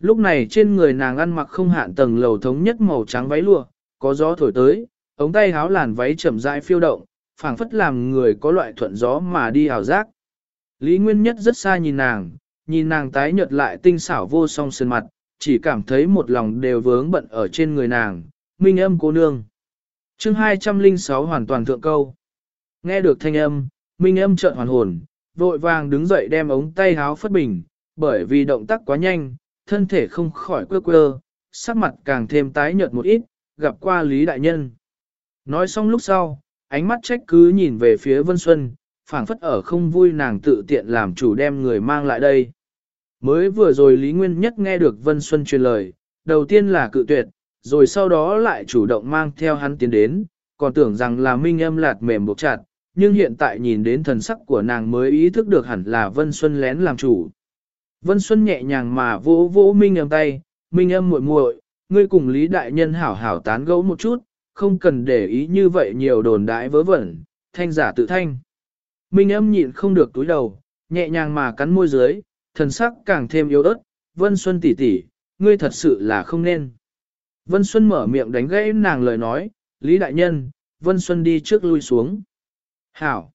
Lúc này trên người nàng ăn mặc không hạn tầng lầu thống nhất màu trắng váy lụa, có gió thổi tới, ống tay háo làn váy chậm rãi phiêu động, phảng phất làm người có loại thuận gió mà đi hào giác. Lý Nguyên Nhất rất xa nhìn nàng, nhìn nàng tái nhợt lại tinh xảo vô song sơn mặt, chỉ cảm thấy một lòng đều vướng bận ở trên người nàng, minh âm cô nương. chương 206 hoàn toàn thượng câu. Nghe được thanh âm, minh âm trợn hoàn hồn, vội vàng đứng dậy đem ống tay háo phất bình, bởi vì động tác quá nhanh, thân thể không khỏi quơ quơ, sắc mặt càng thêm tái nhợt một ít, gặp qua Lý Đại Nhân. Nói xong lúc sau, ánh mắt trách cứ nhìn về phía Vân Xuân, phảng phất ở không vui nàng tự tiện làm chủ đem người mang lại đây. Mới vừa rồi Lý Nguyên Nhất nghe được Vân Xuân truyền lời, đầu tiên là cự tuyệt, rồi sau đó lại chủ động mang theo hắn tiến đến, còn tưởng rằng là minh âm lạt mềm buộc chặt, nhưng hiện tại nhìn đến thần sắc của nàng mới ý thức được hẳn là Vân Xuân lén làm chủ. Vân Xuân nhẹ nhàng mà vỗ vỗ Minh âm tay, Minh âm muội muội, ngươi cùng Lý Đại Nhân hảo hảo tán gẫu một chút, không cần để ý như vậy nhiều đồn đãi vớ vẩn, thanh giả tự thanh. Minh âm nhịn không được túi đầu, nhẹ nhàng mà cắn môi dưới, thần sắc càng thêm yếu ớt, Vân Xuân tỷ tỷ, ngươi thật sự là không nên. Vân Xuân mở miệng đánh gãy nàng lời nói, Lý Đại Nhân, Vân Xuân đi trước lui xuống. Hảo!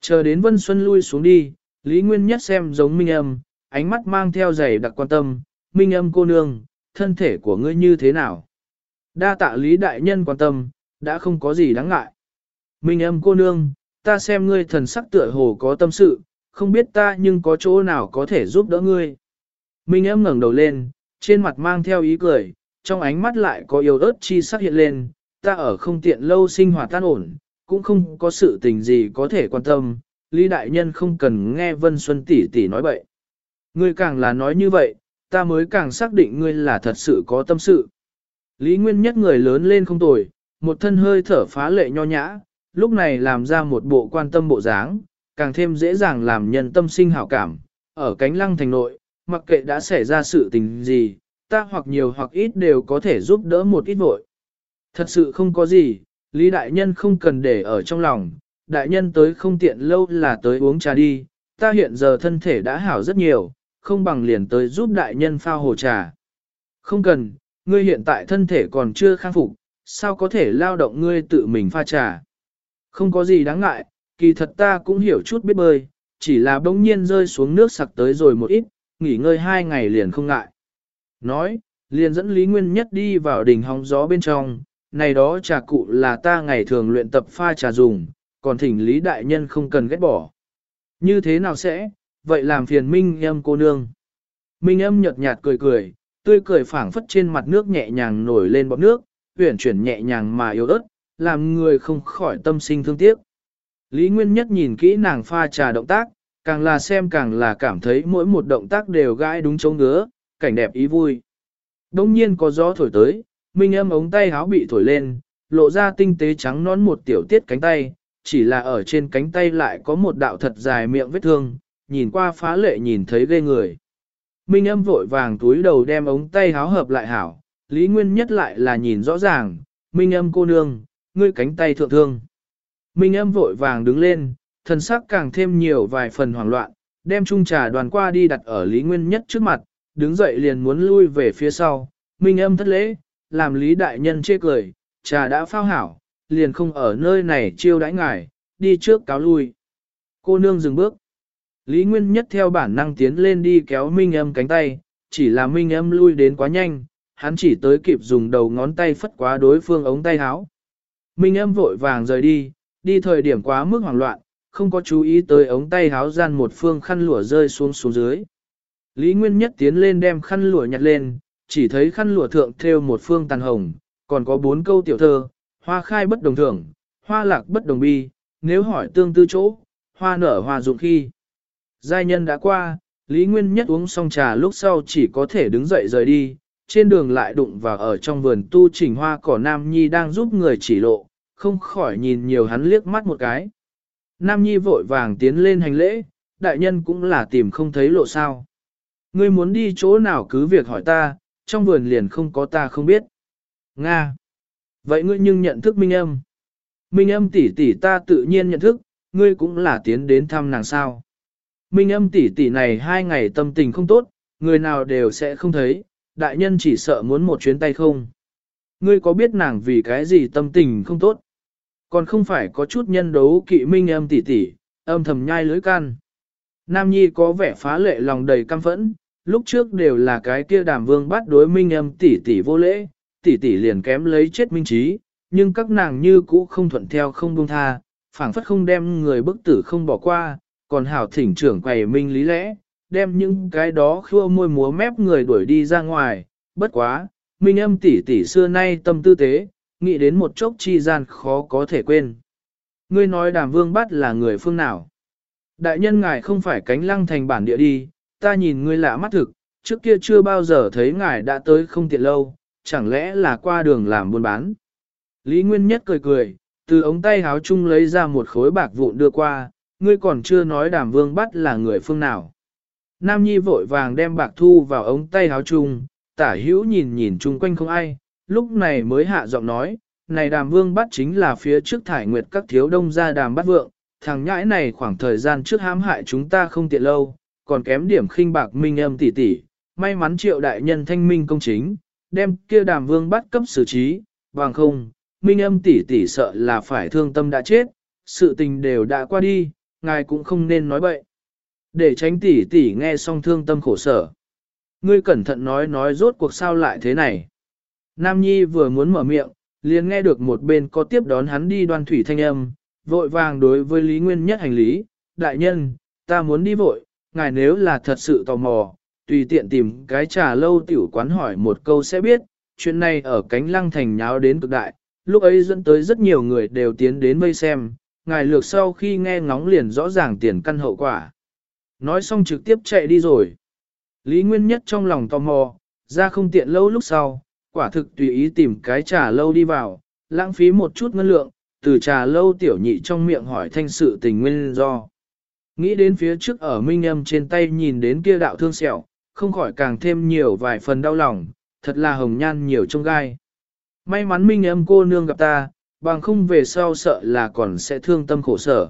Chờ đến Vân Xuân lui xuống đi, Lý Nguyên Nhất xem giống Minh Âm, ánh mắt mang theo giày đặc quan tâm, Minh Âm cô nương, thân thể của ngươi như thế nào? Đa tạ Lý Đại Nhân quan tâm, đã không có gì đáng ngại. Minh Âm cô nương, ta xem ngươi thần sắc tựa hồ có tâm sự, không biết ta nhưng có chỗ nào có thể giúp đỡ ngươi. Minh em ngẩng đầu lên, trên mặt mang theo ý cười, trong ánh mắt lại có yêu ớt chi sắc hiện lên, ta ở không tiện lâu sinh hoạt tan ổn, cũng không có sự tình gì có thể quan tâm, Lý Đại Nhân không cần nghe Vân Xuân tỷ tỷ nói bậy. Ngươi càng là nói như vậy, ta mới càng xác định ngươi là thật sự có tâm sự. Lý Nguyên nhất người lớn lên không tồi, một thân hơi thở phá lệ nho nhã, lúc này làm ra một bộ quan tâm bộ dáng, càng thêm dễ dàng làm nhân tâm sinh hảo cảm. Ở cánh lăng thành nội, mặc kệ đã xảy ra sự tình gì, ta hoặc nhiều hoặc ít đều có thể giúp đỡ một ít vội. Thật sự không có gì, Lý Đại Nhân không cần để ở trong lòng, Đại Nhân tới không tiện lâu là tới uống trà đi, ta hiện giờ thân thể đã hảo rất nhiều, không bằng liền tới giúp Đại Nhân pha hồ trà. Không cần, ngươi hiện tại thân thể còn chưa khang phục, sao có thể lao động ngươi tự mình pha trà. Không có gì đáng ngại, kỳ thật ta cũng hiểu chút biết bơi, chỉ là bỗng nhiên rơi xuống nước sặc tới rồi một ít, nghỉ ngơi hai ngày liền không ngại. Nói, liền dẫn Lý Nguyên Nhất đi vào đỉnh hóng gió bên trong, này đó trà cụ là ta ngày thường luyện tập pha trà dùng, còn thỉnh Lý Đại Nhân không cần ghét bỏ. Như thế nào sẽ, vậy làm phiền Minh âm cô nương. Minh âm nhợt nhạt cười cười, tươi cười phảng phất trên mặt nước nhẹ nhàng nổi lên bọt nước, huyển chuyển nhẹ nhàng mà yếu ớt, làm người không khỏi tâm sinh thương tiếc. Lý Nguyên Nhất nhìn kỹ nàng pha trà động tác, càng là xem càng là cảm thấy mỗi một động tác đều gãi đúng chỗ ngứa, cảnh đẹp ý vui. Đông nhiên có gió thổi tới, Minh âm ống tay háo bị thổi lên, lộ ra tinh tế trắng nón một tiểu tiết cánh tay, chỉ là ở trên cánh tay lại có một đạo thật dài miệng vết thương, nhìn qua phá lệ nhìn thấy ghê người. Minh âm vội vàng túi đầu đem ống tay háo hợp lại hảo, Lý Nguyên nhất lại là nhìn rõ ràng, Minh âm cô nương, ngươi cánh tay thượng thương. Minh âm vội vàng đứng lên, thần sắc càng thêm nhiều vài phần hoảng loạn, đem chung trà đoàn qua đi đặt ở Lý Nguyên nhất trước mặt, đứng dậy liền muốn lui về phía sau, Minh âm thất lễ, làm Lý Đại Nhân chê cười, trà đã phao hảo, liền không ở nơi này chiêu đãi ngài, đi trước cáo lui. Cô nương dừng bước. Lý Nguyên Nhất theo bản năng tiến lên đi kéo Minh Âm cánh tay, chỉ là Minh Âm lui đến quá nhanh, hắn chỉ tới kịp dùng đầu ngón tay phất quá đối phương ống tay áo. Minh Âm vội vàng rời đi, đi thời điểm quá mức hoảng loạn, không có chú ý tới ống tay háo gian một phương khăn lụa rơi xuống xuống dưới. Lý Nguyên Nhất tiến lên đem khăn lụa nhặt lên, chỉ thấy khăn lụa thượng thêu một phương tàn hồng, còn có bốn câu tiểu thơ, hoa khai bất đồng thưởng, hoa lạc bất đồng bi, nếu hỏi tương tư chỗ, hoa nở hoa dụng khi. Giai nhân đã qua, Lý Nguyên Nhất uống xong trà lúc sau chỉ có thể đứng dậy rời đi, trên đường lại đụng vào ở trong vườn tu chỉnh hoa cỏ Nam Nhi đang giúp người chỉ lộ, không khỏi nhìn nhiều hắn liếc mắt một cái. Nam Nhi vội vàng tiến lên hành lễ, đại nhân cũng là tìm không thấy lộ sao. Ngươi muốn đi chỗ nào cứ việc hỏi ta, trong vườn liền không có ta không biết. Nga. Vậy ngươi nhưng nhận thức Minh Âm. Minh Âm tỷ tỷ ta tự nhiên nhận thức, ngươi cũng là tiến đến thăm nàng sao. Minh Âm tỷ tỷ này hai ngày tâm tình không tốt, người nào đều sẽ không thấy, đại nhân chỉ sợ muốn một chuyến tay không. Ngươi có biết nàng vì cái gì tâm tình không tốt? Còn không phải có chút nhân đấu kỵ Minh Âm tỷ tỷ, âm thầm nhai lưới can. Nam Nhi có vẻ phá lệ lòng đầy căm phẫn, lúc trước đều là cái kia đàm vương bắt đối minh âm tỷ tỷ vô lễ, tỷ tỷ liền kém lấy chết minh trí, nhưng các nàng như cũ không thuận theo không buông tha, phảng phất không đem người bức tử không bỏ qua, còn hảo thỉnh trưởng quầy minh lý lẽ, đem những cái đó khua môi múa mép người đuổi đi ra ngoài, bất quá, minh âm tỷ tỷ xưa nay tâm tư tế, nghĩ đến một chốc chi gian khó có thể quên. Ngươi nói đàm vương bắt là người phương nào? Đại nhân ngài không phải cánh lăng thành bản địa đi, ta nhìn ngươi lạ mắt thực, trước kia chưa bao giờ thấy ngài đã tới không tiện lâu, chẳng lẽ là qua đường làm buôn bán. Lý Nguyên Nhất cười cười, từ ống tay háo chung lấy ra một khối bạc vụn đưa qua, ngươi còn chưa nói đàm vương bắt là người phương nào. Nam Nhi vội vàng đem bạc thu vào ống tay háo chung, tả hữu nhìn nhìn chung quanh không ai, lúc này mới hạ giọng nói, này đàm vương bắt chính là phía trước thải nguyệt các thiếu đông ra đàm bắt vượng, thằng nhãi này khoảng thời gian trước hãm hại chúng ta không tiện lâu, còn kém điểm khinh bạc minh âm tỷ tỷ, may mắn triệu đại nhân thanh minh công chính, đem kia đàm vương bắt cấp xử trí, bằng không, minh âm tỷ tỷ sợ là phải thương tâm đã chết, sự tình đều đã qua đi, ngài cũng không nên nói bậy. Để tránh tỷ tỷ nghe xong thương tâm khổ sở. Ngươi cẩn thận nói nói rốt cuộc sao lại thế này. Nam Nhi vừa muốn mở miệng, liền nghe được một bên có tiếp đón hắn đi đoan thủy thanh âm, vội vàng đối với Lý Nguyên Nhất hành lý, đại nhân, ta muốn đi vội, ngài nếu là thật sự tò mò, tùy tiện tìm cái trà lâu tiểu quán hỏi một câu sẽ biết, chuyện này ở cánh lăng thành nháo đến cực đại, lúc ấy dẫn tới rất nhiều người đều tiến đến vây xem, ngài lược sau khi nghe ngóng liền rõ ràng tiền căn hậu quả. Nói xong trực tiếp chạy đi rồi. Lý Nguyên Nhất trong lòng tò mò, ra không tiện lâu lúc sau, quả thực tùy ý tìm cái trà lâu đi vào, lãng phí một chút ngân lượng, từ trà lâu tiểu nhị trong miệng hỏi thanh sự tình nguyên do. Nghĩ đến phía trước ở minh âm trên tay nhìn đến kia đạo thương sẹo, không khỏi càng thêm nhiều vài phần đau lòng, thật là hồng nhan nhiều trong gai. May mắn minh âm cô nương gặp ta, bằng không về sau sợ là còn sẽ thương tâm khổ sở.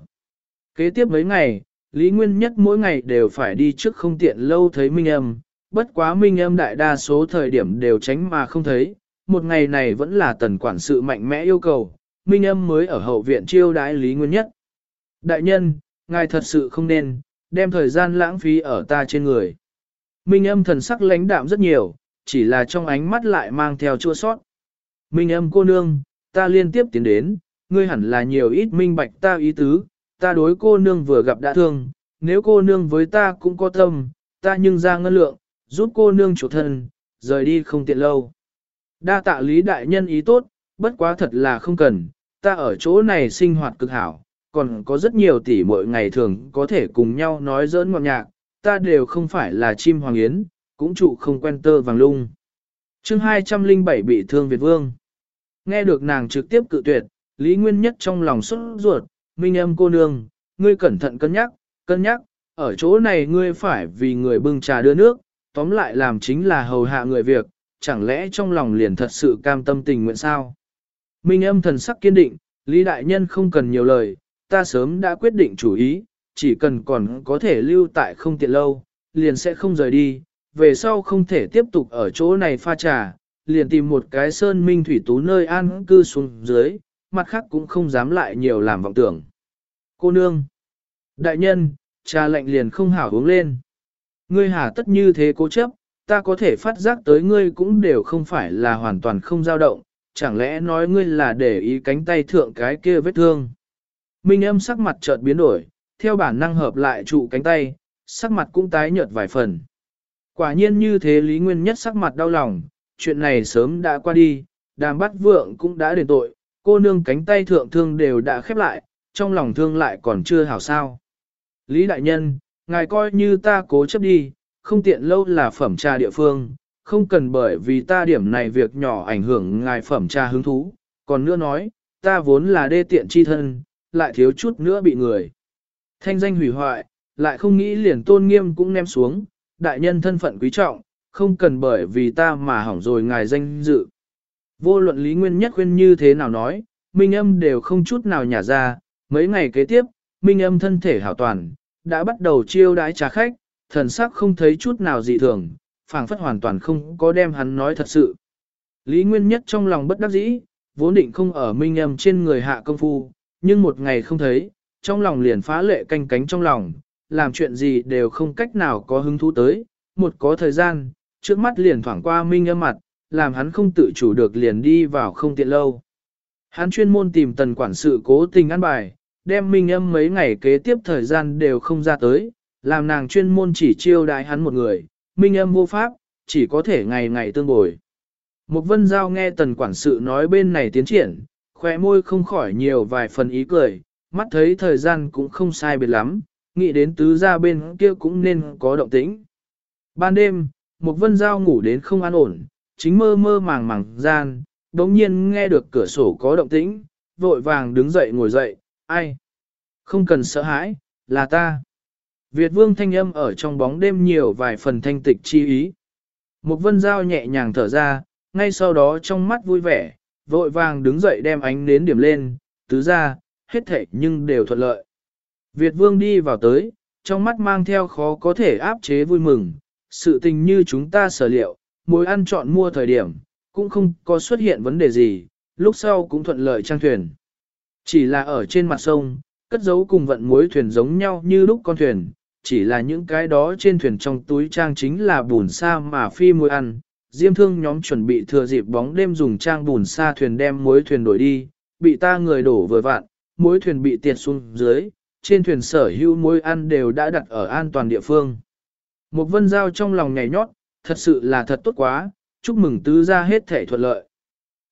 Kế tiếp mấy ngày, Lý Nguyên Nhất mỗi ngày đều phải đi trước không tiện lâu thấy minh âm, bất quá minh âm đại đa số thời điểm đều tránh mà không thấy, một ngày này vẫn là tần quản sự mạnh mẽ yêu cầu, minh âm mới ở hậu viện chiêu đái Lý Nguyên Nhất. Đại nhân, ngài thật sự không nên, đem thời gian lãng phí ở ta trên người. Minh âm thần sắc lãnh đạm rất nhiều, chỉ là trong ánh mắt lại mang theo chua sót. Minh âm cô nương, ta liên tiếp tiến đến, ngươi hẳn là nhiều ít minh bạch ta ý tứ, ta đối cô nương vừa gặp đã thương, nếu cô nương với ta cũng có tâm, ta nhưng ra ngân lượng, giúp cô nương chủ thân, rời đi không tiện lâu. Đa tạ lý đại nhân ý tốt, bất quá thật là không cần, ta ở chỗ này sinh hoạt cực hảo, còn có rất nhiều tỷ mỗi ngày thường có thể cùng nhau nói giỡn ngọt nhạc, ta đều không phải là chim hoàng yến, cũng trụ không quen tơ vàng lung. chương 207 bị thương Việt Vương. Nghe được nàng trực tiếp cự tuyệt, Lý Nguyên Nhất trong lòng xuất ruột, minh âm cô nương, ngươi cẩn thận cân nhắc, cân nhắc, ở chỗ này ngươi phải vì người bưng trà đưa nước, tóm lại làm chính là hầu hạ người việc, chẳng lẽ trong lòng liền thật sự cam tâm tình nguyện sao? Minh âm thần sắc kiên định, Lý Đại Nhân không cần nhiều lời, ta sớm đã quyết định chủ ý, chỉ cần còn có thể lưu tại không tiện lâu, liền sẽ không rời đi, về sau không thể tiếp tục ở chỗ này pha trà, liền tìm một cái sơn minh thủy tú nơi an cư xuống dưới, mặt khác cũng không dám lại nhiều làm vọng tưởng. Cô nương, đại nhân, trà lạnh liền không hảo uống lên. Ngươi hà tất như thế cố chấp, ta có thể phát giác tới ngươi cũng đều không phải là hoàn toàn không dao động, chẳng lẽ nói ngươi là để ý cánh tay thượng cái kia vết thương. Minh âm sắc mặt chợt biến đổi, theo bản năng hợp lại trụ cánh tay, sắc mặt cũng tái nhợt vài phần. Quả nhiên như thế Lý Nguyên Nhất sắc mặt đau lòng, chuyện này sớm đã qua đi, đàm bắt vượng cũng đã đền tội, cô nương cánh tay thượng thương đều đã khép lại, trong lòng thương lại còn chưa hảo sao. Lý Đại Nhân, ngài coi như ta cố chấp đi, không tiện lâu là phẩm trà địa phương, không cần bởi vì ta điểm này việc nhỏ ảnh hưởng ngài phẩm trà hứng thú, còn nữa nói, ta vốn là đê tiện chi thân, lại thiếu chút nữa bị người. Thanh danh hủy hoại, lại không nghĩ liền tôn nghiêm cũng ném xuống, đại nhân thân phận quý trọng, không cần bởi vì ta mà hỏng rồi ngài danh dự. Vô luận lý nguyên nhất khuyên như thế nào nói, minh âm đều không chút nào nhả ra, mấy ngày kế tiếp, minh âm thân thể hảo toàn, đã bắt đầu chiêu đãi trà khách, thần sắc không thấy chút nào dị thường, phảng phất hoàn toàn không có đem hắn nói thật sự. Lý Nguyên Nhất trong lòng bất đắc dĩ, vốn định không ở minh âm trên người hạ công phu, nhưng một ngày không thấy, trong lòng liền phá lệ canh cánh trong lòng, làm chuyện gì đều không cách nào có hứng thú tới, một có thời gian, trước mắt liền thoảng qua minh âm mặt, làm hắn không tự chủ được liền đi vào không tiện lâu. Hắn chuyên môn tìm tần quản sự cố tình ăn bài, đem minh âm mấy ngày kế tiếp thời gian đều không ra tới, làm nàng chuyên môn chỉ chiêu đại hắn một người, minh âm vô pháp, chỉ có thể ngày ngày tương bồi. Mục vân giao nghe tần quản sự nói bên này tiến triển, khóe môi không khỏi nhiều vài phần ý cười, mắt thấy thời gian cũng không sai biệt lắm, nghĩ đến tứ gia bên kia cũng nên có động tĩnh. Ban đêm, Mục vân giao ngủ đến không an ổn, chính mơ mơ màng màng gian, đống nhiên nghe được cửa sổ có động tĩnh, vội vàng đứng dậy ngồi dậy, ai? Không cần sợ hãi, là ta. Việt vương thanh âm ở trong bóng đêm nhiều vài phần thanh tịch chi ý. Một vân giao nhẹ nhàng thở ra, ngay sau đó trong mắt vui vẻ, vội vàng đứng dậy đem ánh nến điểm lên, tứ ra, hết thảy nhưng đều thuận lợi. Việt vương đi vào tới, trong mắt mang theo khó có thể áp chế vui mừng, sự tình như chúng ta sở liệu, mối ăn chọn mua thời điểm, cũng không có xuất hiện vấn đề gì, lúc sau cũng thuận lợi trang thuyền. Chỉ là ở trên mặt sông, cất giấu cùng vận muối thuyền giống nhau như lúc con thuyền, chỉ là những cái đó trên thuyền trong túi trang chính là bùn sa mà phi muối ăn. Diêm thương nhóm chuẩn bị thừa dịp bóng đêm dùng trang bùn sa thuyền đem muối thuyền đổi đi, bị ta người đổ vừa vạn, muối thuyền bị tiệt xuống dưới, trên thuyền sở hữu muối ăn đều đã đặt ở an toàn địa phương. Một vân giao trong lòng nhảy nhót, thật sự là thật tốt quá, chúc mừng tứ ra hết thể thuận lợi.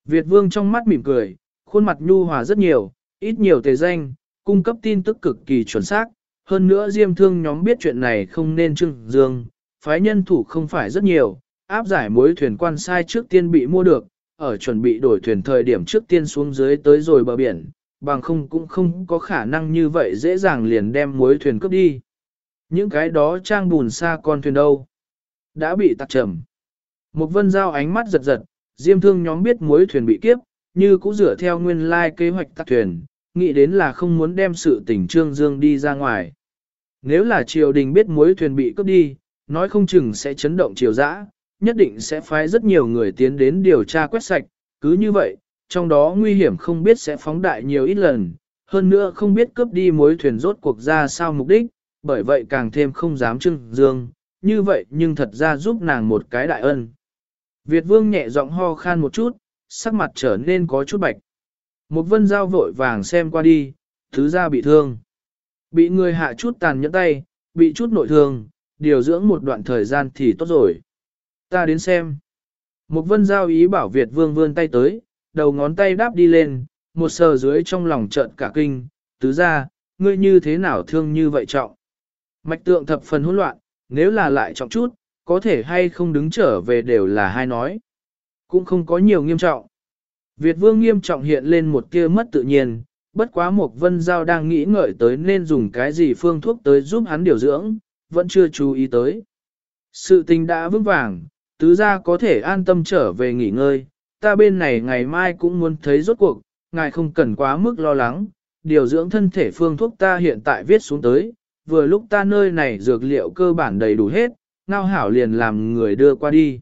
Việt vương trong mắt mỉm cười, khuôn mặt nhu hòa rất nhiều, ít nhiều tề danh, cung cấp tin tức cực kỳ chuẩn xác. Hơn nữa diêm thương nhóm biết chuyện này không nên trưng dương, phái nhân thủ không phải rất nhiều, áp giải mối thuyền quan sai trước tiên bị mua được, ở chuẩn bị đổi thuyền thời điểm trước tiên xuống dưới tới rồi bờ biển, bằng không cũng không có khả năng như vậy dễ dàng liền đem mối thuyền cướp đi. Những cái đó trang bùn xa con thuyền đâu? Đã bị tạc trầm. Một vân giao ánh mắt giật giật, diêm thương nhóm biết mối thuyền bị kiếp, như cũ dựa theo nguyên lai kế hoạch tạc thuyền, nghĩ đến là không muốn đem sự tình trương dương đi ra ngoài. Nếu là triều đình biết mối thuyền bị cướp đi, nói không chừng sẽ chấn động triều dã, nhất định sẽ phái rất nhiều người tiến đến điều tra quét sạch, cứ như vậy, trong đó nguy hiểm không biết sẽ phóng đại nhiều ít lần, hơn nữa không biết cướp đi mối thuyền rốt cuộc ra sao mục đích, bởi vậy càng thêm không dám trưng dương, như vậy nhưng thật ra giúp nàng một cái đại ân. Việt vương nhẹ giọng ho khan một chút, sắc mặt trở nên có chút bạch. Một vân giao vội vàng xem qua đi, thứ ra bị thương. Bị người hạ chút tàn nhẫn tay, bị chút nội thương, điều dưỡng một đoạn thời gian thì tốt rồi. Ta đến xem. Một vân giao ý bảo Việt vương vươn tay tới, đầu ngón tay đáp đi lên, một sờ dưới trong lòng trợn cả kinh, tứ ra, ngươi như thế nào thương như vậy trọng. Mạch tượng thập phần hỗn loạn, nếu là lại trọng chút, có thể hay không đứng trở về đều là hai nói. Cũng không có nhiều nghiêm trọng. Việt vương nghiêm trọng hiện lên một kia mất tự nhiên, bất quá một vân giao đang nghĩ ngợi tới nên dùng cái gì phương thuốc tới giúp hắn điều dưỡng, vẫn chưa chú ý tới. Sự tình đã vững vàng, tứ gia có thể an tâm trở về nghỉ ngơi, ta bên này ngày mai cũng muốn thấy rốt cuộc, ngài không cần quá mức lo lắng, điều dưỡng thân thể phương thuốc ta hiện tại viết xuống tới, vừa lúc ta nơi này dược liệu cơ bản đầy đủ hết, ngao hảo liền làm người đưa qua đi.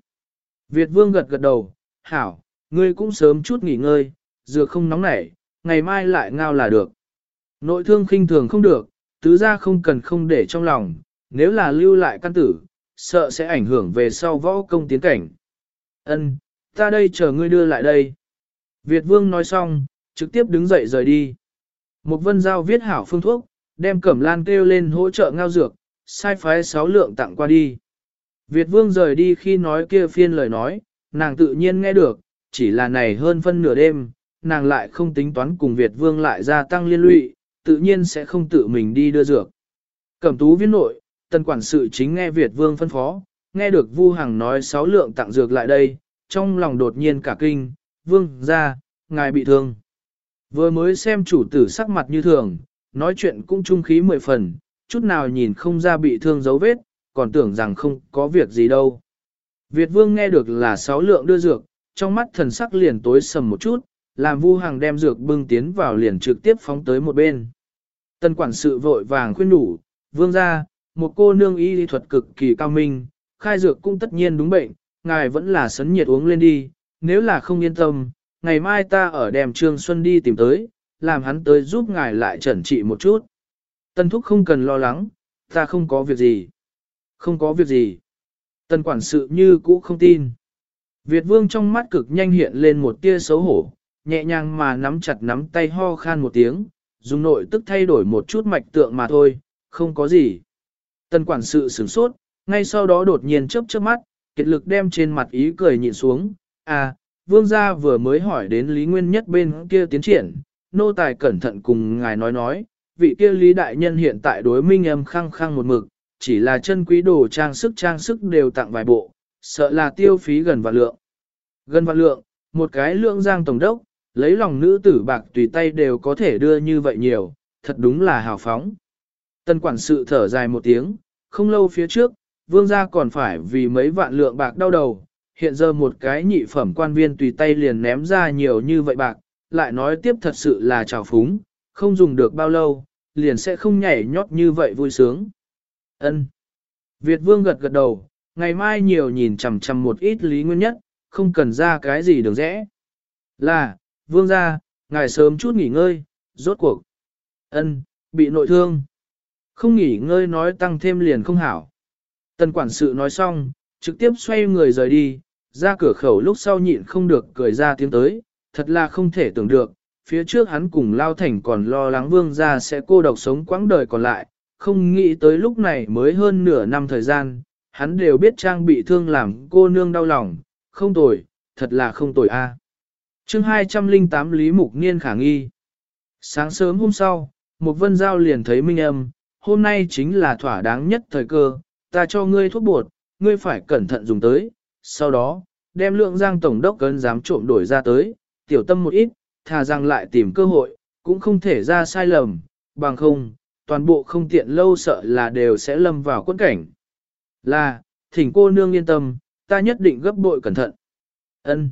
Việt vương gật gật đầu, hảo, ngươi cũng sớm chút nghỉ ngơi, dược không nóng nảy, ngày mai lại ngao là được. Nội thương khinh thường không được, tứ ra không cần không để trong lòng, nếu là lưu lại căn tử, sợ sẽ ảnh hưởng về sau võ công tiến cảnh. Ân, ta đây chờ ngươi đưa lại đây. Việt vương nói xong, trực tiếp đứng dậy rời đi. Một vân giao viết hảo phương thuốc, đem cẩm lan kêu lên hỗ trợ ngao dược, sai phái sáu lượng tặng qua đi. Việt vương rời đi khi nói kia phiên lời nói, nàng tự nhiên nghe được, chỉ là này hơn phân nửa đêm, nàng lại không tính toán cùng Việt vương lại gia tăng liên lụy, tự nhiên sẽ không tự mình đi đưa dược. Cẩm tú viên nội, tân quản sự chính nghe Việt vương phân phó, nghe được Vu Hằng nói sáu lượng tặng dược lại đây, trong lòng đột nhiên cả kinh, vương ra, ngài bị thương. Vừa mới xem chủ tử sắc mặt như thường, nói chuyện cũng trung khí mười phần, chút nào nhìn không ra bị thương dấu vết, còn tưởng rằng không có việc gì đâu. Việt vương nghe được là sáu lượng đưa dược, trong mắt thần sắc liền tối sầm một chút, làm Vu Hằng đem dược bưng tiến vào liền trực tiếp phóng tới một bên. Tân quản sự vội vàng khuyên đủ, vương ra, một cô nương y lý thuật cực kỳ cao minh, khai dược cũng tất nhiên đúng bệnh, ngài vẫn là sấn nhiệt uống lên đi, nếu là không yên tâm, ngày mai ta ở đèm Trương Xuân đi tìm tới, làm hắn tới giúp ngài lại chẩn trị một chút. Tân thúc không cần lo lắng, ta không có việc gì. Không có việc gì. Tân quản sự như cũ không tin. Việt vương trong mắt cực nhanh hiện lên một tia xấu hổ, nhẹ nhàng mà nắm chặt nắm tay ho khan một tiếng, dùng nội tức thay đổi một chút mạch tượng mà thôi, không có gì. Tân quản sự sửng sốt, ngay sau đó đột nhiên chớp chớp mắt, kiệt lực đem trên mặt ý cười nhịn xuống, à, vương gia vừa mới hỏi đến Lý Nguyên Nhất bên kia tiến triển, nô tài cẩn thận cùng ngài nói nói, vị kia Lý Đại Nhân hiện tại đối minh âm khăng khăng một mực, chỉ là chân quý đồ trang sức trang sức đều tặng vài bộ, sợ là tiêu phí gần vạn lượng. Gần vạn lượng, một cái lượng giang tổng đốc, lấy lòng nữ tử bạc tùy tay đều có thể đưa như vậy nhiều, thật đúng là hào phóng. Tân quản sự thở dài một tiếng, không lâu phía trước, vương gia còn phải vì mấy vạn lượng bạc đau đầu, hiện giờ một cái nhị phẩm quan viên tùy tay liền ném ra nhiều như vậy bạc, lại nói tiếp thật sự là trào phúng, không dùng được bao lâu, liền sẽ không nhảy nhót như vậy vui sướng. Ân. Việt vương gật gật đầu, ngày mai nhiều nhìn chằm chằm một ít lý nguyên nhất, không cần ra cái gì đường rẽ. Là, vương gia, ngài sớm chút nghỉ ngơi, rốt cuộc. Ân, bị nội thương. Không nghỉ ngơi nói tăng thêm liền không hảo. Tần quản sự nói xong, trực tiếp xoay người rời đi, ra cửa khẩu lúc sau nhịn không được cười ra tiếng tới, thật là không thể tưởng được, phía trước hắn cùng Lao Thành còn lo lắng vương gia sẽ cô độc sống quãng đời còn lại, không nghĩ tới lúc này mới hơn nửa năm thời gian, hắn đều biết trang bị thương làm cô nương đau lòng, không tồi, thật là không tồi a. À. Chương 208 Lý Mục Niên khả nghi. Sáng sớm hôm sau, một vân giao liền thấy minh âm, hôm nay chính là thỏa đáng nhất thời cơ, ta cho ngươi thuốc bột, ngươi phải cẩn thận dùng tới, sau đó, đem lượng giang tổng đốc cấn dám trộm đổi ra tới, tiểu tâm một ít, thà rằng lại tìm cơ hội, cũng không thể ra sai lầm, bằng không, toàn bộ không tiện lâu sợ là đều sẽ lâm vào quân cảnh. Là, thỉnh cô nương yên tâm, ta nhất định gấp bội cẩn thận. Ân.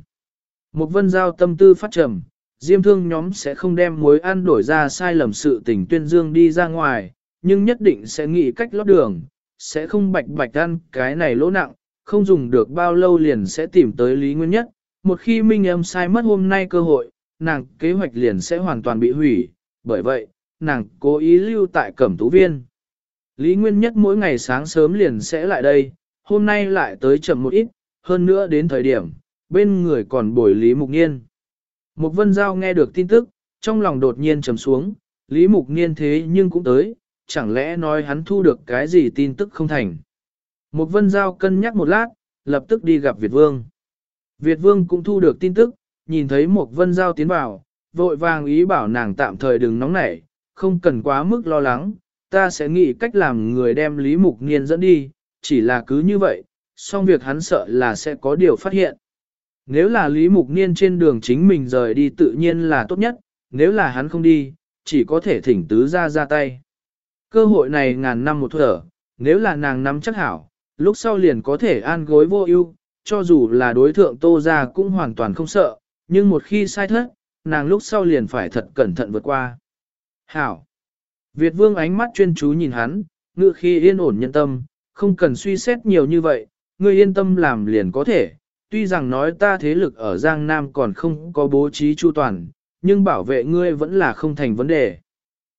Một vân giao tâm tư phát trầm, diêm thương nhóm sẽ không đem mối ăn đổi ra sai lầm sự tình tuyên dương đi ra ngoài, nhưng nhất định sẽ nghĩ cách lót đường, sẽ không bạch bạch ăn cái này lỗ nặng, không dùng được bao lâu liền sẽ tìm tới lý nguyên nhất. Một khi Minh âm sai mất hôm nay cơ hội, nàng kế hoạch liền sẽ hoàn toàn bị hủy, bởi vậy, nàng cố ý lưu tại cẩm tú viên. Lý Nguyên Nhất mỗi ngày sáng sớm liền sẽ lại đây, hôm nay lại tới chậm một ít, hơn nữa đến thời điểm, bên người còn bồi Lý Mục Niên. Mục Vân Giao nghe được tin tức, trong lòng đột nhiên trầm xuống, Lý Mục Niên thế nhưng cũng tới, chẳng lẽ nói hắn thu được cái gì tin tức không thành. Mục Vân Giao cân nhắc một lát, lập tức đi gặp Việt Vương. Việt Vương cũng thu được tin tức, nhìn thấy Mộc Vân Giao tiến vào, vội vàng ý bảo nàng tạm thời đừng nóng nảy, không cần quá mức lo lắng, ta sẽ nghĩ cách làm người đem Lý Mục Niên dẫn đi, chỉ là cứ như vậy, song việc hắn sợ là sẽ có điều phát hiện. Nếu là Lý Mục Niên trên đường chính mình rời đi tự nhiên là tốt nhất, nếu là hắn không đi, chỉ có thể thỉnh tứ ra ra tay. Cơ hội này ngàn năm một thở, nếu là nàng nắm chắc hảo, lúc sau liền có thể an gối vô ưu, cho dù là đối thượng tô ra cũng hoàn toàn không sợ, nhưng một khi sai thất, nàng lúc sau liền phải thật cẩn thận vượt qua. Hảo! Việt vương ánh mắt chuyên chú nhìn hắn, ngự khi yên ổn nhân tâm, không cần suy xét nhiều như vậy, ngươi yên tâm làm liền có thể, tuy rằng nói ta thế lực ở Giang Nam còn không có bố trí chu toàn, nhưng bảo vệ ngươi vẫn là không thành vấn đề.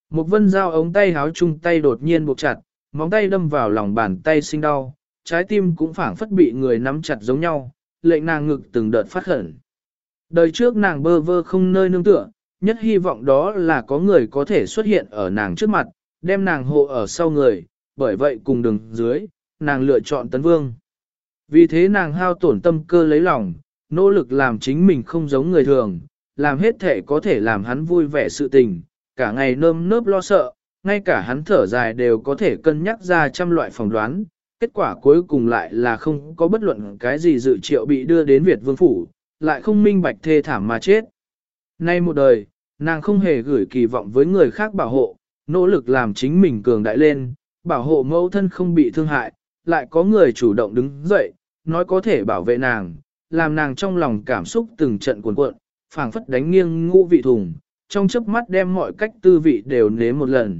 Một vân dao ống tay háo chung tay đột nhiên buộc chặt, móng tay đâm vào lòng bàn tay sinh đau, trái tim cũng phảng phất bị người nắm chặt giống nhau, lệnh nàng ngực từng đợt phát khẩn. Đời trước nàng bơ vơ không nơi nương tựa, nhất hy vọng đó là có người có thể xuất hiện ở nàng trước mặt, đem nàng hộ ở sau người, bởi vậy cùng đường dưới, nàng lựa chọn tấn vương. Vì thế nàng hao tổn tâm cơ lấy lòng, nỗ lực làm chính mình không giống người thường, làm hết thể có thể làm hắn vui vẻ sự tình, cả ngày nơm nớp lo sợ, ngay cả hắn thở dài đều có thể cân nhắc ra trăm loại phỏng đoán, kết quả cuối cùng lại là không có bất luận cái gì dự triệu bị đưa đến Việt Vương Phủ, lại không minh bạch thê thảm mà chết. Nay một đời, nàng không hề gửi kỳ vọng với người khác bảo hộ, nỗ lực làm chính mình cường đại lên, bảo hộ mẫu thân không bị thương hại, lại có người chủ động đứng dậy, nói có thể bảo vệ nàng, làm nàng trong lòng cảm xúc từng trận cuồn cuộn, phảng phất đánh nghiêng ngũ vị thùng, trong chớp mắt đem mọi cách tư vị đều nếm một lần.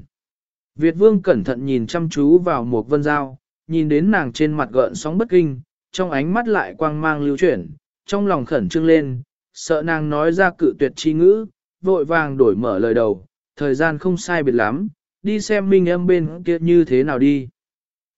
Việt vương cẩn thận nhìn chăm chú vào một vân dao, nhìn đến nàng trên mặt gợn sóng bất kinh, trong ánh mắt lại quang mang lưu chuyển, trong lòng khẩn trương lên, sợ nàng nói ra cự tuyệt chi ngữ, vội vàng đổi mở lời đầu, thời gian không sai biệt lắm, đi xem minh âm bên kia như thế nào đi.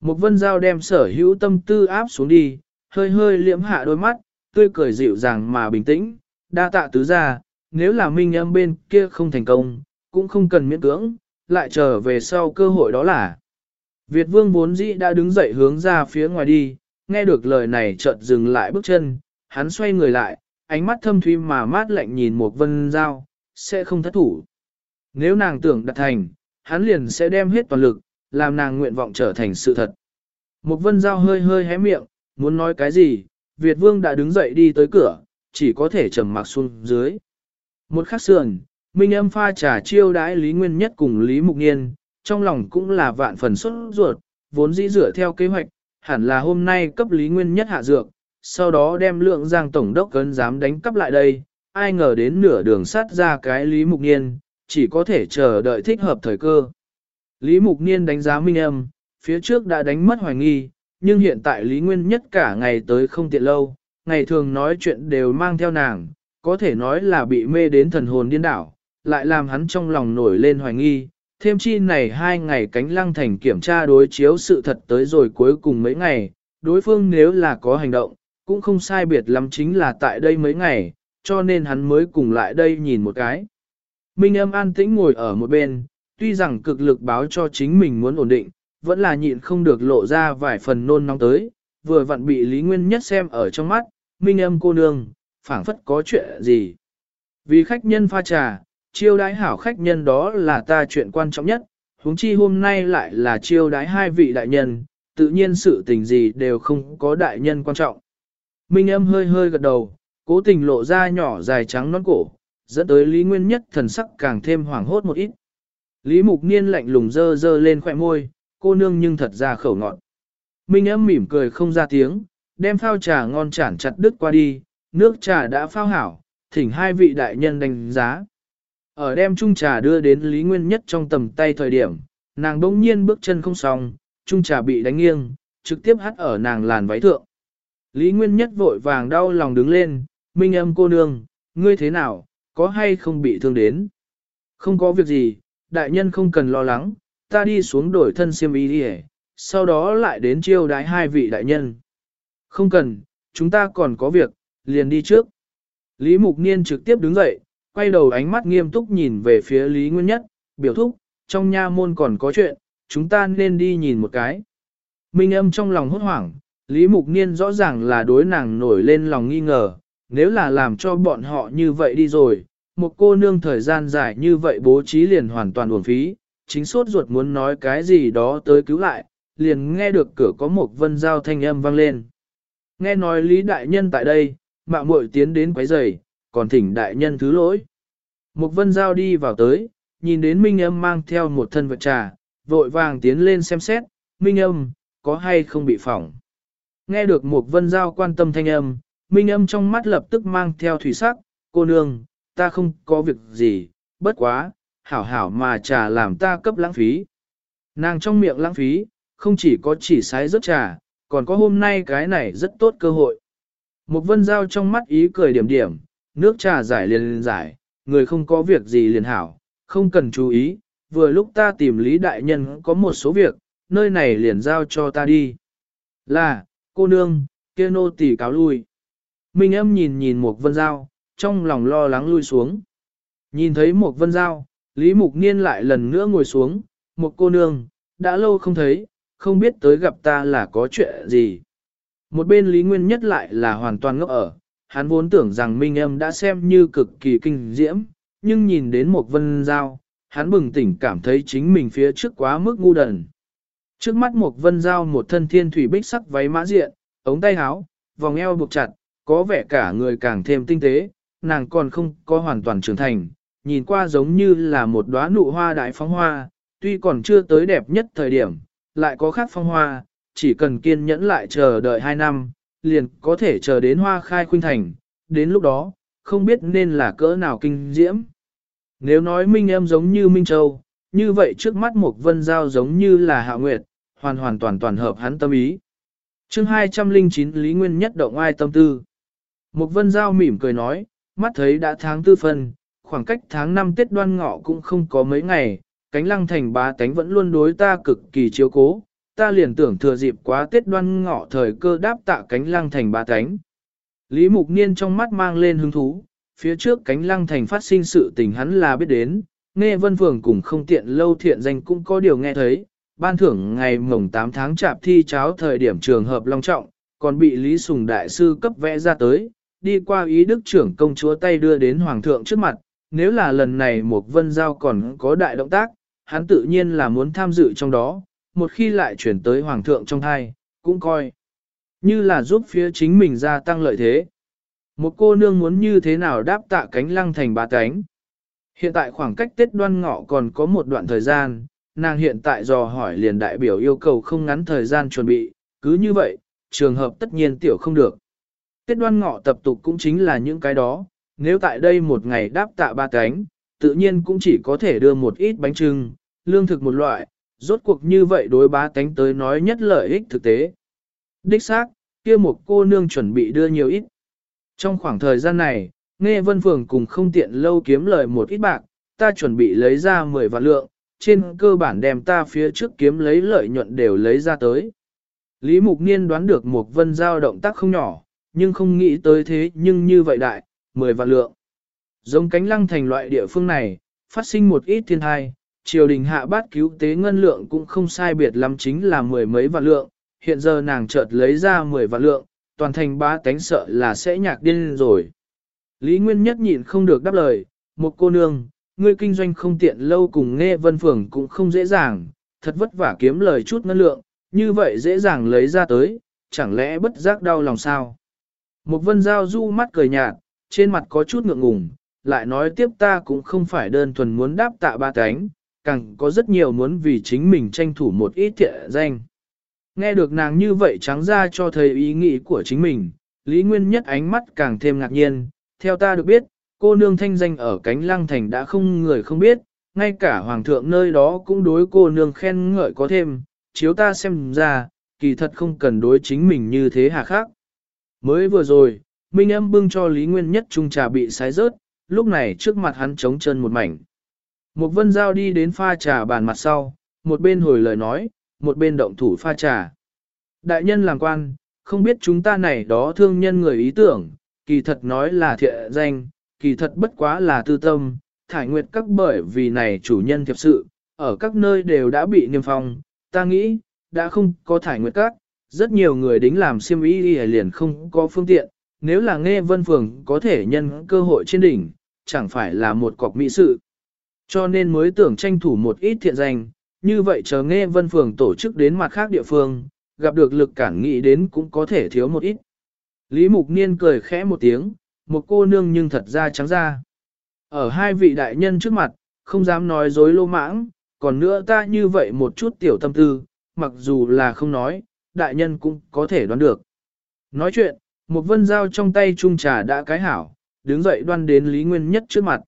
Một vân dao đem sở hữu tâm tư áp xuống đi, hơi hơi liễm hạ đôi mắt, tươi cười dịu dàng mà bình tĩnh, đa tạ tứ ra, nếu là minh âm bên kia không thành công, cũng không cần miễn cưỡng, lại trở về sau cơ hội đó là. Việt vương vốn dĩ đã đứng dậy hướng ra phía ngoài đi, nghe được lời này chợt dừng lại bước chân, hắn xoay người lại, ánh mắt thâm thuy mà mát lạnh nhìn một vân giao, sẽ không thất thủ. Nếu nàng tưởng đạt thành, hắn liền sẽ đem hết toàn lực, làm nàng nguyện vọng trở thành sự thật. Một vân giao hơi hơi hé miệng, muốn nói cái gì, Việt vương đã đứng dậy đi tới cửa, chỉ có thể trầm mặc xuống dưới. Một khắc sườn, Minh âm pha trà chiêu đãi Lý Nguyên Nhất cùng Lý Mục Niên, trong lòng cũng là vạn phần xuất ruột, vốn dĩ dựa theo kế hoạch, hẳn là hôm nay cấp Lý Nguyên Nhất hạ dược, sau đó đem lượng giang tổng đốc cấn dám đánh cắp lại đây, ai ngờ đến nửa đường sát ra cái Lý Mục Niên, chỉ có thể chờ đợi thích hợp thời cơ. Lý Mục Niên đánh giá Minh âm, phía trước đã đánh mất hoài nghi, nhưng hiện tại Lý Nguyên Nhất cả ngày tới không tiện lâu, ngày thường nói chuyện đều mang theo nàng, có thể nói là bị mê đến thần hồn điên đảo, lại làm hắn trong lòng nổi lên hoài nghi. Thêm chi này hai ngày cánh lăng thành kiểm tra đối chiếu sự thật tới rồi cuối cùng mấy ngày, đối phương nếu là có hành động, cũng không sai biệt lắm chính là tại đây mấy ngày, cho nên hắn mới cùng lại đây nhìn một cái. Minh âm an tĩnh ngồi ở một bên, tuy rằng cực lực báo cho chính mình muốn ổn định, vẫn là nhịn không được lộ ra vài phần nôn nóng tới, vừa vặn bị Lý Nguyên Nhất xem ở trong mắt, Minh âm cô nương, phảng phất có chuyện gì. Vì khách nhân pha trà, chiêu đái hảo khách nhân đó là ta chuyện quan trọng nhất, huống chi hôm nay lại là chiêu đái hai vị đại nhân, tự nhiên sự tình gì đều không có đại nhân quan trọng. Minh âm hơi hơi gật đầu, cố tình lộ ra nhỏ dài trắng nón cổ, dẫn tới Lý Nguyên Nhất thần sắc càng thêm hoảng hốt một ít. Lý Mục Niên lạnh lùng dơ dơ lên khỏe môi, cô nương nhưng thật ra khẩu ngọn. Minh âm mỉm cười không ra tiếng, đem phao trà ngon chản chặt đứt qua đi, nước trà đã phao hảo, thỉnh hai vị đại nhân đánh giá. Ở đem chung trà đưa đến Lý Nguyên Nhất trong tầm tay thời điểm, nàng bỗng nhiên bước chân không xong, chung trà bị đánh nghiêng, trực tiếp hắt ở nàng làn váy thượng. Lý Nguyên Nhất vội vàng đau lòng đứng lên, minh âm cô nương, ngươi thế nào, có hay không bị thương đến? Không có việc gì, đại nhân không cần lo lắng, ta đi xuống đổi thân siêm ý đi sau đó lại đến chiêu đái hai vị đại nhân. Không cần, chúng ta còn có việc, liền đi trước. Lý Mục Niên trực tiếp đứng dậy, quay đầu ánh mắt nghiêm túc nhìn về phía Lý Nguyên Nhất, biểu thúc, trong nha môn còn có chuyện, chúng ta nên đi nhìn một cái. Minh âm trong lòng hốt hoảng, Lý Mục Niên rõ ràng là đối nàng nổi lên lòng nghi ngờ, nếu là làm cho bọn họ như vậy đi rồi, một cô nương thời gian dài như vậy bố trí liền hoàn toàn uổng phí, chính suốt ruột muốn nói cái gì đó tới cứu lại, liền nghe được cửa có một vân giao thanh âm vang lên. Nghe nói Lý Đại Nhân tại đây, mạo muội tiến đến quấy rầy, còn thỉnh Đại Nhân thứ lỗi. Mục vân giao đi vào tới, nhìn đến Minh Âm mang theo một thân vật trà, vội vàng tiến lên xem xét, Minh Âm, có hay không bị phỏng. Nghe được Mục vân giao quan tâm thanh âm, Minh Âm trong mắt lập tức mang theo thủy sắc, cô nương, ta không có việc gì, bất quá, hảo hảo mà trà làm ta cấp lãng phí. Nàng trong miệng lãng phí, không chỉ có chỉ sái rất trà, còn có hôm nay cái này rất tốt cơ hội. Mục vân giao trong mắt ý cười điểm điểm, nước trà giải liền liền giải, người không có việc gì liền hảo, không cần chú ý, vừa lúc ta tìm Lý Đại Nhân có một số việc, nơi này liền giao cho ta đi. Là, cô nương, kia nô tỳ cáo lui. Minh âm nhìn nhìn một vân giao, trong lòng lo lắng lui xuống. Nhìn thấy một vân giao, Lý Mục Niên lại lần nữa ngồi xuống, một cô nương, đã lâu không thấy, không biết tới gặp ta là có chuyện gì. Một bên Lý Nguyên nhất lại là hoàn toàn ngốc ở, hắn vốn tưởng rằng Minh Âm đã xem như cực kỳ kinh diễm, nhưng nhìn đến một vân giao, hắn bừng tỉnh cảm thấy chính mình phía trước quá mức ngu đần. Trước mắt một vân giao một thân thiên thủy bích sắc váy mã diện, ống tay áo, vòng eo buộc chặt, có vẻ cả người càng thêm tinh tế, nàng còn không có hoàn toàn trưởng thành, nhìn qua giống như là một đóa nụ hoa đại phóng hoa, tuy còn chưa tới đẹp nhất thời điểm, lại có khác phong hoa, chỉ cần kiên nhẫn lại chờ đợi 2 năm, liền có thể chờ đến hoa khai khuynh thành, đến lúc đó, không biết nên là cỡ nào kinh diễm. Nếu nói Minh em giống như Minh Châu, như vậy trước mắt một vân giao giống như là hạ nguyệt, hoàn hoàn toàn toàn hợp hắn tâm ý. chương 209 Lý Nguyên nhất động ai tâm tư. Một vân giao mỉm cười nói, mắt thấy đã tháng tư phân, khoảng cách tháng 5 Tết đoan ngọ cũng không có mấy ngày, cánh lăng thành bá tánh vẫn luôn đối ta cực kỳ chiếu cố, ta liền tưởng thừa dịp quá Tết đoan ngọ thời cơ đáp tạ cánh lăng thành ba cánh. Lý Mục Niên trong mắt mang lên hứng thú, phía trước cánh lăng thành phát sinh sự tình hắn là biết đến, nghe vân phường cùng không tiện lâu thiện danh cũng có điều nghe thấy, ban thưởng ngày mồng 8 tháng chạp thi cháo thời điểm trường hợp long trọng, còn bị Lý Sùng Đại Sư cấp vẽ ra tới, đi qua ý đức trưởng công chúa tay đưa đến Hoàng thượng trước mặt, nếu là lần này một vân giao còn có đại động tác, hắn tự nhiên là muốn tham dự trong đó, một khi lại chuyển tới Hoàng thượng trong thai, cũng coi như là giúp phía chính mình gia tăng lợi thế. Một cô nương muốn như thế nào đáp tạ cánh lăng thành ba cánh. Hiện tại khoảng cách Tết đoan ngọ còn có một đoạn thời gian, nàng hiện tại dò hỏi liền đại biểu yêu cầu không ngắn thời gian chuẩn bị, cứ như vậy, trường hợp tất nhiên tiểu không được. Tết đoan ngọ tập tục cũng chính là những cái đó, nếu tại đây một ngày đáp tạ ba cánh, tự nhiên cũng chỉ có thể đưa một ít bánh trưng, lương thực một loại, rốt cuộc như vậy đối bá Tánh tới nói nhất lợi ích thực tế. Đích xác, kia một cô nương chuẩn bị đưa nhiều ít. Trong khoảng thời gian này, nghe vân phường cùng không tiện lâu kiếm lời một ít bạc, ta chuẩn bị lấy ra 10 vạn lượng, trên cơ bản đem ta phía trước kiếm lấy lợi nhuận đều lấy ra tới. Lý Mục Niên đoán được một vân giao động tác không nhỏ, nhưng không nghĩ tới thế nhưng như vậy đại, 10 vạn lượng. Giống cánh lăng thành loại địa phương này, phát sinh một ít thiên thai, triều đình hạ bát cứu tế ngân lượng cũng không sai biệt lắm chính là mười mấy vạn lượng, hiện giờ nàng chợt lấy ra 10 vạn lượng, toàn thành ba tánh sợ là sẽ nhạc điên rồi. Lý Nguyên Nhất nhịn không được đáp lời, một cô nương, ngươi kinh doanh không tiện lâu cùng nghe vân phường cũng không dễ dàng, thật vất vả kiếm lời chút ngân lượng, như vậy dễ dàng lấy ra tới, chẳng lẽ bất giác đau lòng sao? Một vân giao du mắt cười nhạt, trên mặt có chút ngượng ngùng, lại nói tiếp ta cũng không phải đơn thuần muốn đáp tạ ba cánh, càng có rất nhiều muốn vì chính mình tranh thủ một ít thiện danh. Nghe được nàng như vậy trắng ra cho thấy ý nghĩ của chính mình, Lý Nguyên Nhất ánh mắt càng thêm ngạc nhiên, theo ta được biết, cô nương thanh danh ở cánh lăng thành đã không người không biết, ngay cả hoàng thượng nơi đó cũng đối cô nương khen ngợi có thêm, chiếu ta xem ra, kỳ thật không cần đối chính mình như thế hà khác. Mới vừa rồi, Minh âm bưng cho Lý Nguyên Nhất trung trà bị sái rớt, lúc này trước mặt hắn trống chân một mảnh. Một vân giao đi đến pha trà bàn mặt sau, một bên hồi lời nói, một bên động thủ pha trà. Đại nhân làm quan, không biết chúng ta này đó thương nhân người ý tưởng, kỳ thật nói là thiện danh, kỳ thật bất quá là tư tâm, thải nguyệt các bởi vì này chủ nhân thiệp sự, ở các nơi đều đã bị niêm phong, ta nghĩ, đã không có thải nguyệt các, rất nhiều người đính làm siêm ý liền không có phương tiện, nếu là nghe vân phường có thể nhân cơ hội trên đỉnh, chẳng phải là một cọc mỹ sự. Cho nên mới tưởng tranh thủ một ít thiện danh, như vậy chờ nghe vân phường tổ chức đến mặt khác địa phương, gặp được lực cản nghị đến cũng có thể thiếu một ít. Lý Mục Niên cười khẽ một tiếng, một cô nương nhưng thật ra trắng ra. Ở hai vị đại nhân trước mặt, không dám nói dối lô mãng, còn nữa ta như vậy một chút tiểu tâm tư, mặc dù là không nói, đại nhân cũng có thể đoán được. Nói chuyện, một vân dao trong tay trung trà đã cái hảo, đứng dậy đoan đến Lý Nguyên Nhất trước mặt.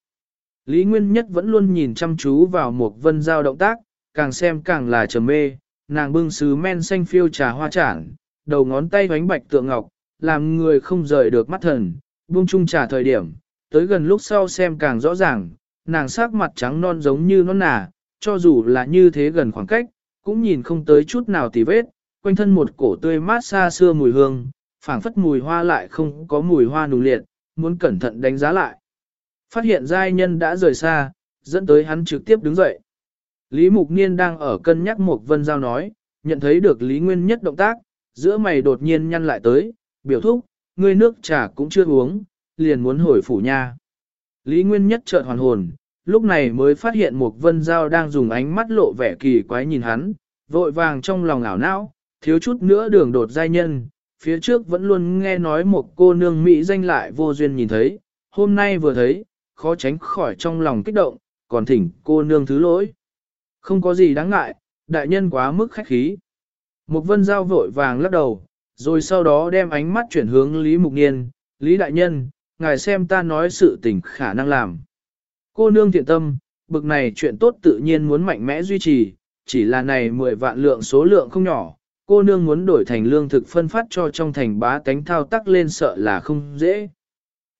Lý Nguyên Nhất vẫn luôn nhìn chăm chú vào một vân dao động tác, càng xem càng là trầm mê, nàng bưng sứ men xanh phiêu trà hoa chản, đầu ngón tay vánh bạch tượng ngọc, làm người không rời được mắt thần, buông chung trà thời điểm, tới gần lúc sau xem càng rõ ràng, nàng sắc mặt trắng non giống như non nà, cho dù là như thế gần khoảng cách, cũng nhìn không tới chút nào tì vết, quanh thân một cổ tươi mát xa xưa mùi hương, phảng phất mùi hoa lại không có mùi hoa nùng liệt, muốn cẩn thận đánh giá lại. Phát hiện giai nhân đã rời xa, dẫn tới hắn trực tiếp đứng dậy. Lý Mục Niên đang ở cân nhắc một vân giao nói, nhận thấy được Lý Nguyên Nhất động tác, giữa mày đột nhiên nhăn lại tới, biểu thúc, ngươi nước trà cũng chưa uống, liền muốn hồi phủ nha. Lý Nguyên Nhất chợt hoàn hồn, lúc này mới phát hiện một vân giao đang dùng ánh mắt lộ vẻ kỳ quái nhìn hắn, vội vàng trong lòng ảo não, thiếu chút nữa đường đột giai nhân, phía trước vẫn luôn nghe nói một cô nương Mỹ danh lại vô duyên nhìn thấy, hôm nay vừa thấy, khó tránh khỏi trong lòng kích động, còn thỉnh cô nương thứ lỗi. Không có gì đáng ngại, đại nhân quá mức khách khí. Mục vân giao vội vàng lắc đầu, rồi sau đó đem ánh mắt chuyển hướng Lý Mục Niên, Lý Đại Nhân, ngài xem ta nói sự tình khả năng làm. Cô nương thiện tâm, bực này chuyện tốt tự nhiên muốn mạnh mẽ duy trì, chỉ là này 10 vạn lượng số lượng không nhỏ, cô nương muốn đổi thành lương thực phân phát cho trong thành bá tánh thao tác lên sợ là không dễ.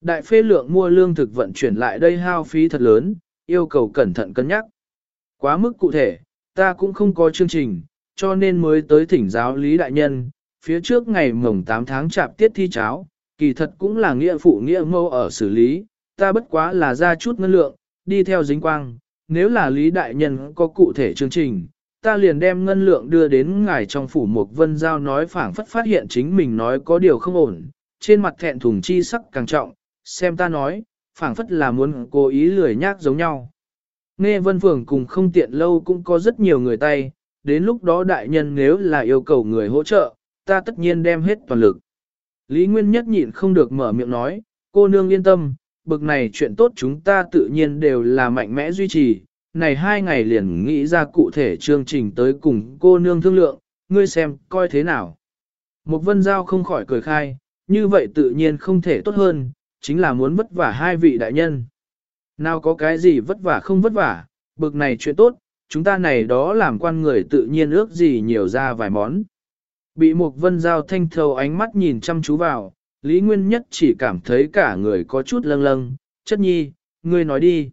Đại phê lượng mua lương thực vận chuyển lại đây hao phí thật lớn, yêu cầu cẩn thận cân nhắc. Quá mức cụ thể, ta cũng không có chương trình, cho nên mới tới thỉnh giáo lý đại nhân, phía trước ngày mồng 8 tháng chạp tiết thi cháo, kỳ thật cũng là nghĩa phụ nghĩa mâu ở xử lý, ta bất quá là ra chút ngân lượng, đi theo dính quang, nếu là lý đại nhân có cụ thể chương trình, ta liền đem ngân lượng đưa đến ngài trong phủ Mục vân giao nói phảng phất phát hiện chính mình nói có điều không ổn, trên mặt thẹn thùng chi sắc càng trọng, xem ta nói, phảng phất là muốn cố ý lười nhác giống nhau. Nghe vân phường cùng không tiện lâu cũng có rất nhiều người tay, đến lúc đó đại nhân nếu là yêu cầu người hỗ trợ, ta tất nhiên đem hết toàn lực. Lý Nguyên nhất nhịn không được mở miệng nói, cô nương yên tâm, bực này chuyện tốt chúng ta tự nhiên đều là mạnh mẽ duy trì, này hai ngày liền nghĩ ra cụ thể chương trình tới cùng cô nương thương lượng, ngươi xem, coi thế nào. Một vân giao không khỏi cười khai, như vậy tự nhiên không thể tốt hơn, chính là muốn vất vả hai vị đại nhân. Nào có cái gì vất vả không vất vả, bực này chuyện tốt, chúng ta này đó làm quan người tự nhiên ước gì nhiều ra vài món. Bị một vân giao thanh thầu ánh mắt nhìn chăm chú vào, Lý Nguyên Nhất chỉ cảm thấy cả người có chút lâng lâng, chất nhi, ngươi nói đi.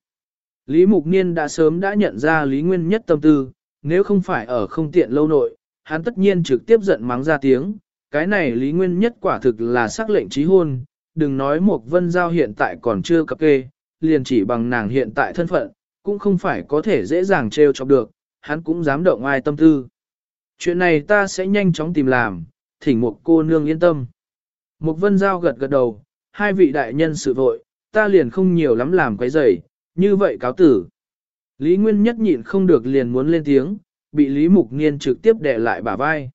Lý Mục Niên đã sớm đã nhận ra Lý Nguyên Nhất tâm tư, nếu không phải ở không tiện lâu nội, hắn tất nhiên trực tiếp giận mắng ra tiếng, cái này Lý Nguyên Nhất quả thực là sắc lệnh trí hôn, đừng nói một vân giao hiện tại còn chưa cập kê, liền chỉ bằng nàng hiện tại thân phận, cũng không phải có thể dễ dàng trêu chọc được, hắn cũng dám động ai tâm tư. Chuyện này ta sẽ nhanh chóng tìm làm, thỉnh một cô nương yên tâm. Một vân giao gật gật đầu, hai vị đại nhân sự vội, ta liền không nhiều lắm làm quấy rầy, như vậy cáo tử. Lý Nguyên nhất nhịn không được liền muốn lên tiếng, bị Lý Mục Niên trực tiếp đè lại bả vai.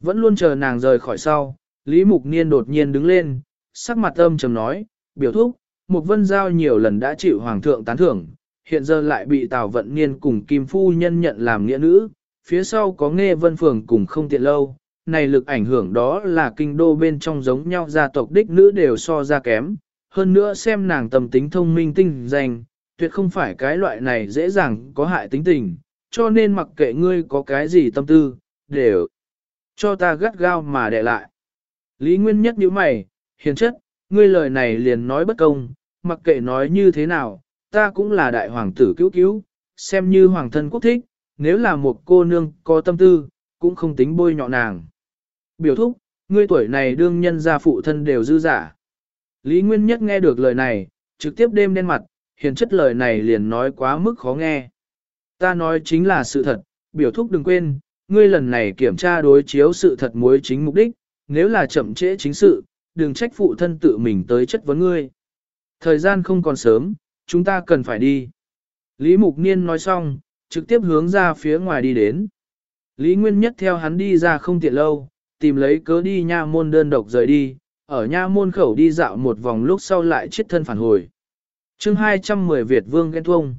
Vẫn luôn chờ nàng rời khỏi sau, Lý Mục Niên đột nhiên đứng lên, sắc mặt âm trầm nói, biểu thúc, một vân giao nhiều lần đã chịu hoàng thượng tán thưởng, hiện giờ lại bị Tào Vận Niên cùng Kim Phu Nhân nhận làm nghĩa nữ, phía sau có nghe vân phường cùng không tiện lâu, này lực ảnh hưởng đó là kinh đô bên trong giống nhau gia tộc đích nữ đều so ra kém, hơn nữa xem nàng tầm tính thông minh tinh danh, tuyệt không phải cái loại này dễ dàng có hại tính tình, cho nên mặc kệ ngươi có cái gì tâm tư, đều cho ta gắt gao mà để lại. Lý Nguyên nhất nhíu mày, hiền chất, ngươi lời này liền nói bất công, mặc kệ nói như thế nào, ta cũng là đại hoàng tử cứu cứu, xem như hoàng thân quốc thích, nếu là một cô nương có tâm tư, cũng không tính bôi nhọ nàng. Biểu thúc, ngươi tuổi này đương nhân gia phụ thân đều dư giả. Lý Nguyên Nhất nghe được lời này, trực tiếp đêm đen mặt, hiền chất lời này liền nói quá mức khó nghe. Ta nói chính là sự thật, biểu thúc đừng quên, ngươi lần này kiểm tra đối chiếu sự thật mối chính mục đích, nếu là chậm trễ chính sự, đừng trách phụ thân tự mình tới chất vấn ngươi. Thời gian không còn sớm, chúng ta cần phải đi. Lý Mục Niên nói xong, trực tiếp hướng ra phía ngoài đi đến. Lý Nguyên Nhất theo hắn đi ra không tiện lâu, tìm lấy cớ đi nha môn đơn độc rời đi, ở nha môn khẩu đi dạo một vòng lúc sau lại chết thân phản hồi. chương 210 Việt Vương ghen tuông.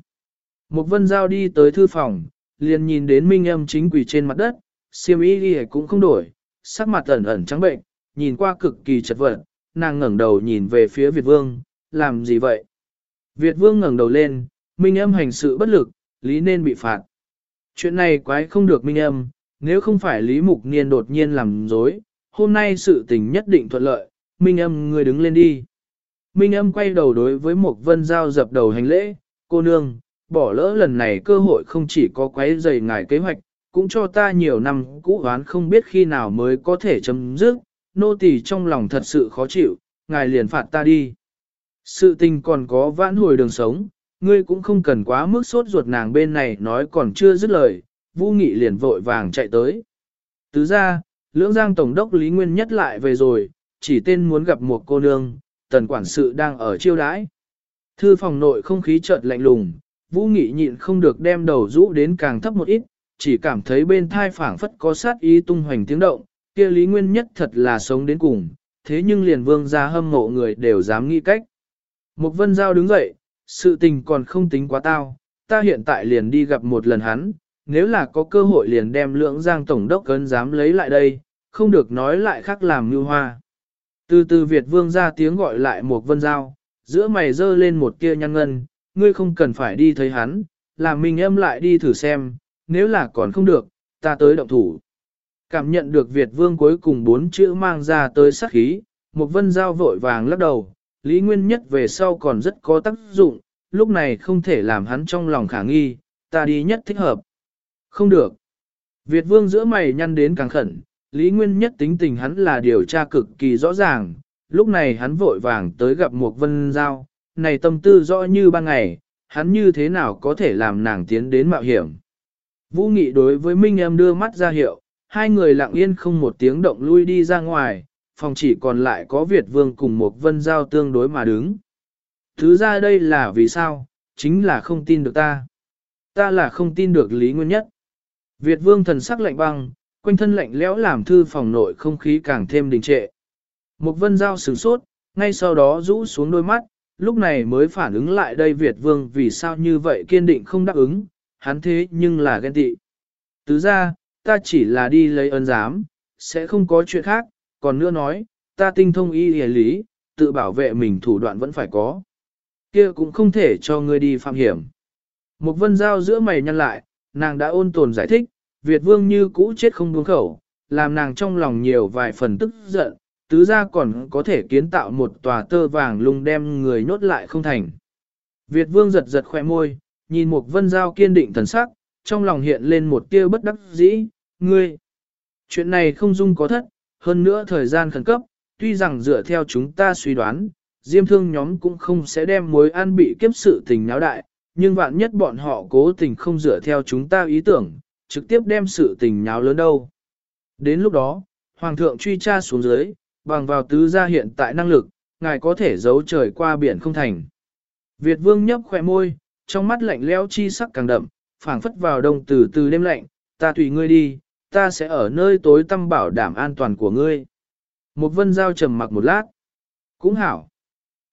Một vân giao đi tới thư phòng, liền nhìn đến minh âm chính quỷ trên mặt đất, siêm y đi cũng không đổi, sắc mặt ẩn ẩn trắng bệnh, nhìn qua cực kỳ chật vật, nàng ngẩng đầu nhìn về phía Việt Vương, làm gì vậy? Việt Vương ngẩng đầu lên, minh âm hành sự bất lực, lý nên bị phạt. Chuyện này quái không được minh âm, nếu không phải Lý Mục Niên đột nhiên làm dối, hôm nay sự tình nhất định thuận lợi, Minh âm người đứng lên đi. Minh âm quay đầu đối với Mục vân giao dập đầu hành lễ, cô nương, bỏ lỡ lần này cơ hội không chỉ có quái dày ngài kế hoạch, cũng cho ta nhiều năm cũ oán không biết khi nào mới có thể chấm dứt, nô tỳ trong lòng thật sự khó chịu, ngài liền phạt ta đi. Sự tình còn có vãn hồi đường sống, ngươi cũng không cần quá mức sốt ruột nàng bên này nói còn chưa dứt lời, Vũ Nghị liền vội vàng chạy tới. Tứ ra, lưỡng giang tổng đốc Lý Nguyên nhất lại về rồi, chỉ tên muốn gặp một cô nương, tần quản sự đang ở chiêu đãi. Thư phòng nội không khí chợt lạnh lùng, Vũ Nghị nhịn không được đem đầu rũ đến càng thấp một ít, chỉ cảm thấy bên thai phảng phất có sát ý tung hoành tiếng động, kia Lý Nguyên nhất thật là sống đến cùng, thế nhưng liền vương gia hâm mộ người đều dám nghĩ cách. Một vân giao đứng dậy, sự tình còn không tính quá tao, ta hiện tại liền đi gặp một lần hắn, nếu là có cơ hội liền đem lưỡng giang tổng đốc cấn dám lấy lại đây, không được nói lại khác làm như hoa. Từ từ Việt vương ra tiếng gọi lại một vân giao, giữa mày dơ lên một tia nhăn ngân, ngươi không cần phải đi thấy hắn, làm mình em lại đi thử xem, nếu là còn không được, ta tới động thủ. Cảm nhận được Việt vương cuối cùng bốn chữ mang ra tới sát khí, một vân giao vội vàng lắc đầu, lý nguyên nhất về sau còn rất có tác dụng, lúc này không thể làm hắn trong lòng khả nghi, ta đi nhất thích hợp. Không được. Việt vương giữa mày nhăn đến càng khẩn, Lý Nguyên nhất tính tình hắn là điều tra cực kỳ rõ ràng, lúc này hắn vội vàng tới gặp một vân giao, này tâm tư rõ như ban ngày, hắn như thế nào có thể làm nàng tiến đến mạo hiểm. Vũ Nghị đối với Minh em đưa mắt ra hiệu, hai người lặng yên không một tiếng động lui đi ra ngoài, phòng chỉ còn lại có Việt Vương cùng một vân giao tương đối mà đứng. Thứ ra đây là vì sao, chính là không tin được ta. Ta là không tin được Lý Nguyên Nhất. Việt Vương thần sắc lạnh băng, quanh thân lạnh lẽo làm thư phòng nội không khí càng thêm đình trệ. Một vân giao sửng sốt, ngay sau đó rũ xuống đôi mắt, lúc này mới phản ứng lại đây Việt Vương vì sao như vậy kiên định không đáp ứng, hắn thế nhưng là ghen tị. Tứ ra, ta chỉ là đi lấy ơn giám, sẽ không có chuyện khác, còn nữa nói, ta tinh thông y hề lý, tự bảo vệ mình thủ đoạn vẫn phải có. kia cũng không thể cho ngươi đi phạm hiểm. Một vân giao giữa mày nhăn lại, nàng đã ôn tồn giải thích, Việt vương như cũ chết không buông khẩu, làm nàng trong lòng nhiều vài phần tức giận, tứ ra còn có thể kiến tạo một tòa tơ vàng lung đem người nhốt lại không thành. Việt vương giật giật khoe môi, nhìn một vân giao kiên định thần sắc, trong lòng hiện lên một tia bất đắc dĩ, ngươi. Chuyện này không dung có thất, hơn nữa thời gian khẩn cấp, tuy rằng dựa theo chúng ta suy đoán, diêm thương nhóm cũng không sẽ đem mối an bị kiếp sự tình náo đại, nhưng vạn nhất bọn họ cố tình không dựa theo chúng ta ý tưởng, trực tiếp đem sự tình nháo lớn đâu. Đến lúc đó, Hoàng thượng truy tra xuống dưới, bằng vào tứ gia hiện tại năng lực, ngài có thể giấu trời qua biển không thành. Việt vương nhấp khỏe môi, trong mắt lạnh lẽo chi sắc càng đậm, phảng phất vào đông từ từ đêm lạnh, ta tùy ngươi đi, ta sẽ ở nơi tối tăm bảo đảm an toàn của ngươi. Một vân giao trầm mặc một lát. Cũng hảo.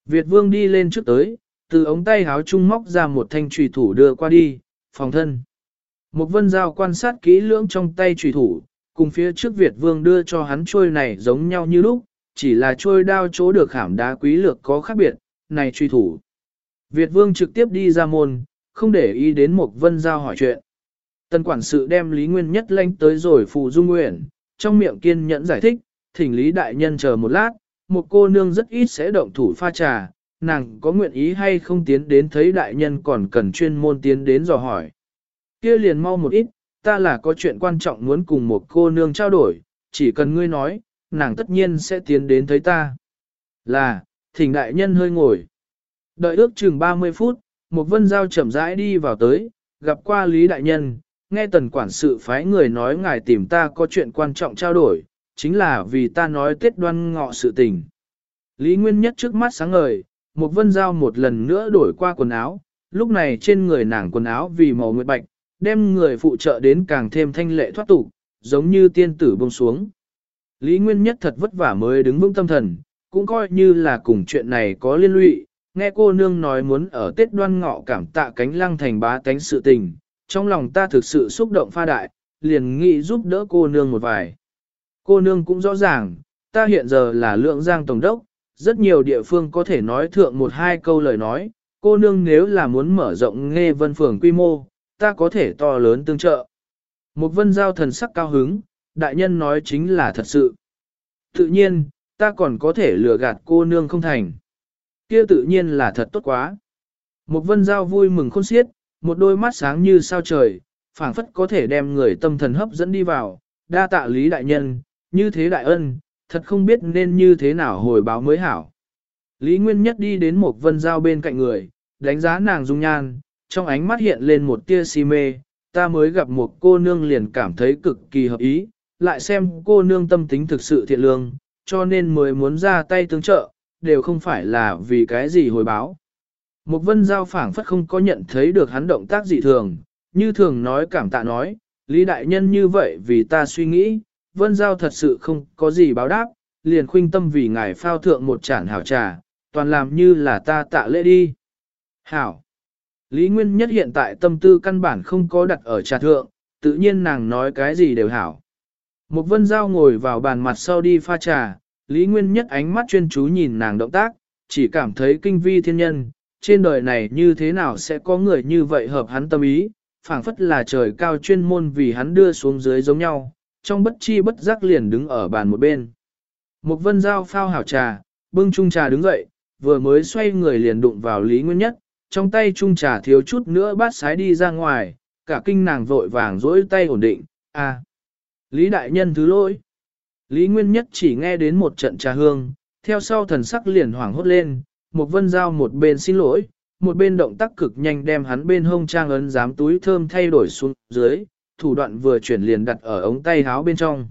Việt vương đi lên trước tới, từ ống tay háo trung móc ra một thanh trùy thủ đưa qua đi, phòng thân. Một vân giao quan sát kỹ lưỡng trong tay trùy thủ, cùng phía trước Việt vương đưa cho hắn trôi này giống nhau như lúc, chỉ là trôi đao chỗ được khảm đá quý lược có khác biệt, này truy thủ. Việt vương trực tiếp đi ra môn, không để ý đến một vân giao hỏi chuyện. Tân quản sự đem Lý Nguyên Nhất lanh tới rồi phù dung nguyện, trong miệng kiên nhẫn giải thích, thỉnh Lý Đại Nhân chờ một lát, một cô nương rất ít sẽ động thủ pha trà, nàng có nguyện ý hay không tiến đến thấy Đại Nhân còn cần chuyên môn tiến đến dò hỏi. kia liền mau một ít, ta là có chuyện quan trọng muốn cùng một cô nương trao đổi, chỉ cần ngươi nói, nàng tất nhiên sẽ tiến đến thấy ta. Là, thỉnh Đại Nhân hơi ngồi. Đợi ước chừng 30 phút, một vân giao chậm rãi đi vào tới, gặp qua Lý Đại Nhân, nghe tần quản sự phái người nói ngài tìm ta có chuyện quan trọng trao đổi, chính là vì ta nói tết đoan ngọ sự tình. Lý Nguyên Nhất trước mắt sáng ngời, một vân giao một lần nữa đổi qua quần áo, lúc này trên người nàng quần áo vì màu nguyệt bạch, đem người phụ trợ đến càng thêm thanh lệ thoát tục, giống như tiên tử bông xuống. Lý Nguyên Nhất thật vất vả mới đứng vững tâm thần, cũng coi như là cùng chuyện này có liên lụy, nghe cô nương nói muốn ở Tết đoan ngọ cảm tạ cánh lăng thành bá tánh sự tình, trong lòng ta thực sự xúc động pha đại, liền nghĩ giúp đỡ cô nương một vài. Cô nương cũng rõ ràng, ta hiện giờ là lượng giang tổng đốc, rất nhiều địa phương có thể nói thượng một hai câu lời nói, cô nương nếu là muốn mở rộng nghe vân phường quy mô, ta có thể to lớn tương trợ. Một vân giao thần sắc cao hứng, đại nhân nói chính là thật sự. Tự nhiên, ta còn có thể lừa gạt cô nương không thành. Kia tự nhiên là thật tốt quá. Một vân giao vui mừng khôn xiết, một đôi mắt sáng như sao trời, phảng phất có thể đem người tâm thần hấp dẫn đi vào, đa tạ lý đại nhân, như thế đại ân, thật không biết nên như thế nào hồi báo mới hảo. Lý Nguyên Nhất đi đến một vân giao bên cạnh người, đánh giá nàng dung nhan, trong ánh mắt hiện lên một tia si mê, ta mới gặp một cô nương liền cảm thấy cực kỳ hợp ý, lại xem cô nương tâm tính thực sự thiện lương, cho nên mới muốn ra tay tương trợ, đều không phải là vì cái gì hồi báo. Một vân giao phảng phất không có nhận thấy được hắn động tác dị thường, như thường nói cảm tạ nói, Lý Đại Nhân như vậy vì ta suy nghĩ, vân giao thật sự không có gì báo đáp, liền khuynh tâm vì ngài phao thượng một chản hảo trà, toàn làm như là ta tạ lễ đi. Hảo! Lý Nguyên Nhất hiện tại tâm tư căn bản không có đặt ở trà thượng, tự nhiên nàng nói cái gì đều hảo. Một vân giao ngồi vào bàn mặt sau đi pha trà, Lý Nguyên Nhất ánh mắt chuyên chú nhìn nàng động tác, chỉ cảm thấy kinh vi thiên nhân, trên đời này như thế nào sẽ có người như vậy hợp hắn tâm ý, phảng phất là trời cao chuyên môn vì hắn đưa xuống dưới giống nhau, trong bất chi bất giác liền đứng ở bàn một bên. Một vân giao phao hảo trà, bưng chung trà đứng dậy, vừa mới xoay người liền đụng vào Lý Nguyên Nhất, trong tay chung trà thiếu chút nữa bát sái đi ra ngoài, cả kinh nàng vội vàng dỗi tay ổn định, à. Lý Đại Nhân thứ lỗi. Lý Nguyên Nhất chỉ nghe đến một trận trà hương, theo sau thần sắc liền hoảng hốt lên, một vân giao một bên xin lỗi, một bên động tác cực nhanh đem hắn bên hông trang ấn giám túi thơm thay đổi xuống dưới, thủ đoạn vừa chuyển liền đặt ở ống tay háo bên trong.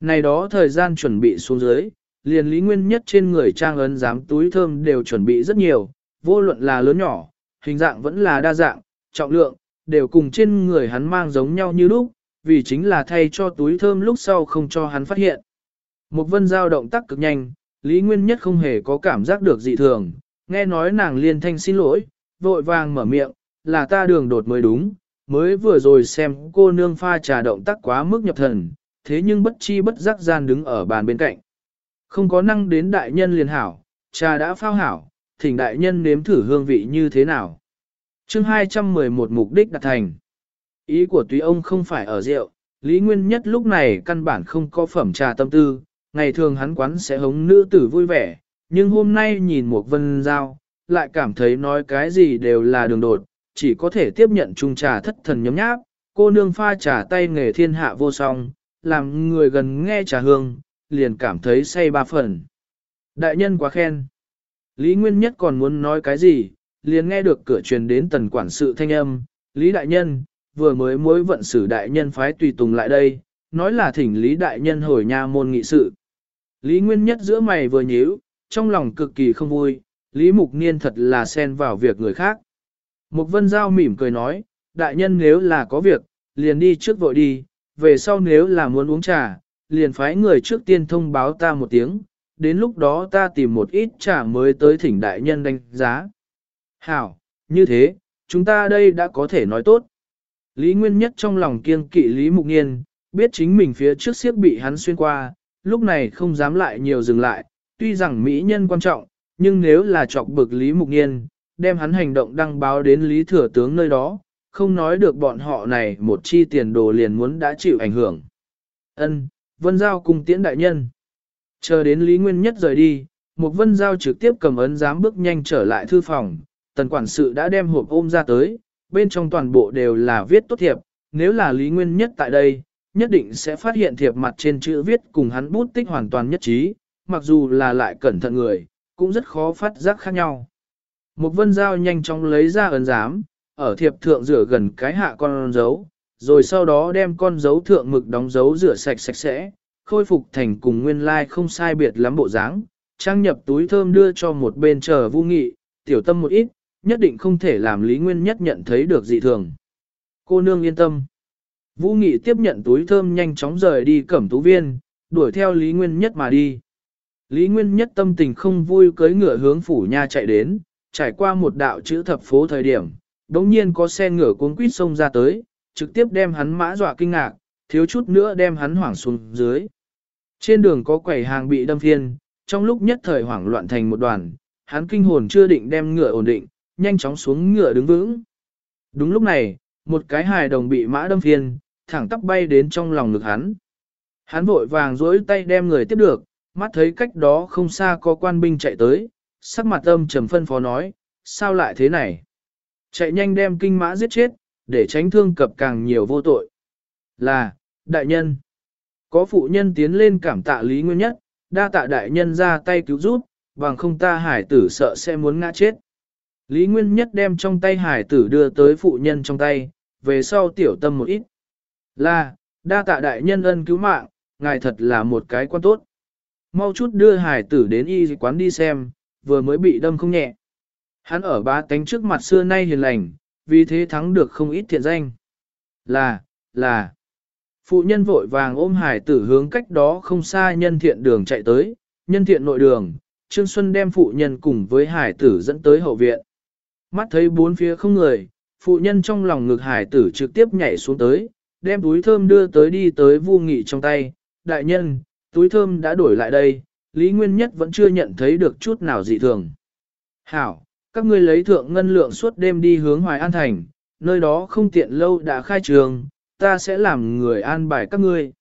Này đó thời gian chuẩn bị xuống dưới, liền lý nguyên nhất trên người trang ấn giám túi thơm đều chuẩn bị rất nhiều, vô luận là lớn nhỏ, hình dạng vẫn là đa dạng, trọng lượng, đều cùng trên người hắn mang giống nhau như lúc, vì chính là thay cho túi thơm lúc sau không cho hắn phát hiện. Một vân giao động tác cực nhanh, Lý Nguyên Nhất không hề có cảm giác được dị thường, nghe nói nàng liên thanh xin lỗi, vội vàng mở miệng, là ta đường đột mới đúng, mới vừa rồi xem cô nương pha trà động tác quá mức nhập thần, thế nhưng bất chi bất giác gian đứng ở bàn bên cạnh. Không có năng đến đại nhân liền hảo, trà đã phao hảo, thỉnh đại nhân nếm thử hương vị như thế nào. chương 211 mục đích đạt thành. Ý của tùy ông không phải ở rượu, Lý Nguyên Nhất lúc này căn bản không có phẩm trà tâm tư, ngày thường hắn quán sẽ hống nữ tử vui vẻ, nhưng hôm nay nhìn một vân giao, lại cảm thấy nói cái gì đều là đường đột, chỉ có thể tiếp nhận chung trà thất thần nhấm nháp, cô nương pha trà tay nghề thiên hạ vô song, làm người gần nghe trà hương, liền cảm thấy say ba phần. Đại nhân quá khen. Lý Nguyên Nhất còn muốn nói cái gì, liền nghe được cửa truyền đến tần quản sự thanh âm, Lý Đại Nhân, vừa mới mối vận xử Đại Nhân phái tùy tùng lại đây, nói là thỉnh Lý Đại Nhân hồi nha môn nghị sự. Lý Nguyên Nhất giữa mày vừa nhíu, trong lòng cực kỳ không vui, Lý Mục Niên thật là xen vào việc người khác. Mục Vân Giao mỉm cười nói, đại nhân nếu là có việc, liền đi trước vội đi, về sau nếu là muốn uống trà, liền phái người trước tiên thông báo ta một tiếng, đến lúc đó ta tìm một ít trà mới tới thỉnh đại nhân đánh giá. Hảo, như thế, chúng ta đây đã có thể nói tốt. Lý Nguyên Nhất trong lòng kiêng kỵ Lý Mục Niên, biết chính mình phía trước siếc bị hắn xuyên qua, lúc này không dám lại nhiều dừng lại, tuy rằng mỹ nhân quan trọng, nhưng nếu là chọc bực Lý Mục Niên, đem hắn hành động đăng báo đến Lý Thừa Tướng nơi đó, không nói được bọn họ này một chi tiền đồ liền muốn đã chịu ảnh hưởng. Ân, Vân Giao cùng tiễn đại nhân. Chờ đến Lý Nguyên Nhất rời đi, một Vân Giao trực tiếp cầm ấn dám bước nhanh trở lại thư phòng, tần quản sự đã đem hộp ôm ra tới, bên trong toàn bộ đều là viết tốt thiệp, nếu là Lý Nguyên Nhất tại đây, nhất định sẽ phát hiện thiệp mặt trên chữ viết cùng hắn bút tích hoàn toàn nhất trí, mặc dù là lại cẩn thận người, cũng rất khó phát giác khác nhau. Một vân dao nhanh chóng lấy ra ấn giám, ở thiệp thượng rửa gần cái hạ con dấu, rồi sau đó đem con dấu thượng mực đóng dấu rửa sạch sạch sẽ, khôi phục thành cùng nguyên lai like không sai biệt lắm bộ dáng, trang nhập túi thơm đưa cho một bên chờ vu nghị, tiểu tâm một ít, nhất định không thể làm Lý Nguyên nhất nhận thấy được dị thường. Cô nương yên tâm. Vũ Nghị tiếp nhận túi thơm nhanh chóng rời đi cẩm tú viên, đuổi theo Lý Nguyên Nhất mà đi. Lý Nguyên Nhất tâm tình không vui cưới ngựa hướng phủ nha chạy đến, trải qua một đạo chữ thập phố thời điểm, đống nhiên có xe ngựa cuốn quýt xông ra tới, trực tiếp đem hắn mã dọa kinh ngạc, thiếu chút nữa đem hắn hoảng xuống dưới. Trên đường có quầy hàng bị đâm phiên, trong lúc nhất thời hoảng loạn thành một đoàn, hắn kinh hồn chưa định đem ngựa ổn định, nhanh chóng xuống ngựa đứng vững. Đúng lúc này, một cái hài đồng bị mã đâm phiên, thẳng tắp bay đến trong lòng ngực hắn. Hắn vội vàng duỗi tay đem người tiếp được, mắt thấy cách đó không xa có quan binh chạy tới, sắc mặt âm trầm phân phó nói, sao lại thế này? Chạy nhanh đem kinh mã giết chết, để tránh thương cập càng nhiều vô tội. Là, đại nhân. Có phụ nhân tiến lên cảm tạ Lý Nguyên Nhất, đa tạ đại nhân ra tay cứu giúp, bằng không ta hải tử sợ sẽ muốn ngã chết. Lý Nguyên Nhất đem trong tay hải tử đưa tới phụ nhân trong tay, về sau tiểu tâm một ít. Là, đa tạ đại nhân ân cứu mạng, ngài thật là một cái quan tốt. Mau chút đưa hải tử đến y quán đi xem, vừa mới bị đâm không nhẹ. Hắn ở ba tánh trước mặt xưa nay hiền lành, vì thế thắng được không ít thiện danh. Là, là, phụ nhân vội vàng ôm hải tử hướng cách đó không xa nhân thiện đường chạy tới, nhân thiện nội đường, Trương Xuân đem phụ nhân cùng với hải tử dẫn tới hậu viện. Mắt thấy bốn phía không người, phụ nhân trong lòng ngực hải tử trực tiếp nhảy xuống tới, đem túi thơm đưa tới đi tới vu nghị trong tay. Đại nhân, túi thơm đã đổi lại đây, Lý Nguyên Nhất vẫn chưa nhận thấy được chút nào dị thường. Hảo, các ngươi lấy thượng ngân lượng suốt đêm đi hướng Hoài An Thành, nơi đó không tiện lâu đã khai trường, ta sẽ làm người an bài các ngươi.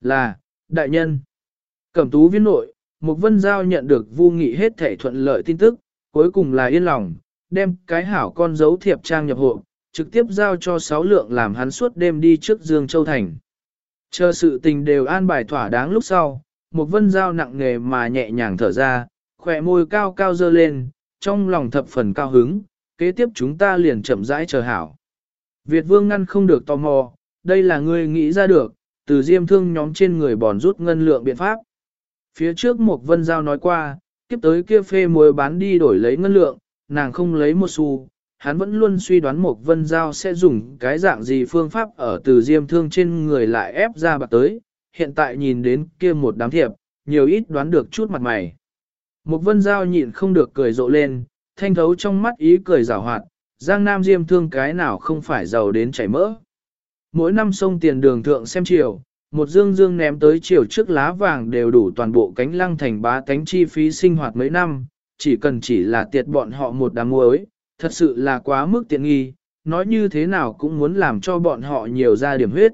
Là, đại nhân. Cẩm tú viên nội, Mục Vân Giao nhận được vu nghị hết thể thuận lợi tin tức, cuối cùng là yên lòng, đem cái hảo con dấu thiệp trang nhập hộ, trực tiếp giao cho sáu lượng làm hắn suốt đêm đi trước Dương Châu Thành. Chờ sự tình đều an bài thỏa đáng lúc sau, một vân giao nặng nghề mà nhẹ nhàng thở ra, khỏe môi cao cao dơ lên, trong lòng thập phần cao hứng, kế tiếp chúng ta liền chậm rãi chờ hảo. Việt vương ngăn không được tò mò, đây là ngươi nghĩ ra được, từ diêm thương nhóm trên người bòn rút ngân lượng biện pháp. Phía trước một vân giao nói qua, kiếp tới kia phê muối bán đi đổi lấy ngân lượng, nàng không lấy một xu, hắn vẫn luôn suy đoán mục vân giao sẽ dùng cái dạng gì phương pháp ở từ diêm thương trên người lại ép ra bạc tới, hiện tại nhìn đến kia một đám thiệp, nhiều ít đoán được chút mặt mày. mục vân giao nhịn không được cười rộ lên, thanh thấu trong mắt ý cười rào hoạt, giang nam diêm thương cái nào không phải giàu đến chảy mỡ. Mỗi năm sông tiền đường thượng xem chiều, một dương dương ném tới chiều trước lá vàng đều đủ toàn bộ cánh lăng thành bá tánh chi phí sinh hoạt mấy năm, chỉ cần chỉ là tiệt bọn họ một đám muối, thật sự là quá mức tiện nghi, nói như thế nào cũng muốn làm cho bọn họ nhiều ra điểm huyết.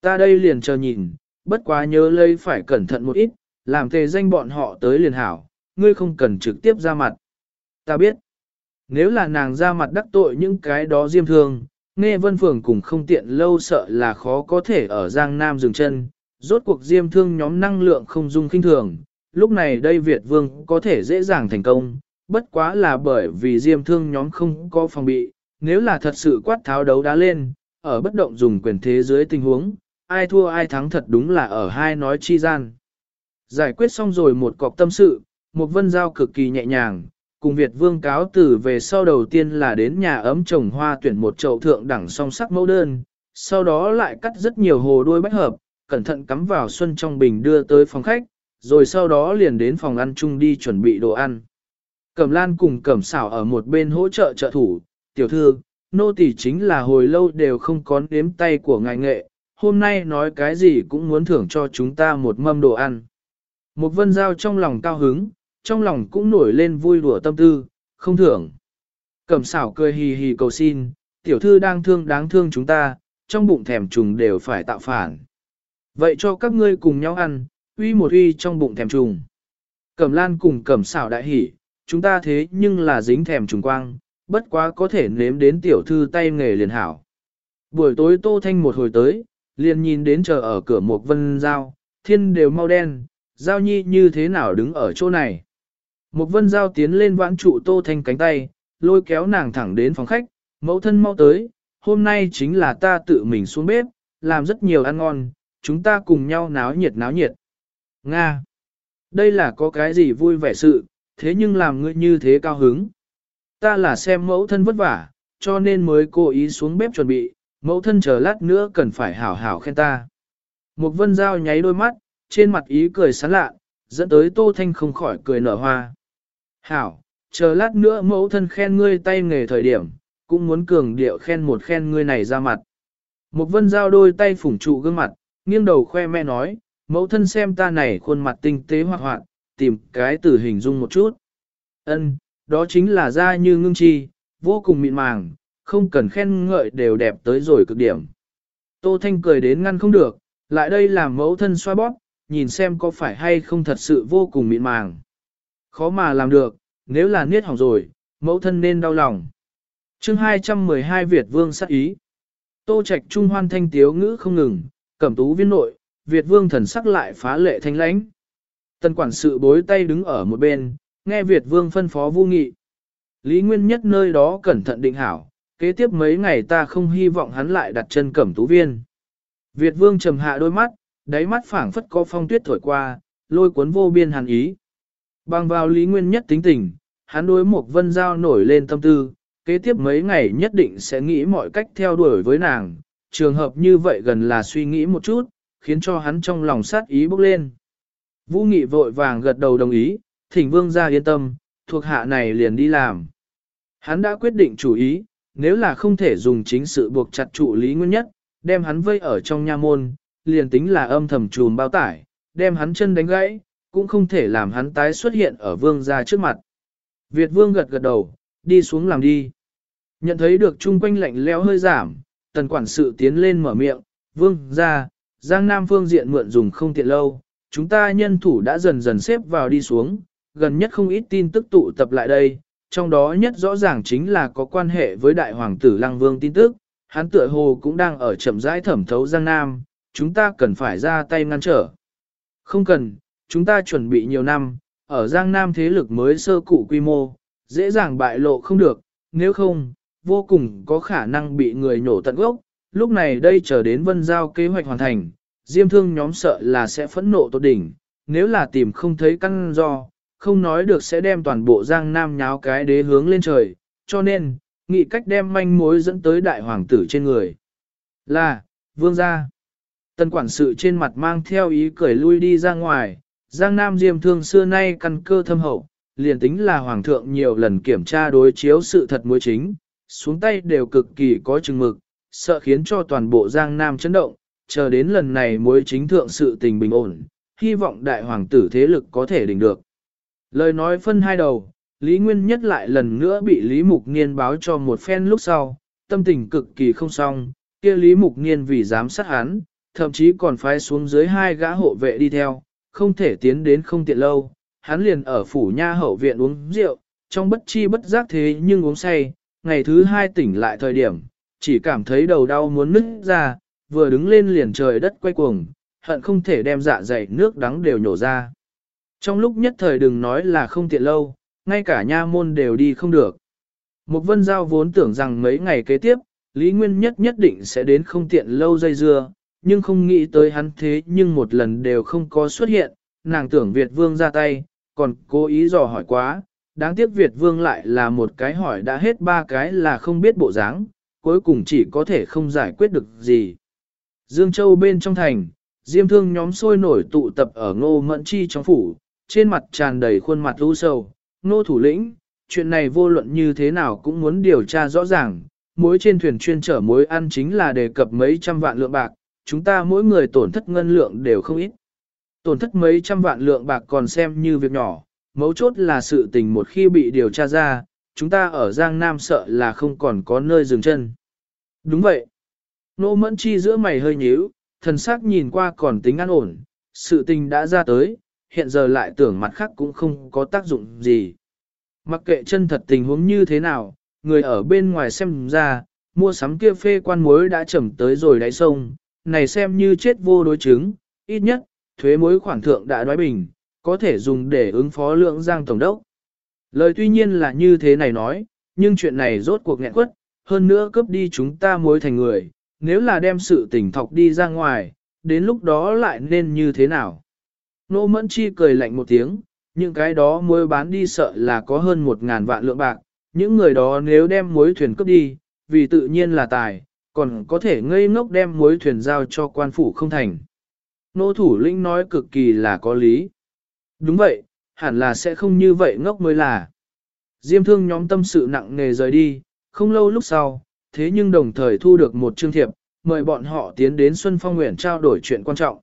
Ta đây liền chờ nhìn, bất quá nhớ lấy phải cẩn thận một ít, làm tề danh bọn họ tới liền hảo, ngươi không cần trực tiếp ra mặt. Ta biết, nếu là nàng ra mặt đắc tội những cái đó diêm thương, nghe vân phường cùng không tiện lâu sợ là khó có thể ở Giang Nam dừng chân, rốt cuộc diêm thương nhóm năng lượng không dung kinh thường, lúc này đây Việt Vương có thể dễ dàng thành công, bất quá là bởi vì diêm thương nhóm không có phòng bị, nếu là thật sự quát tháo đấu đá lên, ở bất động dùng quyền thế dưới tình huống, ai thua ai thắng thật đúng là ở hai nói chi gian. Giải quyết xong rồi một cọc tâm sự, một vân giao cực kỳ nhẹ nhàng, cùng Việt Vương cáo tử về sau đầu tiên là đến nhà ấm trồng hoa tuyển một chậu thượng đẳng song sắc mẫu đơn, sau đó lại cắt rất nhiều hồ đuôi bách hợp, cẩn thận cắm vào xuân trong bình đưa tới phòng khách, rồi sau đó liền đến phòng ăn chung đi chuẩn bị đồ ăn. Cẩm lan cùng cẩm xảo ở một bên hỗ trợ trợ thủ, tiểu thư, nô tỳ chính là hồi lâu đều không có nếm tay của ngài nghệ, hôm nay nói cái gì cũng muốn thưởng cho chúng ta một mâm đồ ăn. Một vân giao trong lòng cao hứng, trong lòng cũng nổi lên vui đùa tâm tư, không thưởng. Cẩm xảo cười hì hì cầu xin, tiểu thư đang thương đáng thương chúng ta, trong bụng thèm trùng đều phải tạo phản. Vậy cho các ngươi cùng nhau ăn, uy một uy trong bụng thèm trùng. Cẩm lan cùng cẩm xảo đại hỉ, chúng ta thế nhưng là dính thèm trùng quang, bất quá có thể nếm đến tiểu thư tay nghề liền hảo. Buổi tối tô thanh một hồi tới, liền nhìn đến chờ ở cửa một vân giao, thiên đều mau đen, giao nhi như thế nào đứng ở chỗ này. Một vân giao tiến lên vãn trụ tô thanh cánh tay, lôi kéo nàng thẳng đến phòng khách, mẫu thân mau tới, hôm nay chính là ta tự mình xuống bếp, làm rất nhiều ăn ngon, chúng ta cùng nhau náo nhiệt náo nhiệt. Nga! Đây là có cái gì vui vẻ sự, thế nhưng làm ngươi như thế cao hứng. Ta là xem mẫu thân vất vả, cho nên mới cố ý xuống bếp chuẩn bị, mẫu thân chờ lát nữa cần phải hảo hảo khen ta. Một vân dao nháy đôi mắt, trên mặt ý cười sán lạ, dẫn tới tô thanh không khỏi cười nở hoa. Hảo, chờ lát nữa mẫu thân khen ngươi tay nghề thời điểm, cũng muốn cường điệu khen một khen ngươi này ra mặt. Một vân dao đôi tay phủng trụ gương mặt, nghiêng đầu khoe mẹ nói, mẫu thân xem ta này khuôn mặt tinh tế hoạt hoạt, tìm cái từ hình dung một chút. Ân, đó chính là da như ngưng chi, vô cùng mịn màng, không cần khen ngợi đều đẹp tới rồi cực điểm. Tô Thanh cười đến ngăn không được, lại đây làm mẫu thân xoa bóp, nhìn xem có phải hay không thật sự vô cùng mịn màng. Khó mà làm được, nếu là niết hỏng rồi, mẫu thân nên đau lòng. chương 212 Việt Vương sát ý. Tô Trạch Trung hoan thanh tiếu ngữ không ngừng, cẩm tú viên nội, Việt Vương thần sắc lại phá lệ thanh lãnh. Tân quản sự bối tay đứng ở một bên, nghe Việt Vương phân phó vô nghị. Lý Nguyên nhất nơi đó cẩn thận định hảo, kế tiếp mấy ngày ta không hy vọng hắn lại đặt chân cẩm tú viên. Việt Vương trầm hạ đôi mắt, đáy mắt phảng phất có phong tuyết thổi qua, lôi cuốn vô biên hàn ý. Bằng vào Lý Nguyên nhất tính tình, hắn đối một vân giao nổi lên tâm tư, kế tiếp mấy ngày nhất định sẽ nghĩ mọi cách theo đuổi với nàng, trường hợp như vậy gần là suy nghĩ một chút, khiến cho hắn trong lòng sát ý bốc lên. Vũ Nghị vội vàng gật đầu đồng ý, thỉnh vương ra yên tâm, thuộc hạ này liền đi làm. Hắn đã quyết định chủ ý, nếu là không thể dùng chính sự buộc chặt trụ lý nguyên nhất, đem hắn vây ở trong nha môn, liền tính là âm thầm trùm bao tải, đem hắn chân đánh gãy, cũng không thể làm hắn tái xuất hiện ở vương gia trước mặt. Việt vương gật gật đầu, đi xuống làm đi. Nhận thấy được chung quanh lạnh lẽo hơi giảm, tần quản sự tiến lên mở miệng, vương gia, giang nam phương diện mượn dùng không tiện lâu, chúng ta nhân thủ đã dần dần xếp vào đi xuống, gần nhất không ít tin tức tụ tập lại đây, trong đó nhất rõ ràng chính là có quan hệ với đại hoàng tử lăng vương tin tức, hắn tựa hồ cũng đang ở chậm rãi thẩm thấu giang nam, chúng ta cần phải ra tay ngăn trở. Không cần, chúng ta chuẩn bị nhiều năm, ở Giang Nam thế lực mới sơ cụ quy mô, dễ dàng bại lộ không được, nếu không, vô cùng có khả năng bị người nổ tận gốc. Lúc này đây chờ đến vân giao kế hoạch hoàn thành, diêm thương nhóm sợ là sẽ phẫn nộ tột đỉnh, nếu là tìm không thấy căn do, không nói được sẽ đem toàn bộ Giang Nam nháo cái đế hướng lên trời, cho nên, nghĩ cách đem manh mối dẫn tới đại hoàng tử trên người. Là, vương gia. Tân quản sự trên mặt mang theo ý cười lui đi ra ngoài, Giang Nam Diêm thương xưa nay căn cơ thâm hậu, liền tính là hoàng thượng nhiều lần kiểm tra đối chiếu sự thật mối chính, xuống tay đều cực kỳ có chừng mực, sợ khiến cho toàn bộ Giang Nam chấn động, chờ đến lần này mối chính thượng sự tình bình ổn, hy vọng đại hoàng tử thế lực có thể đỉnh được. Lời nói phân hai đầu, Lý Nguyên Nhất lại lần nữa bị Lý Mục Niên báo cho một phen lúc sau, tâm tình cực kỳ không xong, kia Lý Mục Niên vì dám sát hắn, thậm chí còn phái xuống dưới hai gã hộ vệ đi theo, không thể tiến đến không tiện lâu, hắn liền ở phủ nha hậu viện uống rượu, trong bất chi bất giác thế nhưng uống say, ngày thứ hai tỉnh lại thời điểm, chỉ cảm thấy đầu đau muốn nứt ra, vừa đứng lên liền trời đất quay cuồng, hận không thể đem dạ dày nước đắng đều nhổ ra. Trong lúc nhất thời đừng nói là không tiện lâu, ngay cả nha môn đều đi không được. Một vân giao vốn tưởng rằng mấy ngày kế tiếp, Lý Nguyên Nhất nhất định sẽ đến không tiện lâu dây dưa, nhưng không nghĩ tới hắn thế nhưng một lần đều không có xuất hiện, nàng tưởng Việt Vương ra tay, còn cố ý dò hỏi quá, đáng tiếc Việt Vương lại là một cái hỏi đã hết ba cái là không biết bộ dáng, cuối cùng chỉ có thể không giải quyết được gì. Dương Châu bên trong thành, Diêm thương nhóm sôi nổi tụ tập ở ngô mẫn chi trong phủ, trên mặt tràn đầy khuôn mặt u sầu, ngô thủ lĩnh, chuyện này vô luận như thế nào cũng muốn điều tra rõ ràng, mối trên thuyền chuyên chở mối ăn chính là đề cập mấy trăm vạn lượng bạc, chúng ta mỗi người tổn thất ngân lượng đều không ít. Tổn thất mấy trăm vạn lượng bạc còn xem như việc nhỏ, mấu chốt là sự tình một khi bị điều tra ra, chúng ta ở Giang Nam sợ là không còn có nơi dừng chân. Đúng vậy. Nô mẫn chi giữa mày hơi nhíu, thần sắc nhìn qua còn tính an ổn, sự tình đã ra tới, hiện giờ lại tưởng mặt khác cũng không có tác dụng gì. Mặc kệ chân thật tình huống như thế nào, người ở bên ngoài xem ra, mua sắm kia phê quan mối đã chầm tới rồi đáy sông, này xem như chết vô đối chứng, ít nhất, thuế mối khoản thượng đã đoái bình, có thể dùng để ứng phó lượng giang tổng đốc. Lời tuy nhiên là như thế này nói, nhưng chuyện này rốt cuộc nghẹn quất, hơn nữa cướp đi chúng ta mối thành người, nếu là đem sự tỉnh thọc đi ra ngoài, đến lúc đó lại nên như thế nào? Nô Mẫn Chi cười lạnh một tiếng, những cái đó mối bán đi sợ là có hơn một ngàn vạn lượng bạc, những người đó nếu đem mối thuyền cướp đi, vì tự nhiên là tài, còn có thể ngây ngốc đem mối thuyền giao cho quan phủ không thành. Nô thủ lĩnh nói cực kỳ là có lý. Đúng vậy, hẳn là sẽ không như vậy ngốc mới là. Diêm thương nhóm tâm sự nặng nề rời đi, không lâu lúc sau, thế nhưng đồng thời thu được một chương thiệp, mời bọn họ tiến đến Xuân Phong Nguyện trao đổi chuyện quan trọng.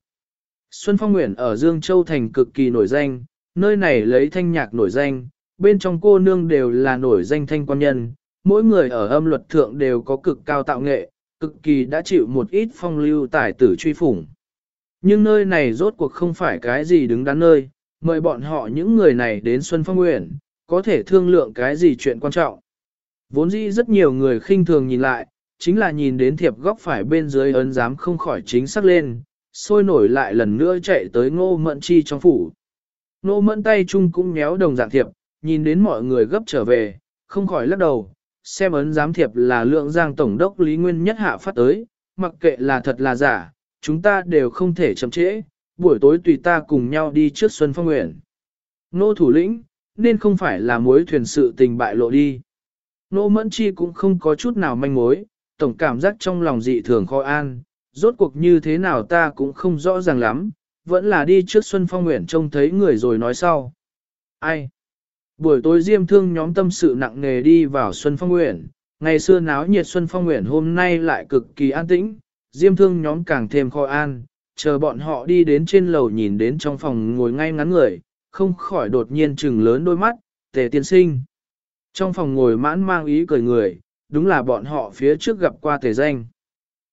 Xuân Phong Nguyện ở Dương Châu Thành cực kỳ nổi danh, nơi này lấy thanh nhạc nổi danh, bên trong cô nương đều là nổi danh thanh quan nhân, mỗi người ở âm luật thượng đều có cực cao tạo nghệ, cực kỳ đã chịu một ít phong lưu tài tử truy phủng. Nhưng nơi này rốt cuộc không phải cái gì đứng đắn nơi, mời bọn họ những người này đến Xuân Phong Nguyện, có thể thương lượng cái gì chuyện quan trọng. Vốn dĩ rất nhiều người khinh thường nhìn lại, chính là nhìn đến thiệp góc phải bên dưới ấn giám không khỏi chính xác lên, sôi nổi lại lần nữa chạy tới ngô mận chi trong phủ. Ngô mẫn tay chung cũng méo đồng dạng thiệp, nhìn đến mọi người gấp trở về, không khỏi lắc đầu, xem ấn giám thiệp là lượng giang tổng đốc Lý Nguyên nhất hạ phát tới, mặc kệ là thật là giả, chúng ta đều không thể chậm trễ, buổi tối tùy ta cùng nhau đi trước Xuân Phong Nguyện. Nô thủ lĩnh, nên không phải là mối thuyền sự tình bại lộ đi. Nô Mẫn Chi cũng không có chút nào manh mối, tổng cảm giác trong lòng dị thường khó an, rốt cuộc như thế nào ta cũng không rõ ràng lắm, vẫn là đi trước Xuân Phong Nguyện trông thấy người rồi nói sau. Ai? Buổi tối diêm thương nhóm tâm sự nặng nề đi vào Xuân Phong Nguyện, ngày xưa náo nhiệt Xuân Phong Nguyện hôm nay lại cực kỳ an tĩnh, diêm thương nhóm càng thêm khó an, chờ bọn họ đi đến trên lầu nhìn đến trong phòng ngồi ngay ngắn người, không khỏi đột nhiên trừng lớn đôi mắt, tề tiên sinh. Trong phòng ngồi mãn mang ý cười người, đúng là bọn họ phía trước gặp qua tề danh.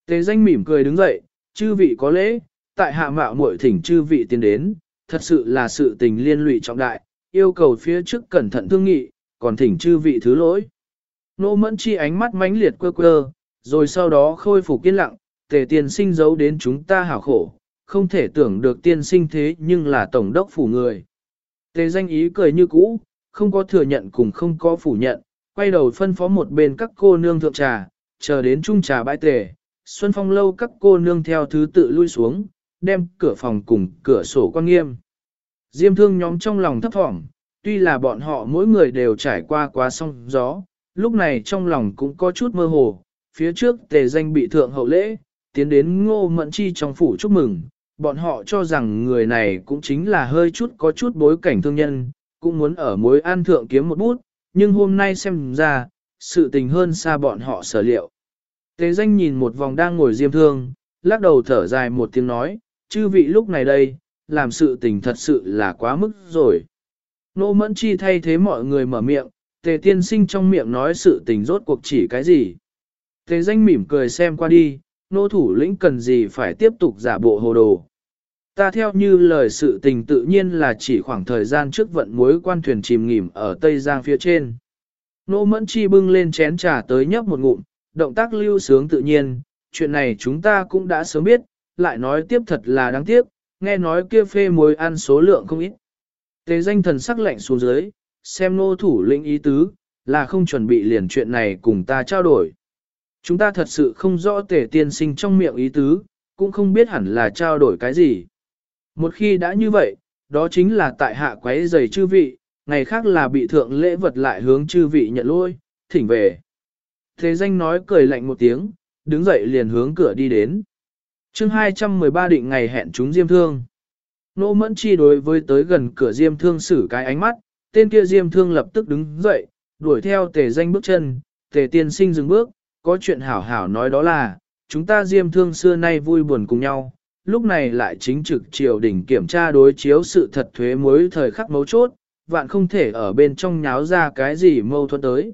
Tề danh mỉm cười đứng dậy, chư vị có lễ, tại hạ mạo muội thỉnh chư vị tiến đến, thật sự là sự tình liên lụy trọng đại, yêu cầu phía trước cẩn thận thương nghị, còn thỉnh chư vị thứ lỗi. Nô mẫn chi ánh mắt mãnh liệt quơ quơ, rồi sau đó khôi phục yên lặng, tề tiên sinh giấu đến chúng ta hảo khổ, không thể tưởng được tiên sinh thế nhưng là tổng đốc phủ người. Tề danh ý cười như cũ, không có thừa nhận cùng không có phủ nhận, quay đầu phân phó một bên các cô nương thượng trà, chờ đến trung trà bãi tề. Xuân phong lâu các cô nương theo thứ tự lui xuống, đem cửa phòng cùng cửa sổ quan nghiêm. Diêm thương nhóm trong lòng thấp thỏm, tuy là bọn họ mỗi người đều trải qua quá sông gió, lúc này trong lòng cũng có chút mơ hồ, phía trước tề danh bị thượng hậu lễ, tiến đến ngô mẫn chi trong phủ chúc mừng, bọn họ cho rằng người này cũng chính là hơi chút có chút bối cảnh thương nhân, cũng muốn ở mối an thượng kiếm một bút, nhưng hôm nay xem ra, sự tình hơn xa bọn họ sở liệu. Tề danh nhìn một vòng đang ngồi diêm thương, lắc đầu thở dài một tiếng nói, chư vị lúc này đây, làm sự tình thật sự là quá mức rồi. Nô mẫn chi thay thế mọi người mở miệng, tề tiên sinh trong miệng nói sự tình rốt cuộc chỉ cái gì. Tề danh mỉm cười xem qua đi, nô thủ lĩnh cần gì phải tiếp tục giả bộ hồ đồ. Ta theo như lời sự tình tự nhiên là chỉ khoảng thời gian trước vận mối quan thuyền chìm nghỉm ở Tây Giang phía trên. Nô mẫn chi bưng lên chén trà tới nhấp một ngụm, động tác lưu sướng tự nhiên, chuyện này chúng ta cũng đã sớm biết, lại nói tiếp thật là đáng tiếc, nghe nói kia phê mối ăn số lượng không ít. Tề danh thần sắc lạnh xuống dưới, xem nô thủ lĩnh ý tứ, là không chuẩn bị liền chuyện này cùng ta trao đổi. Chúng ta thật sự không rõ tể tiên sinh trong miệng ý tứ, cũng không biết hẳn là trao đổi cái gì. Một khi đã như vậy, đó chính là tại hạ quấy giày chư vị, ngày khác là bị thượng lễ vật lại hướng chư vị nhận lôi, thỉnh về. Thế danh nói cười lạnh một tiếng, đứng dậy liền hướng cửa đi đến. chương 213 định ngày hẹn chúng diêm thương. Nô mẫn chi đối với tới gần cửa diêm thương xử cái ánh mắt, tên kia diêm thương lập tức đứng dậy, đuổi theo tề danh bước chân, tề tiên sinh dừng bước, có chuyện hảo hảo nói đó là, chúng ta diêm thương xưa nay vui buồn cùng nhau, lúc này lại chính trực triều đình kiểm tra đối chiếu sự thật thuế mối thời khắc mấu chốt, vạn không thể ở bên trong nháo ra cái gì mâu thuẫn tới.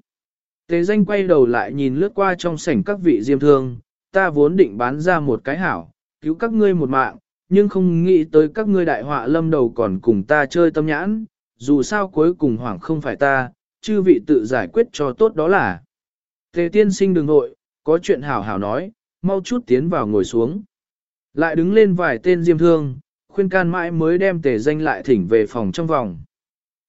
Tế danh quay đầu lại nhìn lướt qua trong sảnh các vị diêm thương, ta vốn định bán ra một cái hảo, cứu các ngươi một mạng, nhưng không nghĩ tới các ngươi đại họa lâm đầu còn cùng ta chơi tâm nhãn, dù sao cuối cùng hoảng không phải ta, chư vị tự giải quyết cho tốt đó là. Tề tiên sinh đừng nội, có chuyện hảo hảo nói, mau chút tiến vào ngồi xuống. Lại đứng lên vài tên diêm thương, khuyên can mãi mới đem tề danh lại thỉnh về phòng trong vòng.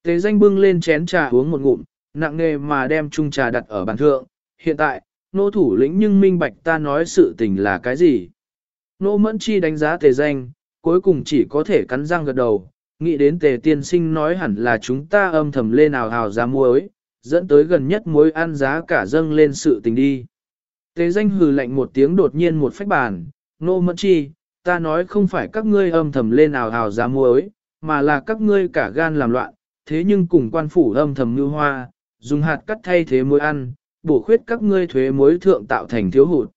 Tề danh bưng lên chén trà uống một ngụm, nặng nề mà đem chung trà đặt ở bàn thượng. Hiện tại, nô thủ lĩnh nhưng minh bạch ta nói sự tình là cái gì. Nô mẫn chi đánh giá tề danh, cuối cùng chỉ có thể cắn răng gật đầu, nghĩ đến tề tiên sinh nói hẳn là chúng ta âm thầm lên nào hào ra muối, dẫn tới gần nhất muối ăn giá cả dâng lên sự tình đi. Tề danh hừ lạnh một tiếng đột nhiên một phách bàn, nô mẫn chi, ta nói không phải các ngươi âm thầm lên nào hào giá muối, mà là các ngươi cả gan làm loạn, thế nhưng cùng quan phủ âm thầm như hoa, dùng hạt cắt thay thế muối ăn, bổ khuyết các ngươi thuế muối thượng tạo thành thiếu hụt.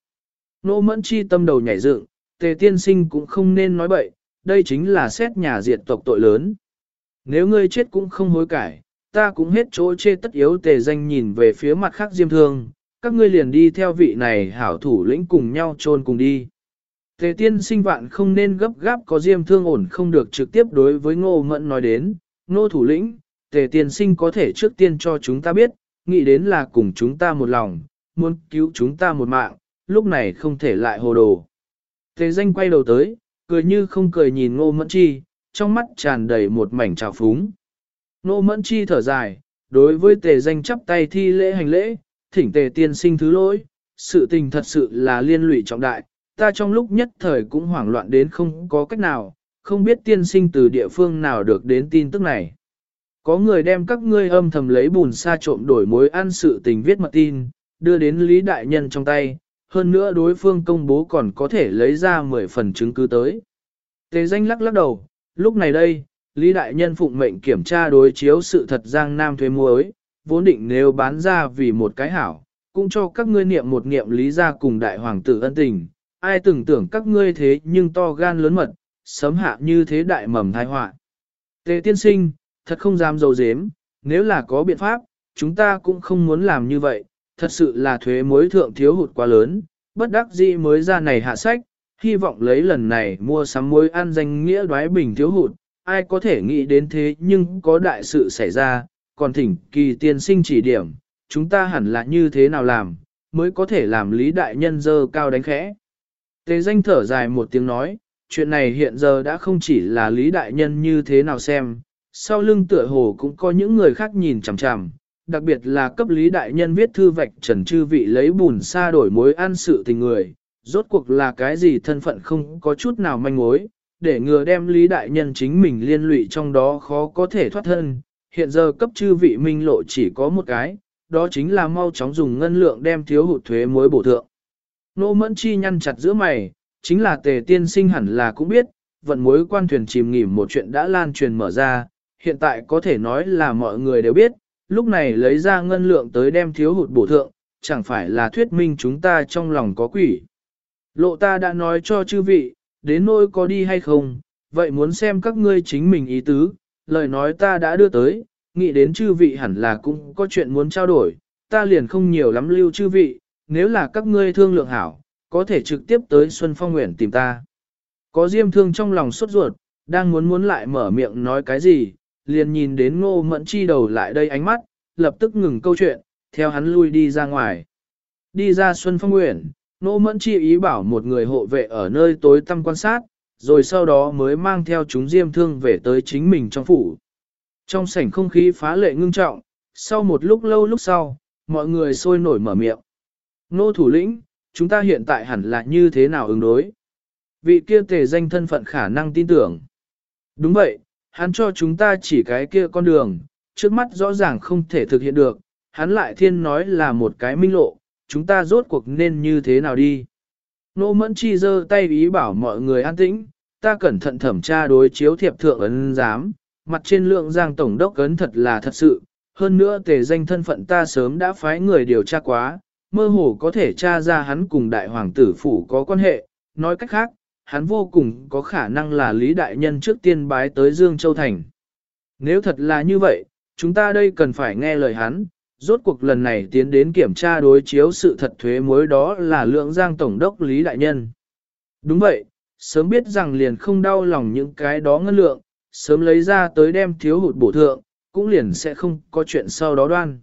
Nô mẫn chi tâm đầu nhảy dựng, tề tiên sinh cũng không nên nói bậy, đây chính là xét nhà diệt tộc tội lớn. Nếu ngươi chết cũng không hối cải, ta cũng hết chỗ chê tất yếu tề danh nhìn về phía mặt khác diêm thương, các ngươi liền đi theo vị này hảo thủ lĩnh cùng nhau chôn cùng đi. Tề tiên sinh vạn không nên gấp gáp có diêm thương ổn không được trực tiếp đối với ngô mẫn nói đến, ngô thủ lĩnh, tề tiên sinh có thể trước tiên cho chúng ta biết, nghĩ đến là cùng chúng ta một lòng, muốn cứu chúng ta một mạng, lúc này không thể lại hồ đồ. Tề danh quay đầu tới, cười như không cười nhìn ngô mẫn chi, trong mắt tràn đầy một mảnh trào phúng. Nô mẫn chi thở dài, đối với tề danh chắp tay thi lễ hành lễ, thỉnh tề tiên sinh thứ lỗi, sự tình thật sự là liên lụy trọng đại, ta trong lúc nhất thời cũng hoảng loạn đến không có cách nào, không biết tiên sinh từ địa phương nào được đến tin tức này. Có người đem các ngươi âm thầm lấy bùn sa trộm đổi mối ăn sự tình viết mật tin, đưa đến Lý Đại Nhân trong tay, hơn nữa đối phương công bố còn có thể lấy ra 10 phần chứng cứ tới. Tề danh lắc lắc đầu, lúc này đây, Lý Đại Nhân phụng mệnh kiểm tra đối chiếu sự thật giang nam thuế muối, vốn định nếu bán ra vì một cái hảo, cũng cho các ngươi niệm một niệm lý ra cùng đại hoàng tử ân tình, ai từng tưởng các ngươi thế nhưng to gan lớn mật, sấm hạ như thế đại mầm thai họa. Tề tiên sinh, thật không dám dầu dếm, nếu là có biện pháp, chúng ta cũng không muốn làm như vậy, thật sự là thuế mối thượng thiếu hụt quá lớn, bất đắc dĩ mới ra này hạ sách, hy vọng lấy lần này mua sắm muối ăn danh nghĩa đoái bình thiếu hụt, ai có thể nghĩ đến thế nhưng có đại sự xảy ra, còn thỉnh kỳ tiên sinh chỉ điểm, chúng ta hẳn là như thế nào làm, mới có thể làm lý đại nhân dơ cao đánh khẽ. Tề danh thở dài một tiếng nói, chuyện này hiện giờ đã không chỉ là lý đại nhân như thế nào xem, sau lưng tựa hồ cũng có những người khác nhìn chằm chằm, đặc biệt là cấp lý đại nhân viết thư vạch trần chư vị lấy bùn xa đổi mối ăn sự tình người, rốt cuộc là cái gì thân phận không có chút nào manh mối, để ngừa đem lý đại nhân chính mình liên lụy trong đó khó có thể thoát thân, hiện giờ cấp chư vị minh lộ chỉ có một cái, đó chính là mau chóng dùng ngân lượng đem thiếu hụt thuế muối bổ thượng. Nô mẫn chi nhăn chặt giữa mày, chính là tề tiên sinh hẳn là cũng biết, vận mối quan thuyền chìm nghỉm một chuyện đã lan truyền mở ra, hiện tại có thể nói là mọi người đều biết, lúc này lấy ra ngân lượng tới đem thiếu hụt bổ thượng, chẳng phải là thuyết minh chúng ta trong lòng có quỷ. Lộ ta đã nói cho chư vị, đến nỗi có đi hay không, vậy muốn xem các ngươi chính mình ý tứ, lời nói ta đã đưa tới, nghĩ đến chư vị hẳn là cũng có chuyện muốn trao đổi, ta liền không nhiều lắm lưu chư vị, nếu là các ngươi thương lượng hảo, có thể trực tiếp tới Xuân Phong Nguyễn tìm ta. Có diêm thương trong lòng sốt ruột, đang muốn muốn lại mở miệng nói cái gì, liền nhìn đến ngô mẫn chi đầu lại đây ánh mắt, lập tức ngừng câu chuyện, theo hắn lui đi ra ngoài. Đi ra Xuân Phong Nguyễn, Nô mẫn chi ý bảo một người hộ vệ ở nơi tối tăm quan sát, rồi sau đó mới mang theo chúng diêm thương về tới chính mình trong phủ. Trong sảnh không khí phá lệ ngưng trọng, sau một lúc lâu lúc sau, mọi người sôi nổi mở miệng. Nô thủ lĩnh, chúng ta hiện tại hẳn là như thế nào ứng đối? Vị kia tề danh thân phận khả năng tin tưởng. Đúng vậy, hắn cho chúng ta chỉ cái kia con đường, trước mắt rõ ràng không thể thực hiện được, hắn lại thiên nói là một cái minh lộ, chúng ta rốt cuộc nên như thế nào đi. Nô mẫn chi giơ tay ý bảo mọi người an tĩnh, ta cẩn thận thẩm tra đối chiếu thiệp thượng ấn giám, mặt trên lượng giang tổng đốc ấn thật là thật sự, hơn nữa tề danh thân phận ta sớm đã phái người điều tra quá, mơ hồ có thể tra ra hắn cùng đại hoàng tử phủ có quan hệ, nói cách khác, hắn vô cùng có khả năng là Lý Đại Nhân trước tiên bái tới Dương Châu Thành. Nếu thật là như vậy, chúng ta đây cần phải nghe lời hắn, rốt cuộc lần này tiến đến kiểm tra đối chiếu sự thật thuế mối đó là lượng giang tổng đốc Lý Đại Nhân. Đúng vậy, sớm biết rằng liền không đau lòng những cái đó ngân lượng, sớm lấy ra tới đem thiếu hụt bổ thượng, cũng liền sẽ không có chuyện sau đó đoan.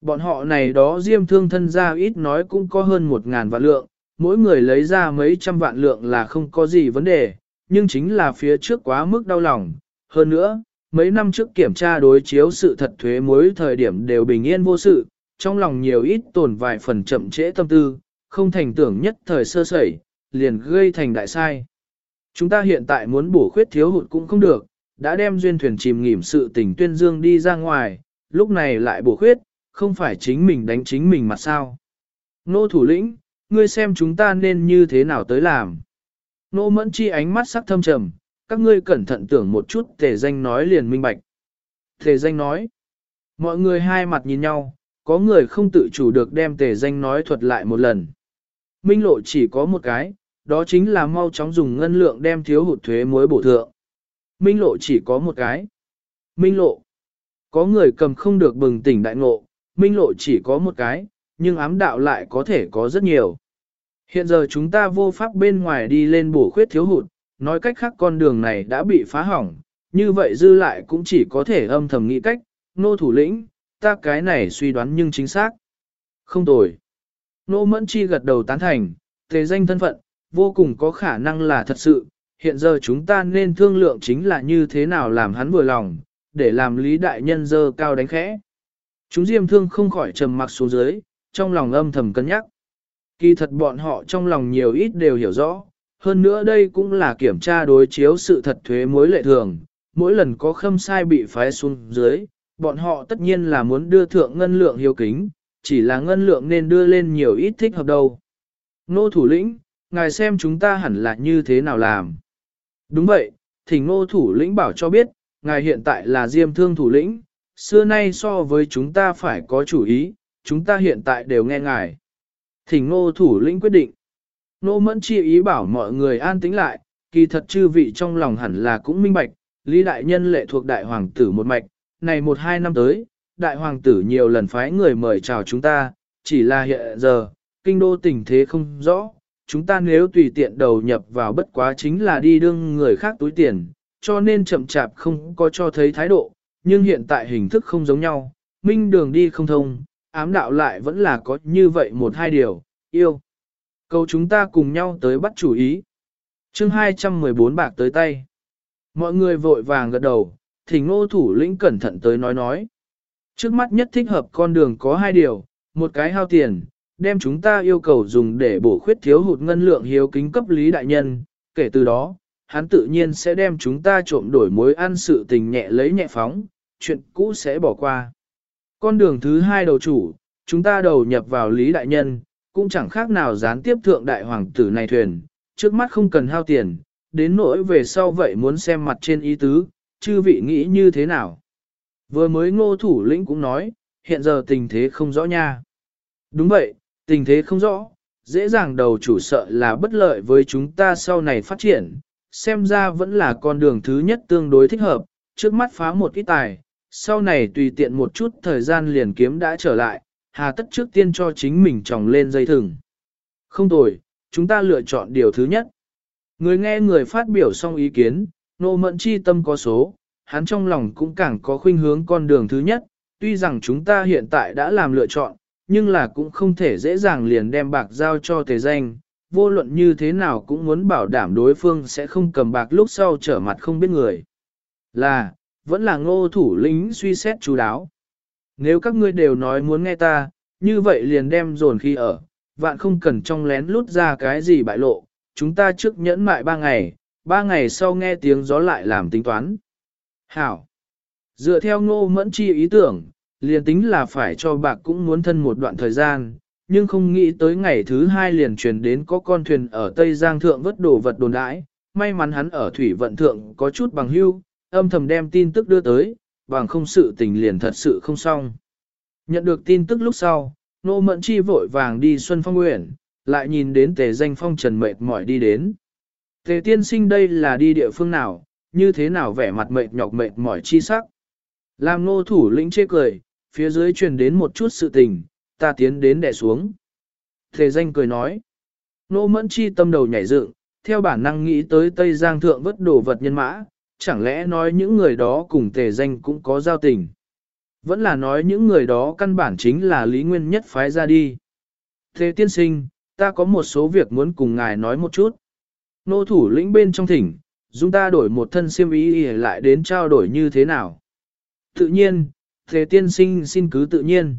Bọn họ này đó diêm thương thân ra ít nói cũng có hơn một ngàn vạn lượng, mỗi người lấy ra mấy trăm vạn lượng là không có gì vấn đề, nhưng chính là phía trước quá mức đau lòng. Hơn nữa, mấy năm trước kiểm tra đối chiếu sự thật thuế mối thời điểm đều bình yên vô sự, trong lòng nhiều ít tồn vài phần chậm trễ tâm tư, không thành tưởng nhất thời sơ sẩy, liền gây thành đại sai. Chúng ta hiện tại muốn bổ khuyết thiếu hụt cũng không được, đã đem duyên thuyền chìm nghỉm sự tình tuyên dương đi ra ngoài, lúc này lại bổ khuyết, không phải chính mình đánh chính mình mà sao. Nô thủ lĩnh, ngươi xem chúng ta nên như thế nào tới làm. Nô mẫn chi ánh mắt sắc thâm trầm, các ngươi cẩn thận tưởng một chút tề danh nói liền minh bạch. Tề danh nói, mọi người hai mặt nhìn nhau, có người không tự chủ được đem tề danh nói thuật lại một lần. Minh lộ chỉ có một cái, đó chính là mau chóng dùng ngân lượng đem thiếu hụt thuế muối bổ thượng. Minh lộ chỉ có một cái. Minh lộ. Có người cầm không được bừng tỉnh đại ngộ, minh lộ chỉ có một cái, nhưng ám đạo lại có thể có rất nhiều. Hiện giờ chúng ta vô pháp bên ngoài đi lên bổ khuyết thiếu hụt, nói cách khác con đường này đã bị phá hỏng, như vậy dư lại cũng chỉ có thể âm thầm nghĩ cách, nô thủ lĩnh, ta cái này suy đoán nhưng chính xác. Không tồi. Nô mẫn chi gật đầu tán thành, tề danh thân phận, vô cùng có khả năng là thật sự, hiện giờ chúng ta nên thương lượng chính là như thế nào làm hắn vừa lòng, để làm lý đại nhân dơ cao đánh khẽ. Chúng diêm thương không khỏi trầm mặc xuống dưới, trong lòng âm thầm cân nhắc. Kỳ thật bọn họ trong lòng nhiều ít đều hiểu rõ, hơn nữa đây cũng là kiểm tra đối chiếu sự thật thuế mối lệ thường, mỗi lần có khâm sai bị phái xuống dưới, bọn họ tất nhiên là muốn đưa thượng ngân lượng hiếu kính, chỉ là ngân lượng nên đưa lên nhiều ít thích hợp đâu. Nô thủ lĩnh, ngài xem chúng ta hẳn là như thế nào làm. Đúng vậy, thỉnh nô thủ lĩnh bảo cho biết, ngài hiện tại là diêm thương thủ lĩnh, xưa nay so với chúng ta phải có chủ ý, chúng ta hiện tại đều nghe ngài. Thỉnh nô thủ lĩnh quyết định. Nô mẫn chi ý bảo mọi người an tĩnh lại, kỳ thật chư vị trong lòng hẳn là cũng minh bạch, Lý Đại Nhân lệ thuộc Đại Hoàng tử một mạch, này một hai năm tới, Đại Hoàng tử nhiều lần phái người mời chào chúng ta, chỉ là hiện giờ, kinh đô tình thế không rõ, chúng ta nếu tùy tiện đầu nhập vào bất quá chính là đi đương người khác túi tiền, cho nên chậm chạp không có cho thấy thái độ, nhưng hiện tại hình thức không giống nhau, minh đường đi không thông, ám đạo lại vẫn là có như vậy một hai điều, yêu. Cầu chúng ta cùng nhau tới bắt chủ ý. chương 214 bạc tới tay. Mọi người vội vàng gật đầu, thỉnh ngô thủ lĩnh cẩn thận tới nói nói. Trước mắt nhất thích hợp con đường có hai điều, một cái hao tiền, đem chúng ta yêu cầu dùng để bổ khuyết thiếu hụt ngân lượng hiếu kính cấp lý đại nhân, kể từ đó, hắn tự nhiên sẽ đem chúng ta trộm đổi mối ăn sự tình nhẹ lấy nhẹ phóng, chuyện cũ sẽ bỏ qua. Con đường thứ hai đầu chủ, chúng ta đầu nhập vào lý đại nhân, cũng chẳng khác nào gián tiếp thượng đại hoàng tử này thuyền, trước mắt không cần hao tiền, đến nỗi về sau vậy muốn xem mặt trên ý tứ, chư vị nghĩ như thế nào. Vừa mới ngô thủ lĩnh cũng nói, hiện giờ tình thế không rõ nha. Đúng vậy, tình thế không rõ, dễ dàng đầu chủ sợ là bất lợi với chúng ta sau này phát triển, xem ra vẫn là con đường thứ nhất tương đối thích hợp, trước mắt phá một ít tài, sau này tùy tiện một chút thời gian liền kiếm đã trở lại, hà tất trước tiên cho chính mình tròng lên dây thừng. Không tồi, chúng ta lựa chọn điều thứ nhất. Người nghe người phát biểu xong ý kiến, nô mẫn chi tâm có số, hắn trong lòng cũng càng có khuynh hướng con đường thứ nhất, tuy rằng chúng ta hiện tại đã làm lựa chọn, nhưng là cũng không thể dễ dàng liền đem bạc giao cho tề danh, vô luận như thế nào cũng muốn bảo đảm đối phương sẽ không cầm bạc lúc sau trở mặt không biết người. Là, vẫn là ngô thủ lĩnh suy xét chú đáo. Nếu các ngươi đều nói muốn nghe ta, như vậy liền đem dồn khi ở, vạn không cần trong lén lút ra cái gì bại lộ, chúng ta trước nhẫn mại ba ngày, ba ngày sau nghe tiếng gió lại làm tính toán. Hảo! Dựa theo ngô mẫn chi ý tưởng, liền tính là phải cho bạc cũng muốn thân một đoạn thời gian, nhưng không nghĩ tới ngày thứ hai liền truyền đến có con thuyền ở Tây Giang Thượng vất đồ vật đồn đãi, may mắn hắn ở thủy vận thượng có chút bằng hưu, âm thầm đem tin tức đưa tới, bằng không sự tình liền thật sự không xong. Nhận được tin tức lúc sau, nô mẫn chi vội vàng đi Xuân Phong Nguyện, lại nhìn đến tề danh phong trần mệt mỏi đi đến. Tề tiên sinh đây là đi địa phương nào, như thế nào vẻ mặt mệt nhọc mệt mỏi chi sắc. Làm nô thủ lĩnh chê cười, phía dưới truyền đến một chút sự tình, ta tiến đến đè xuống. Tề danh cười nói. Nô mẫn chi tâm đầu nhảy dựng, theo bản năng nghĩ tới Tây Giang Thượng vất đồ vật nhân mã, chẳng lẽ nói những người đó cùng tề danh cũng có giao tình. Vẫn là nói những người đó căn bản chính là lý nguyên nhất phái ra đi. Thế tiên sinh, ta có một số việc muốn cùng ngài nói một chút. Nô thủ lĩnh bên trong thỉnh, chúng ta đổi một thân siêm ý lại đến trao đổi như thế nào. Tự nhiên, thế tiên sinh xin cứ tự nhiên.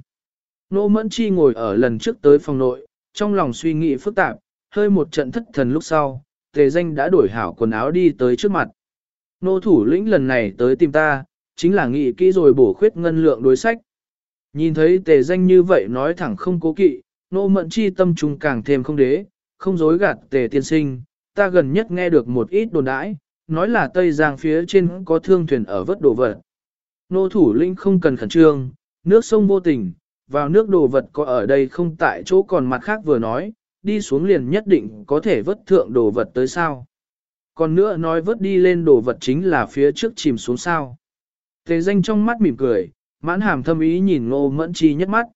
Nô mẫn chi ngồi ở lần trước tới phòng nội, trong lòng suy nghĩ phức tạp, hơi một trận thất thần lúc sau, tề danh đã đổi hảo quần áo đi tới trước mặt. Nô thủ lĩnh lần này tới tìm ta, chính là nghĩ kỹ rồi bổ khuyết ngân lượng đối sách. Nhìn thấy tề danh như vậy nói thẳng không cố kỵ, nô mận chi tâm trung càng thêm không đế, không dối gạt tề tiên sinh, ta gần nhất nghe được một ít đồn đãi, nói là Tây Giang phía trên có thương thuyền ở vất đồ vật. Nô thủ lĩnh không cần khẩn trương, nước sông vô tình, vào nước đồ vật có ở đây không tại chỗ còn mặt khác vừa nói, đi xuống liền nhất định có thể vất thượng đồ vật tới sao. Còn nữa nói vớt đi lên đồ vật chính là phía trước chìm xuống sao. Tề danh trong mắt mỉm cười, mãn hàm thâm ý nhìn ngô mẫn chi nhất mắt.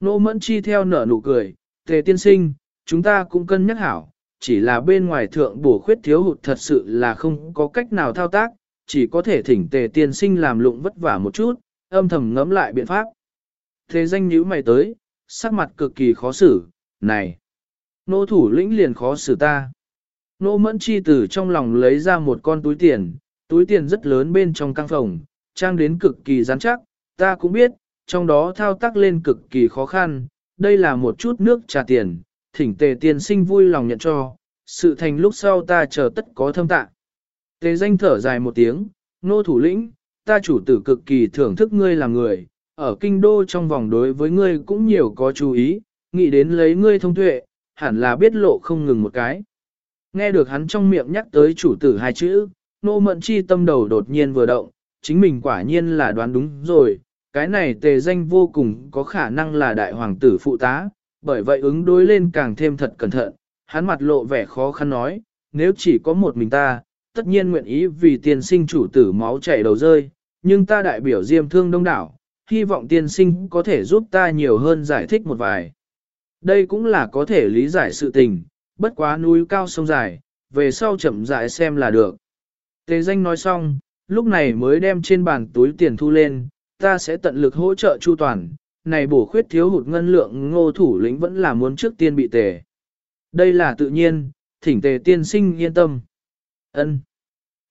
Ngô mẫn chi theo nở nụ cười, tề tiên sinh, chúng ta cũng cân nhắc hảo, chỉ là bên ngoài thượng bổ khuyết thiếu hụt thật sự là không có cách nào thao tác, chỉ có thể thỉnh tề tiên sinh làm lụng vất vả một chút, âm thầm ngẫm lại biện pháp. Thế danh nhíu mày tới, sắc mặt cực kỳ khó xử, này, nô thủ lĩnh liền khó xử ta. Nô mẫn chi từ trong lòng lấy ra một con túi tiền, túi tiền rất lớn bên trong căng phòng, trang đến cực kỳ rắn chắc, ta cũng biết, trong đó thao tác lên cực kỳ khó khăn, đây là một chút nước trà tiền, thỉnh tề tiên sinh vui lòng nhận cho, sự thành lúc sau ta chờ tất có thâm tạ. Tề danh thở dài một tiếng, nô thủ lĩnh, ta chủ tử cực kỳ thưởng thức ngươi là người, ở kinh đô trong vòng đối với ngươi cũng nhiều có chú ý, nghĩ đến lấy ngươi thông tuệ, hẳn là biết lộ không ngừng một cái. Nghe được hắn trong miệng nhắc tới chủ tử hai chữ, nô mận chi tâm đầu đột nhiên vừa động, chính mình quả nhiên là đoán đúng rồi, cái này tề danh vô cùng có khả năng là đại hoàng tử phụ tá, bởi vậy ứng đối lên càng thêm thật cẩn thận, hắn mặt lộ vẻ khó khăn nói, nếu chỉ có một mình ta, tất nhiên nguyện ý vì tiên sinh chủ tử máu chảy đầu rơi, nhưng ta đại biểu diêm thương đông đảo, hy vọng tiên sinh có thể giúp ta nhiều hơn giải thích một vài. Đây cũng là có thể lý giải sự tình, bất quá núi cao sông dài, về sau chậm rãi xem là được. Tề danh nói xong, lúc này mới đem trên bàn túi tiền thu lên, ta sẽ tận lực hỗ trợ chu toàn, này bổ khuyết thiếu hụt ngân lượng ngô thủ lĩnh vẫn là muốn trước tiên bị tề. Đây là tự nhiên, thỉnh tề tiên sinh yên tâm. ân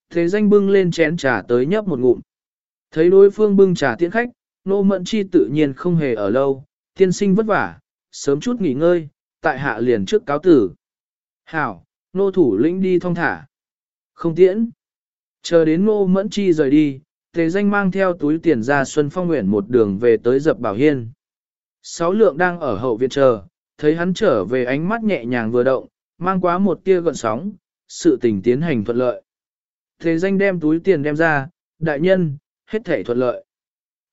Thế danh bưng lên chén trà tới nhấp một ngụm. Thấy đối phương bưng trà tiễn khách, nô mẫn chi tự nhiên không hề ở lâu, tiên sinh vất vả, sớm chút nghỉ ngơi, tại hạ liền trước cáo tử. Hảo, nô thủ lĩnh đi thong thả. Không tiễn. Chờ đến nô mẫn chi rời đi, tề danh mang theo túi tiền ra Xuân Phong Nguyện một đường về tới dập bảo hiên. Sáu lượng đang ở hậu viện chờ, thấy hắn trở về ánh mắt nhẹ nhàng vừa động, mang quá một tia gợn sóng, sự tình tiến hành thuận lợi. Tề danh đem túi tiền đem ra, đại nhân, hết thể thuận lợi.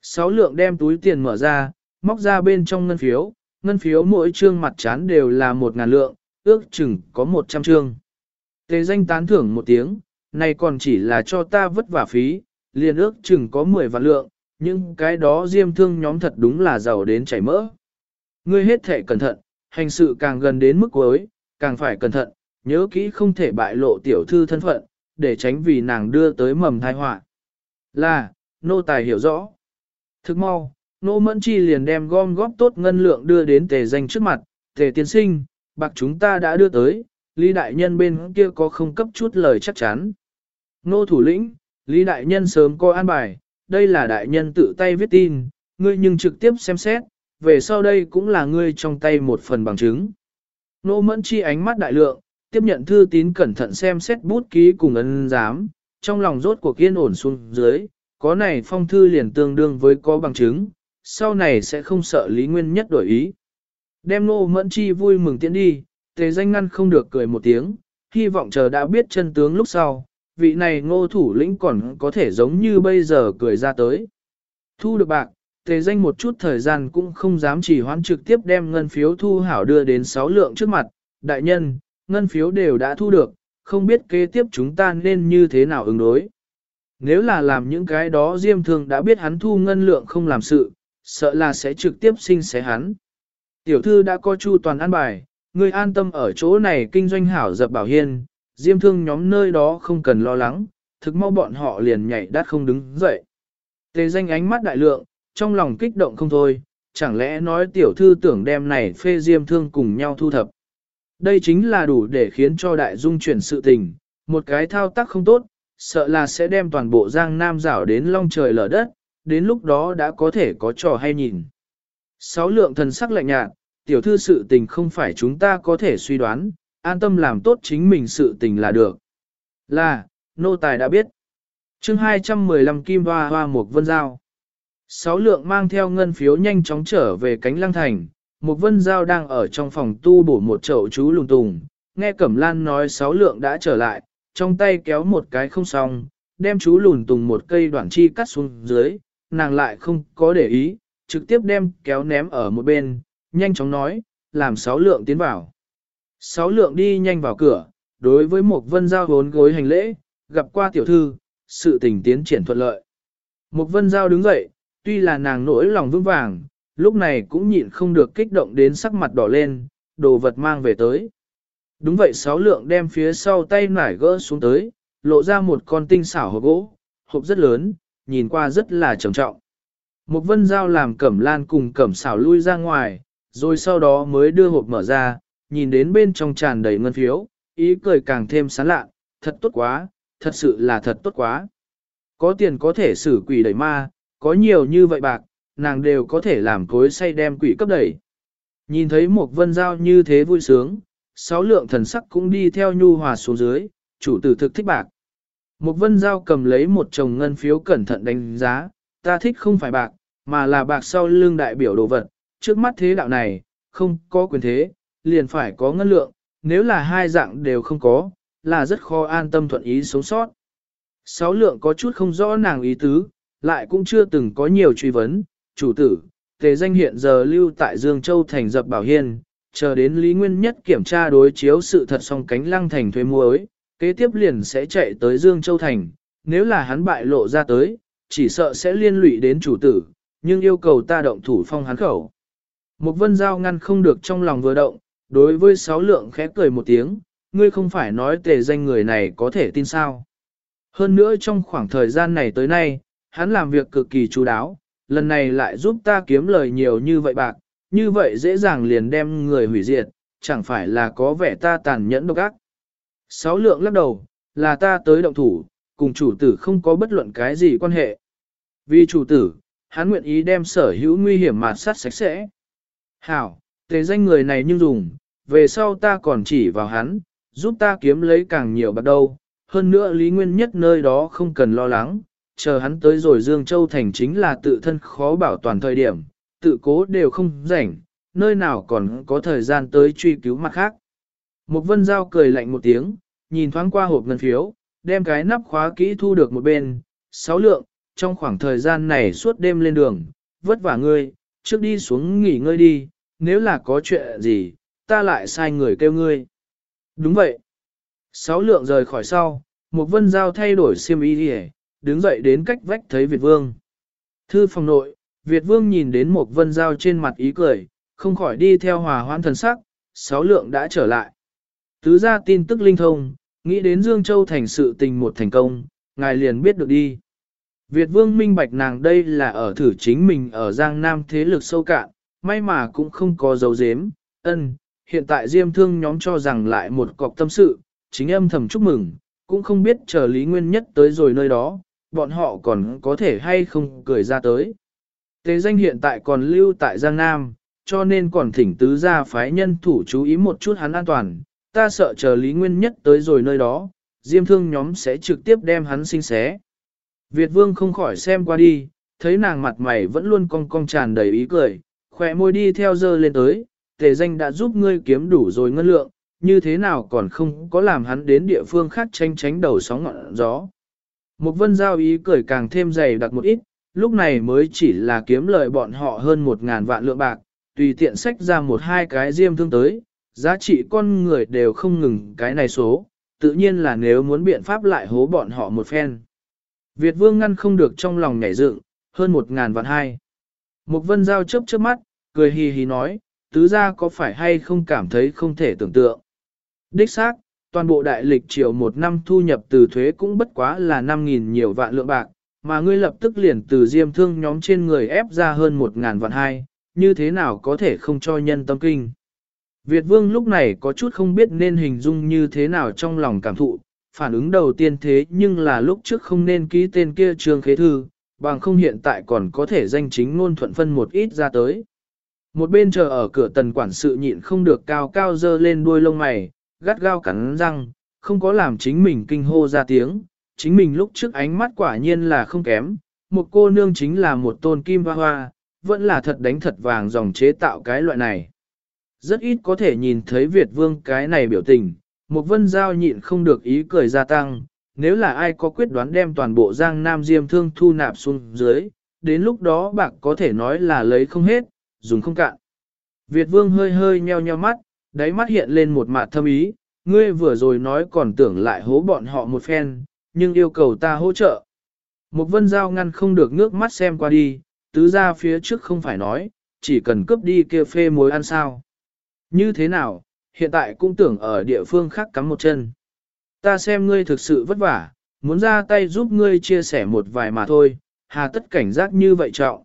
Sáu lượng đem túi tiền mở ra, móc ra bên trong ngân phiếu, ngân phiếu mỗi trương mặt chán đều là một ngàn lượng, ước chừng có một trăm. Tề danh tán thưởng một tiếng, này còn chỉ là cho ta vất vả phí, liền ước chừng có 10 vạn lượng, nhưng cái đó diêm thương nhóm thật đúng là giàu đến chảy mỡ. Ngươi hết thể cẩn thận, hành sự càng gần đến mức cuối, càng phải cẩn thận, nhớ kỹ không thể bại lộ tiểu thư thân phận, để tránh vì nàng đưa tới mầm thai họa. Là, nô tài hiểu rõ. Thức mau, nô mẫn chi liền đem gom góp tốt ngân lượng đưa đến tề danh trước mặt, tề tiên sinh, bạc chúng ta đã đưa tới, Lý Đại Nhân bên kia có không cấp chút lời chắc chắn. Nô thủ lĩnh, Lý Đại Nhân sớm coi an bài, đây là Đại Nhân tự tay viết tin, ngươi nhưng trực tiếp xem xét, về sau đây cũng là ngươi trong tay một phần bằng chứng. Nô mẫn chi ánh mắt đại lượng, tiếp nhận thư tín cẩn thận xem xét bút ký cùng ấn giám, trong lòng rốt cuộc yên ổn xuống dưới, có này phong thư liền tương đương với có bằng chứng, sau này sẽ không sợ Lý Nguyên nhất đổi ý. Đem nô mẫn chi vui mừng tiến đi, tề danh ngăn không được cười một tiếng, hy vọng chờ đã biết chân tướng lúc sau, vị này ngô thủ lĩnh còn có thể giống như bây giờ cười ra tới. Thu được bạc, tề danh một chút thời gian cũng không dám chỉ hoãn trực tiếp đem ngân phiếu thu hảo đưa đến 6 lượng trước mặt, đại nhân, ngân phiếu đều đã thu được, không biết kế tiếp chúng ta nên như thế nào ứng đối. Nếu là làm những cái đó diêm thường đã biết hắn thu ngân lượng không làm sự, sợ là sẽ trực tiếp sinh xé hắn. Tiểu thư đã có chu toàn an bài, người an tâm ở chỗ này kinh doanh hảo dập bảo hiên, diêm thương nhóm nơi đó không cần lo lắng, thực mau bọn họ liền nhảy đắt không đứng dậy. Tề danh ánh mắt đại lượng, trong lòng kích động không thôi, chẳng lẽ nói tiểu thư tưởng đem này phê diêm thương cùng nhau thu thập. Đây chính là đủ để khiến cho đại dung chuyển sự tình, một cái thao tác không tốt, sợ là sẽ đem toàn bộ giang nam rảo đến long trời lở đất, đến lúc đó đã có thể có trò hay nhìn. Sáu lượng thần sắc lạnh nhạt, tiểu thư sự tình không phải chúng ta có thể suy đoán, an tâm làm tốt chính mình sự tình là được. Là, nô tài đã biết. chương 215 Kim Hoa Hoa Mục Vân Giao. Sáu lượng mang theo ngân phiếu nhanh chóng trở về cánh lăng thành, Mục vân giao đang ở trong phòng tu bổ một chậu chú lùng tùng, nghe Cẩm Lan nói sáu lượng đã trở lại, trong tay kéo một cái không xong, đem chú lùn tùng một cây đoạn chi cắt xuống dưới, nàng lại không có để ý, trực tiếp đem kéo ném ở một bên, nhanh chóng nói, làm sáu lượng tiến vào. Sáu lượng đi nhanh vào cửa, đối với một vân giao vốn gối hành lễ, gặp qua tiểu thư, sự tình tiến triển thuận lợi. Một vân giao đứng dậy, tuy là nàng nỗi lòng vững vàng, lúc này cũng nhịn không được kích động đến sắc mặt đỏ lên, đồ vật mang về tới. Đúng vậy sáu lượng đem phía sau tay nải gỡ xuống tới, lộ ra một con tinh xảo hộp gỗ, hộp rất lớn, nhìn qua rất là trầm trọng. Một vân giao làm cẩm lan cùng cẩm xảo lui ra ngoài, rồi sau đó mới đưa hộp mở ra, nhìn đến bên trong tràn đầy ngân phiếu, ý cười càng thêm sán lạ, thật tốt quá, thật sự là thật tốt quá. Có tiền có thể xử quỷ đẩy ma, có nhiều như vậy bạc, nàng đều có thể làm cối say đem quỷ cấp đẩy. Nhìn thấy một vân giao như thế vui sướng, sáu lượng thần sắc cũng đi theo nhu hòa xuống dưới, chủ tử thực thích bạc. Một vân giao cầm lấy một chồng ngân phiếu cẩn thận đánh giá, ta thích không phải bạc, mà là bạc sau lưng đại biểu đồ vật, trước mắt thế đạo này, không có quyền thế, liền phải có ngân lượng, nếu là hai dạng đều không có, là rất khó an tâm thuận ý sống sót. Sáu lượng có chút không rõ nàng ý tứ, lại cũng chưa từng có nhiều truy vấn, chủ tử, tề danh hiện giờ lưu tại Dương Châu thành dập bảo hiên, chờ đến Lý Nguyên Nhất kiểm tra đối chiếu sự thật song cánh lăng thành thuê muối, kế tiếp liền sẽ chạy tới Dương Châu thành, nếu là hắn bại lộ ra tới, chỉ sợ sẽ liên lụy đến chủ tử, nhưng yêu cầu ta động thủ phong hắn khẩu. Một vân giao ngăn không được trong lòng vừa động, đối với sáu lượng khẽ cười một tiếng, ngươi không phải nói tề danh người này có thể tin sao. Hơn nữa trong khoảng thời gian này tới nay, hắn làm việc cực kỳ chú đáo, lần này lại giúp ta kiếm lời nhiều như vậy bạc, như vậy dễ dàng liền đem người hủy diệt, chẳng phải là có vẻ ta tàn nhẫn độc ác. Sáu lượng lắc đầu, là ta tới động thủ, cùng chủ tử không có bất luận cái gì quan hệ. Vì chủ tử, hắn nguyện ý đem sở hữu nguy hiểm mà sát sạch sẽ. Hảo, tề danh người này nhưng dùng, về sau ta còn chỉ vào hắn, giúp ta kiếm lấy càng nhiều bạc đâu. Hơn nữa Lý Nguyên nhất nơi đó không cần lo lắng, chờ hắn tới rồi Dương Châu Thành chính là tự thân khó bảo toàn thời điểm, tự cố đều không rảnh, nơi nào còn có thời gian tới truy cứu mặt khác. Một vân giao cười lạnh một tiếng, nhìn thoáng qua hộp ngân phiếu, đem cái nắp khóa kỹ thu được một bên, sáu lượng, trong khoảng thời gian này suốt đêm lên đường, vất vả ngươi, trước đi xuống nghỉ ngơi đi, nếu là có chuyện gì, ta lại sai người kêu ngươi. Đúng vậy. Sáu lượng rời khỏi sau, một vân giao thay đổi xiêm y đi đứng dậy đến cách vách thấy Việt Vương. Thư phòng nội, Việt Vương nhìn đến một vân giao trên mặt ý cười, không khỏi đi theo hòa hoãn thần sắc, sáu lượng đã trở lại. Tứ ra tin tức linh thông, nghĩ đến Dương Châu thành sự tình một thành công, ngài liền biết được đi. Việt Vương minh bạch nàng đây là ở thử chính mình ở Giang Nam thế lực sâu cạn, may mà cũng không có dấu dếm, ân, hiện tại Diêm Thương nhóm cho rằng lại một cọc tâm sự, chính âm thầm chúc mừng, cũng không biết chờ Lý Nguyên Nhất tới rồi nơi đó, bọn họ còn có thể hay không cười ra tới. Tế danh hiện tại còn lưu tại Giang Nam, cho nên còn thỉnh tứ gia phái nhân thủ chú ý một chút hắn an toàn, ta sợ chờ Lý Nguyên Nhất tới rồi nơi đó, Diêm Thương nhóm sẽ trực tiếp đem hắn sinh xé. Việt Vương không khỏi xem qua đi, thấy nàng mặt mày vẫn luôn cong cong tràn đầy ý cười, khỏe môi đi theo dơ lên tới, tề danh đã giúp ngươi kiếm đủ rồi ngân lượng, như thế nào còn không có làm hắn đến địa phương khác tranh tránh đầu sóng ngọn gió. Một vân giao ý cười càng thêm dày đặc một ít, lúc này mới chỉ là kiếm lợi bọn họ hơn một ngàn vạn lượng bạc, tùy tiện sách ra một hai cái diêm thương tới, giá trị con người đều không ngừng cái này số, tự nhiên là nếu muốn biện pháp lại hố bọn họ một phen. Việt vương ngăn không được trong lòng nhảy dựng, hơn một ngàn vạn hai. Một vân giao chớp chớp mắt, cười hì hì nói, tứ gia có phải hay không cảm thấy không thể tưởng tượng. Đích xác, toàn bộ đại lịch triều một năm thu nhập từ thuế cũng bất quá là 5.000 nhiều vạn lượng bạc, mà ngươi lập tức liền từ diêm thương nhóm trên người ép ra hơn 1.000 vạn hai, như thế nào có thể không cho nhân tâm kinh. Việt vương lúc này có chút không biết nên hình dung như thế nào trong lòng cảm thụ, phản ứng đầu tiên thế nhưng là lúc trước không nên ký tên kia trương khế thư, bằng không hiện tại còn có thể danh chính ngôn thuận phân một ít ra tới. Một bên chờ ở cửa tần quản sự nhịn không được cao cao dơ lên đuôi lông mày, gắt gao cắn răng, không có làm chính mình kinh hô ra tiếng, chính mình lúc trước ánh mắt quả nhiên là không kém, một cô nương chính là một tôn kim hoa hoa, vẫn là thật đánh thật vàng dòng chế tạo cái loại này. Rất ít có thể nhìn thấy Việt vương cái này biểu tình, một vân giao nhịn không được ý cười gia tăng, nếu là ai có quyết đoán đem toàn bộ giang nam diêm thương thu nạp xuống dưới, đến lúc đó bạc có thể nói là lấy không hết, dùng không cạn. Việt vương hơi hơi nheo nheo mắt, đáy mắt hiện lên một mạt thâm ý, ngươi vừa rồi nói còn tưởng lại hố bọn họ một phen, nhưng yêu cầu ta hỗ trợ. Một vân giao ngăn không được nước mắt xem qua đi, tứ ra phía trước không phải nói, chỉ cần cướp đi kia phê mối ăn sao. Như thế nào, hiện tại cũng tưởng ở địa phương khác cắm một chân. Ta xem ngươi thực sự vất vả, muốn ra tay giúp ngươi chia sẻ một vài mà thôi, hà tất cảnh giác như vậy trọng.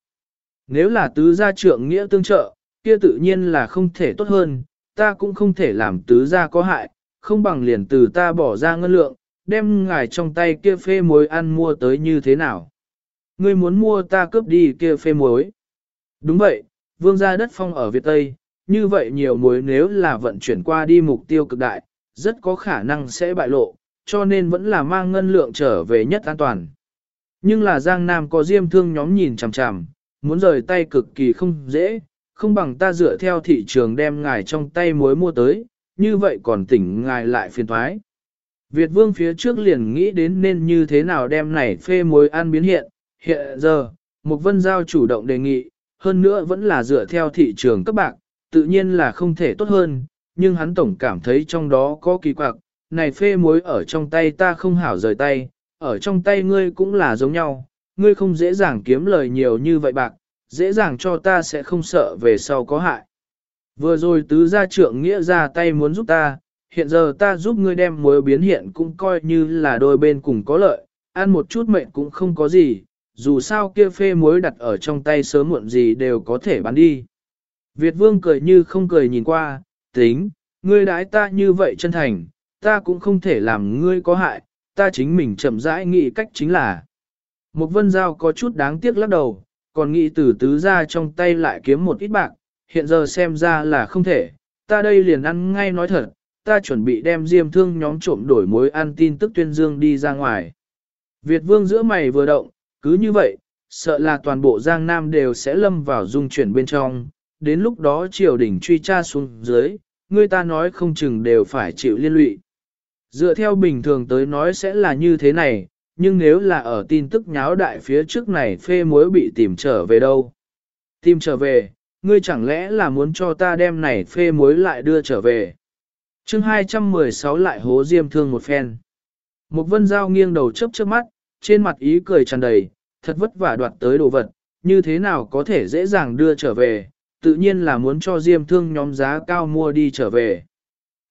Nếu là tứ gia trưởng nghĩa tương trợ, kia tự nhiên là không thể tốt hơn, ta cũng không thể làm tứ gia có hại, không bằng liền từ ta bỏ ra ngân lượng, đem ngài trong tay kia phê muối ăn mua tới như thế nào. Ngươi muốn mua ta cướp đi kia phê muối. Đúng vậy, vương gia đất phong ở Việt Tây, như vậy nhiều muối nếu là vận chuyển qua đi mục tiêu cực đại, rất có khả năng sẽ bại lộ, cho nên vẫn là mang ngân lượng trở về nhất an toàn. Nhưng là Giang Nam có diêm thương nhóm nhìn chằm chằm, muốn rời tay cực kỳ không dễ, không bằng ta dựa theo thị trường đem ngài trong tay muối mua tới, như vậy còn tỉnh ngài lại phiền thoái. Việt vương phía trước liền nghĩ đến nên như thế nào đem này phê muối ăn biến hiện, hiện giờ, Mục Vân Giao chủ động đề nghị, hơn nữa vẫn là dựa theo thị trường các bạn, tự nhiên là không thể tốt hơn, nhưng hắn tổng cảm thấy trong đó có kỳ quặc, này phê muối ở trong tay ta không hảo rời tay, ở trong tay ngươi cũng là giống nhau, ngươi không dễ dàng kiếm lời nhiều như vậy bạc, dễ dàng cho ta sẽ không sợ về sau có hại. Vừa rồi tứ gia trưởng nghĩa ra tay muốn giúp ta, hiện giờ ta giúp ngươi đem muối biến hiện cũng coi như là đôi bên cùng có lợi, ăn một chút mệnh cũng không có gì, dù sao kia phê muối đặt ở trong tay sớm muộn gì đều có thể bán đi. Việt vương cười như không cười nhìn qua, tính, ngươi đãi ta như vậy chân thành, ta cũng không thể làm ngươi có hại, ta chính mình chậm rãi nghĩ cách chính là. Một vân giao có chút đáng tiếc lắc đầu, còn nghĩ từ tứ ra trong tay lại kiếm một ít bạc, hiện giờ xem ra là không thể, ta đây liền ăn ngay nói thật, ta chuẩn bị đem diêm thương nhóm trộm đổi mối ăn tin tức tuyên dương đi ra ngoài. Việt vương giữa mày vừa động, cứ như vậy, sợ là toàn bộ Giang Nam đều sẽ lâm vào dung chuyển bên trong, đến lúc đó triều đình truy tra xuống dưới, người ta nói không chừng đều phải chịu liên lụy. Dựa theo bình thường tới nói sẽ là như thế này, nhưng nếu là ở tin tức nháo đại phía trước này phê mối bị tìm trở về đâu? Tìm trở về, ngươi chẳng lẽ là muốn cho ta đem này phê mối lại đưa trở về? chương 216 lại hố diêm thương một phen. Một vân dao nghiêng đầu chớp chớp mắt, trên mặt ý cười tràn đầy, thật vất vả đoạt tới đồ vật, như thế nào có thể dễ dàng đưa trở về, tự nhiên là muốn cho diêm thương nhóm giá cao mua đi trở về.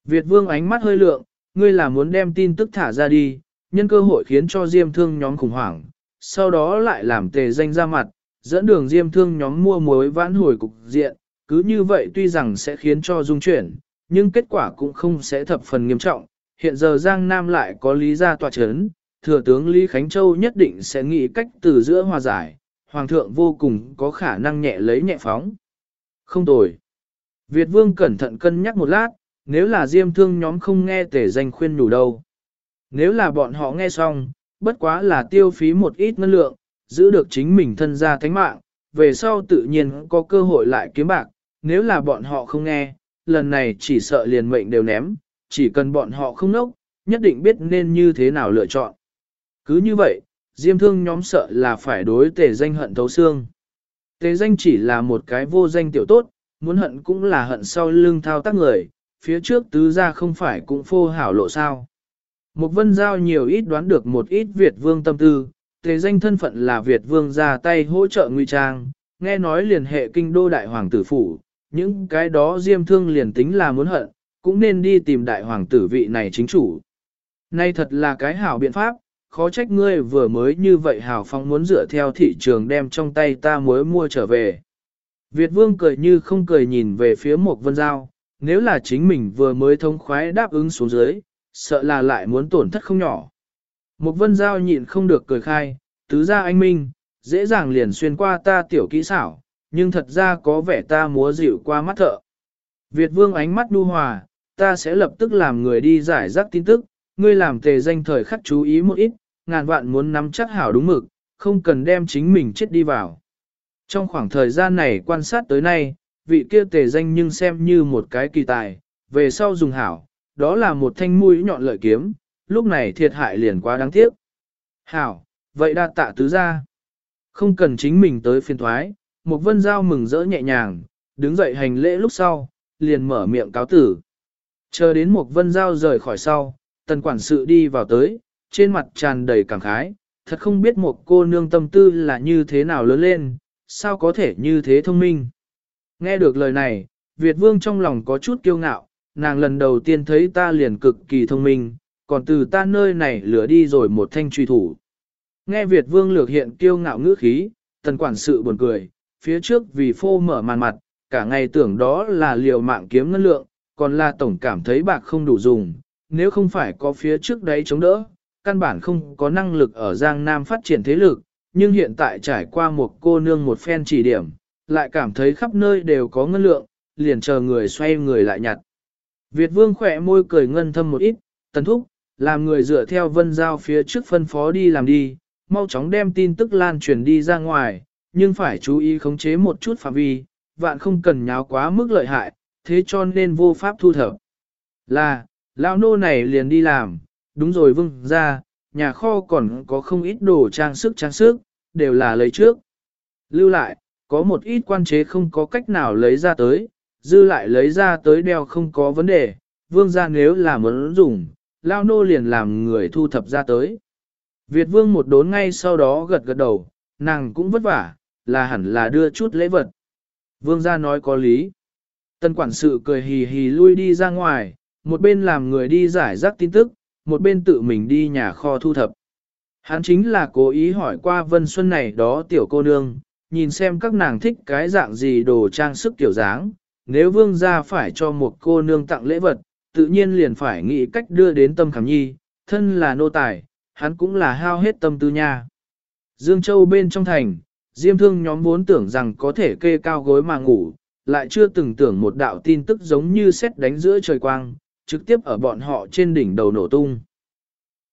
Việt vương ánh mắt hơi lượng, ngươi là muốn đem tin tức thả ra đi, nhân cơ hội khiến cho diêm thương nhóm khủng hoảng, sau đó lại làm tề danh ra mặt, dẫn đường diêm thương nhóm mua muối vãn hồi cục diện, cứ như vậy tuy rằng sẽ khiến cho dung chuyển, nhưng kết quả cũng không sẽ thập phần nghiêm trọng. Hiện giờ Giang Nam lại có lý gia tòa chấn, thừa tướng Lý Khánh Châu nhất định sẽ nghĩ cách từ giữa hòa giải, Hoàng thượng vô cùng có khả năng nhẹ lấy nhẹ phóng. Không tồi. Việt Vương cẩn thận cân nhắc một lát, nếu là diêm thương nhóm không nghe tể danh khuyên đủ đâu. Nếu là bọn họ nghe xong, bất quá là tiêu phí một ít ngân lượng, giữ được chính mình thân gia thánh mạng, về sau tự nhiên có cơ hội lại kiếm bạc, nếu là bọn họ không nghe, lần này chỉ sợ liền mệnh đều ném, chỉ cần bọn họ không nốc, nhất định biết nên như thế nào lựa chọn. Cứ như vậy, diêm thương nhóm sợ là phải đối tề danh hận thấu xương. Tề danh chỉ là một cái vô danh tiểu tốt, muốn hận cũng là hận sau lưng thao tác người, phía trước tứ ra không phải cũng phô hảo lộ sao. Một vân giao nhiều ít đoán được một ít Việt vương tâm tư, tề danh thân phận là Việt vương ra tay hỗ trợ nguy trang, nghe nói liền hệ kinh đô đại hoàng tử phủ, những cái đó diêm thương liền tính là muốn hận, cũng nên đi tìm đại hoàng tử vị này chính chủ. Nay thật là cái hảo biện pháp, khó trách ngươi vừa mới như vậy hảo phong muốn dựa theo thị trường đem trong tay ta mới mua trở về. Việt vương cười như không cười nhìn về phía một vân giao, nếu là chính mình vừa mới thông khoái đáp ứng xuống dưới, sợ là lại muốn tổn thất không nhỏ. Một vân giao nhịn không được cười khai, tứ ra anh minh, dễ dàng liền xuyên qua ta tiểu kỹ xảo, nhưng thật ra có vẻ ta múa dịu qua mắt thợ. Việt vương ánh mắt nu hòa, ta sẽ lập tức làm người đi giải rác tin tức, ngươi làm tề danh thời khắc chú ý một ít, ngàn vạn muốn nắm chắc hảo đúng mực, không cần đem chính mình chết đi vào. Trong khoảng thời gian này quan sát tới nay, vị kia tề danh nhưng xem như một cái kỳ tài, về sau dùng hảo, đó là một thanh mũi nhọn lợi kiếm, lúc này thiệt hại liền quá đáng tiếc. Hảo, vậy đa tạ tứ ra. Không cần chính mình tới phiên thoái, một vân giao mừng rỡ nhẹ nhàng, đứng dậy hành lễ lúc sau, liền mở miệng cáo tử. Chờ đến một vân giao rời khỏi sau, tần quản sự đi vào tới, trên mặt tràn đầy cảm khái, thật không biết một cô nương tâm tư là như thế nào lớn lên, sao có thể như thế thông minh. Nghe được lời này, Việt vương trong lòng có chút kiêu ngạo, nàng lần đầu tiên thấy ta liền cực kỳ thông minh, còn từ ta nơi này lửa đi rồi một thanh truy thủ. Nghe Việt vương lược hiện kiêu ngạo ngữ khí, tần quản sự buồn cười, phía trước vì phô mở màn mặt, cả ngày tưởng đó là liều mạng kiếm ngân lượng, còn là tổng cảm thấy bạc không đủ dùng, nếu không phải có phía trước đấy chống đỡ, căn bản không có năng lực ở Giang Nam phát triển thế lực, nhưng hiện tại trải qua một cô nương một phen chỉ điểm, lại cảm thấy khắp nơi đều có ngân lượng, liền chờ người xoay người lại nhặt. Việt vương khỏe môi cười ngân thâm một ít, tần thúc, làm người dựa theo vân giao phía trước phân phó đi làm đi, mau chóng đem tin tức lan truyền đi ra ngoài, nhưng phải chú ý khống chế một chút phạm vi, vạn không cần nháo quá mức lợi hại, thế cho nên vô pháp thu thập. Là, lão nô này liền đi làm, đúng rồi vương ra, nhà kho còn có không ít đồ trang sức trang sức, đều là lấy trước. Lưu lại, có một ít quan chế không có cách nào lấy ra tới, dư lại lấy ra tới đeo không có vấn đề, vương ra nếu là muốn dùng, lao nô liền làm người thu thập ra tới. Việt vương một đốn ngay sau đó gật gật đầu, nàng cũng vất vả, là hẳn là đưa chút lễ vật. Vương gia nói có lý. Tân quản sự cười hì hì lui đi ra ngoài, một bên làm người đi giải rác tin tức, một bên tự mình đi nhà kho thu thập. Hắn chính là cố ý hỏi qua Vân Xuân này đó tiểu cô nương, nhìn xem các nàng thích cái dạng gì đồ trang sức tiểu dáng. Nếu vương gia phải cho một cô nương tặng lễ vật, tự nhiên liền phải nghĩ cách đưa đến tâm khảm nhi, thân là nô tài, hắn cũng là hao hết tâm tư nha. Dương Châu bên trong thành, Diêm thương nhóm vốn tưởng rằng có thể kê cao gối mà ngủ, lại chưa từng tưởng một đạo tin tức giống như xét đánh giữa trời quang, trực tiếp ở bọn họ trên đỉnh đầu nổ tung.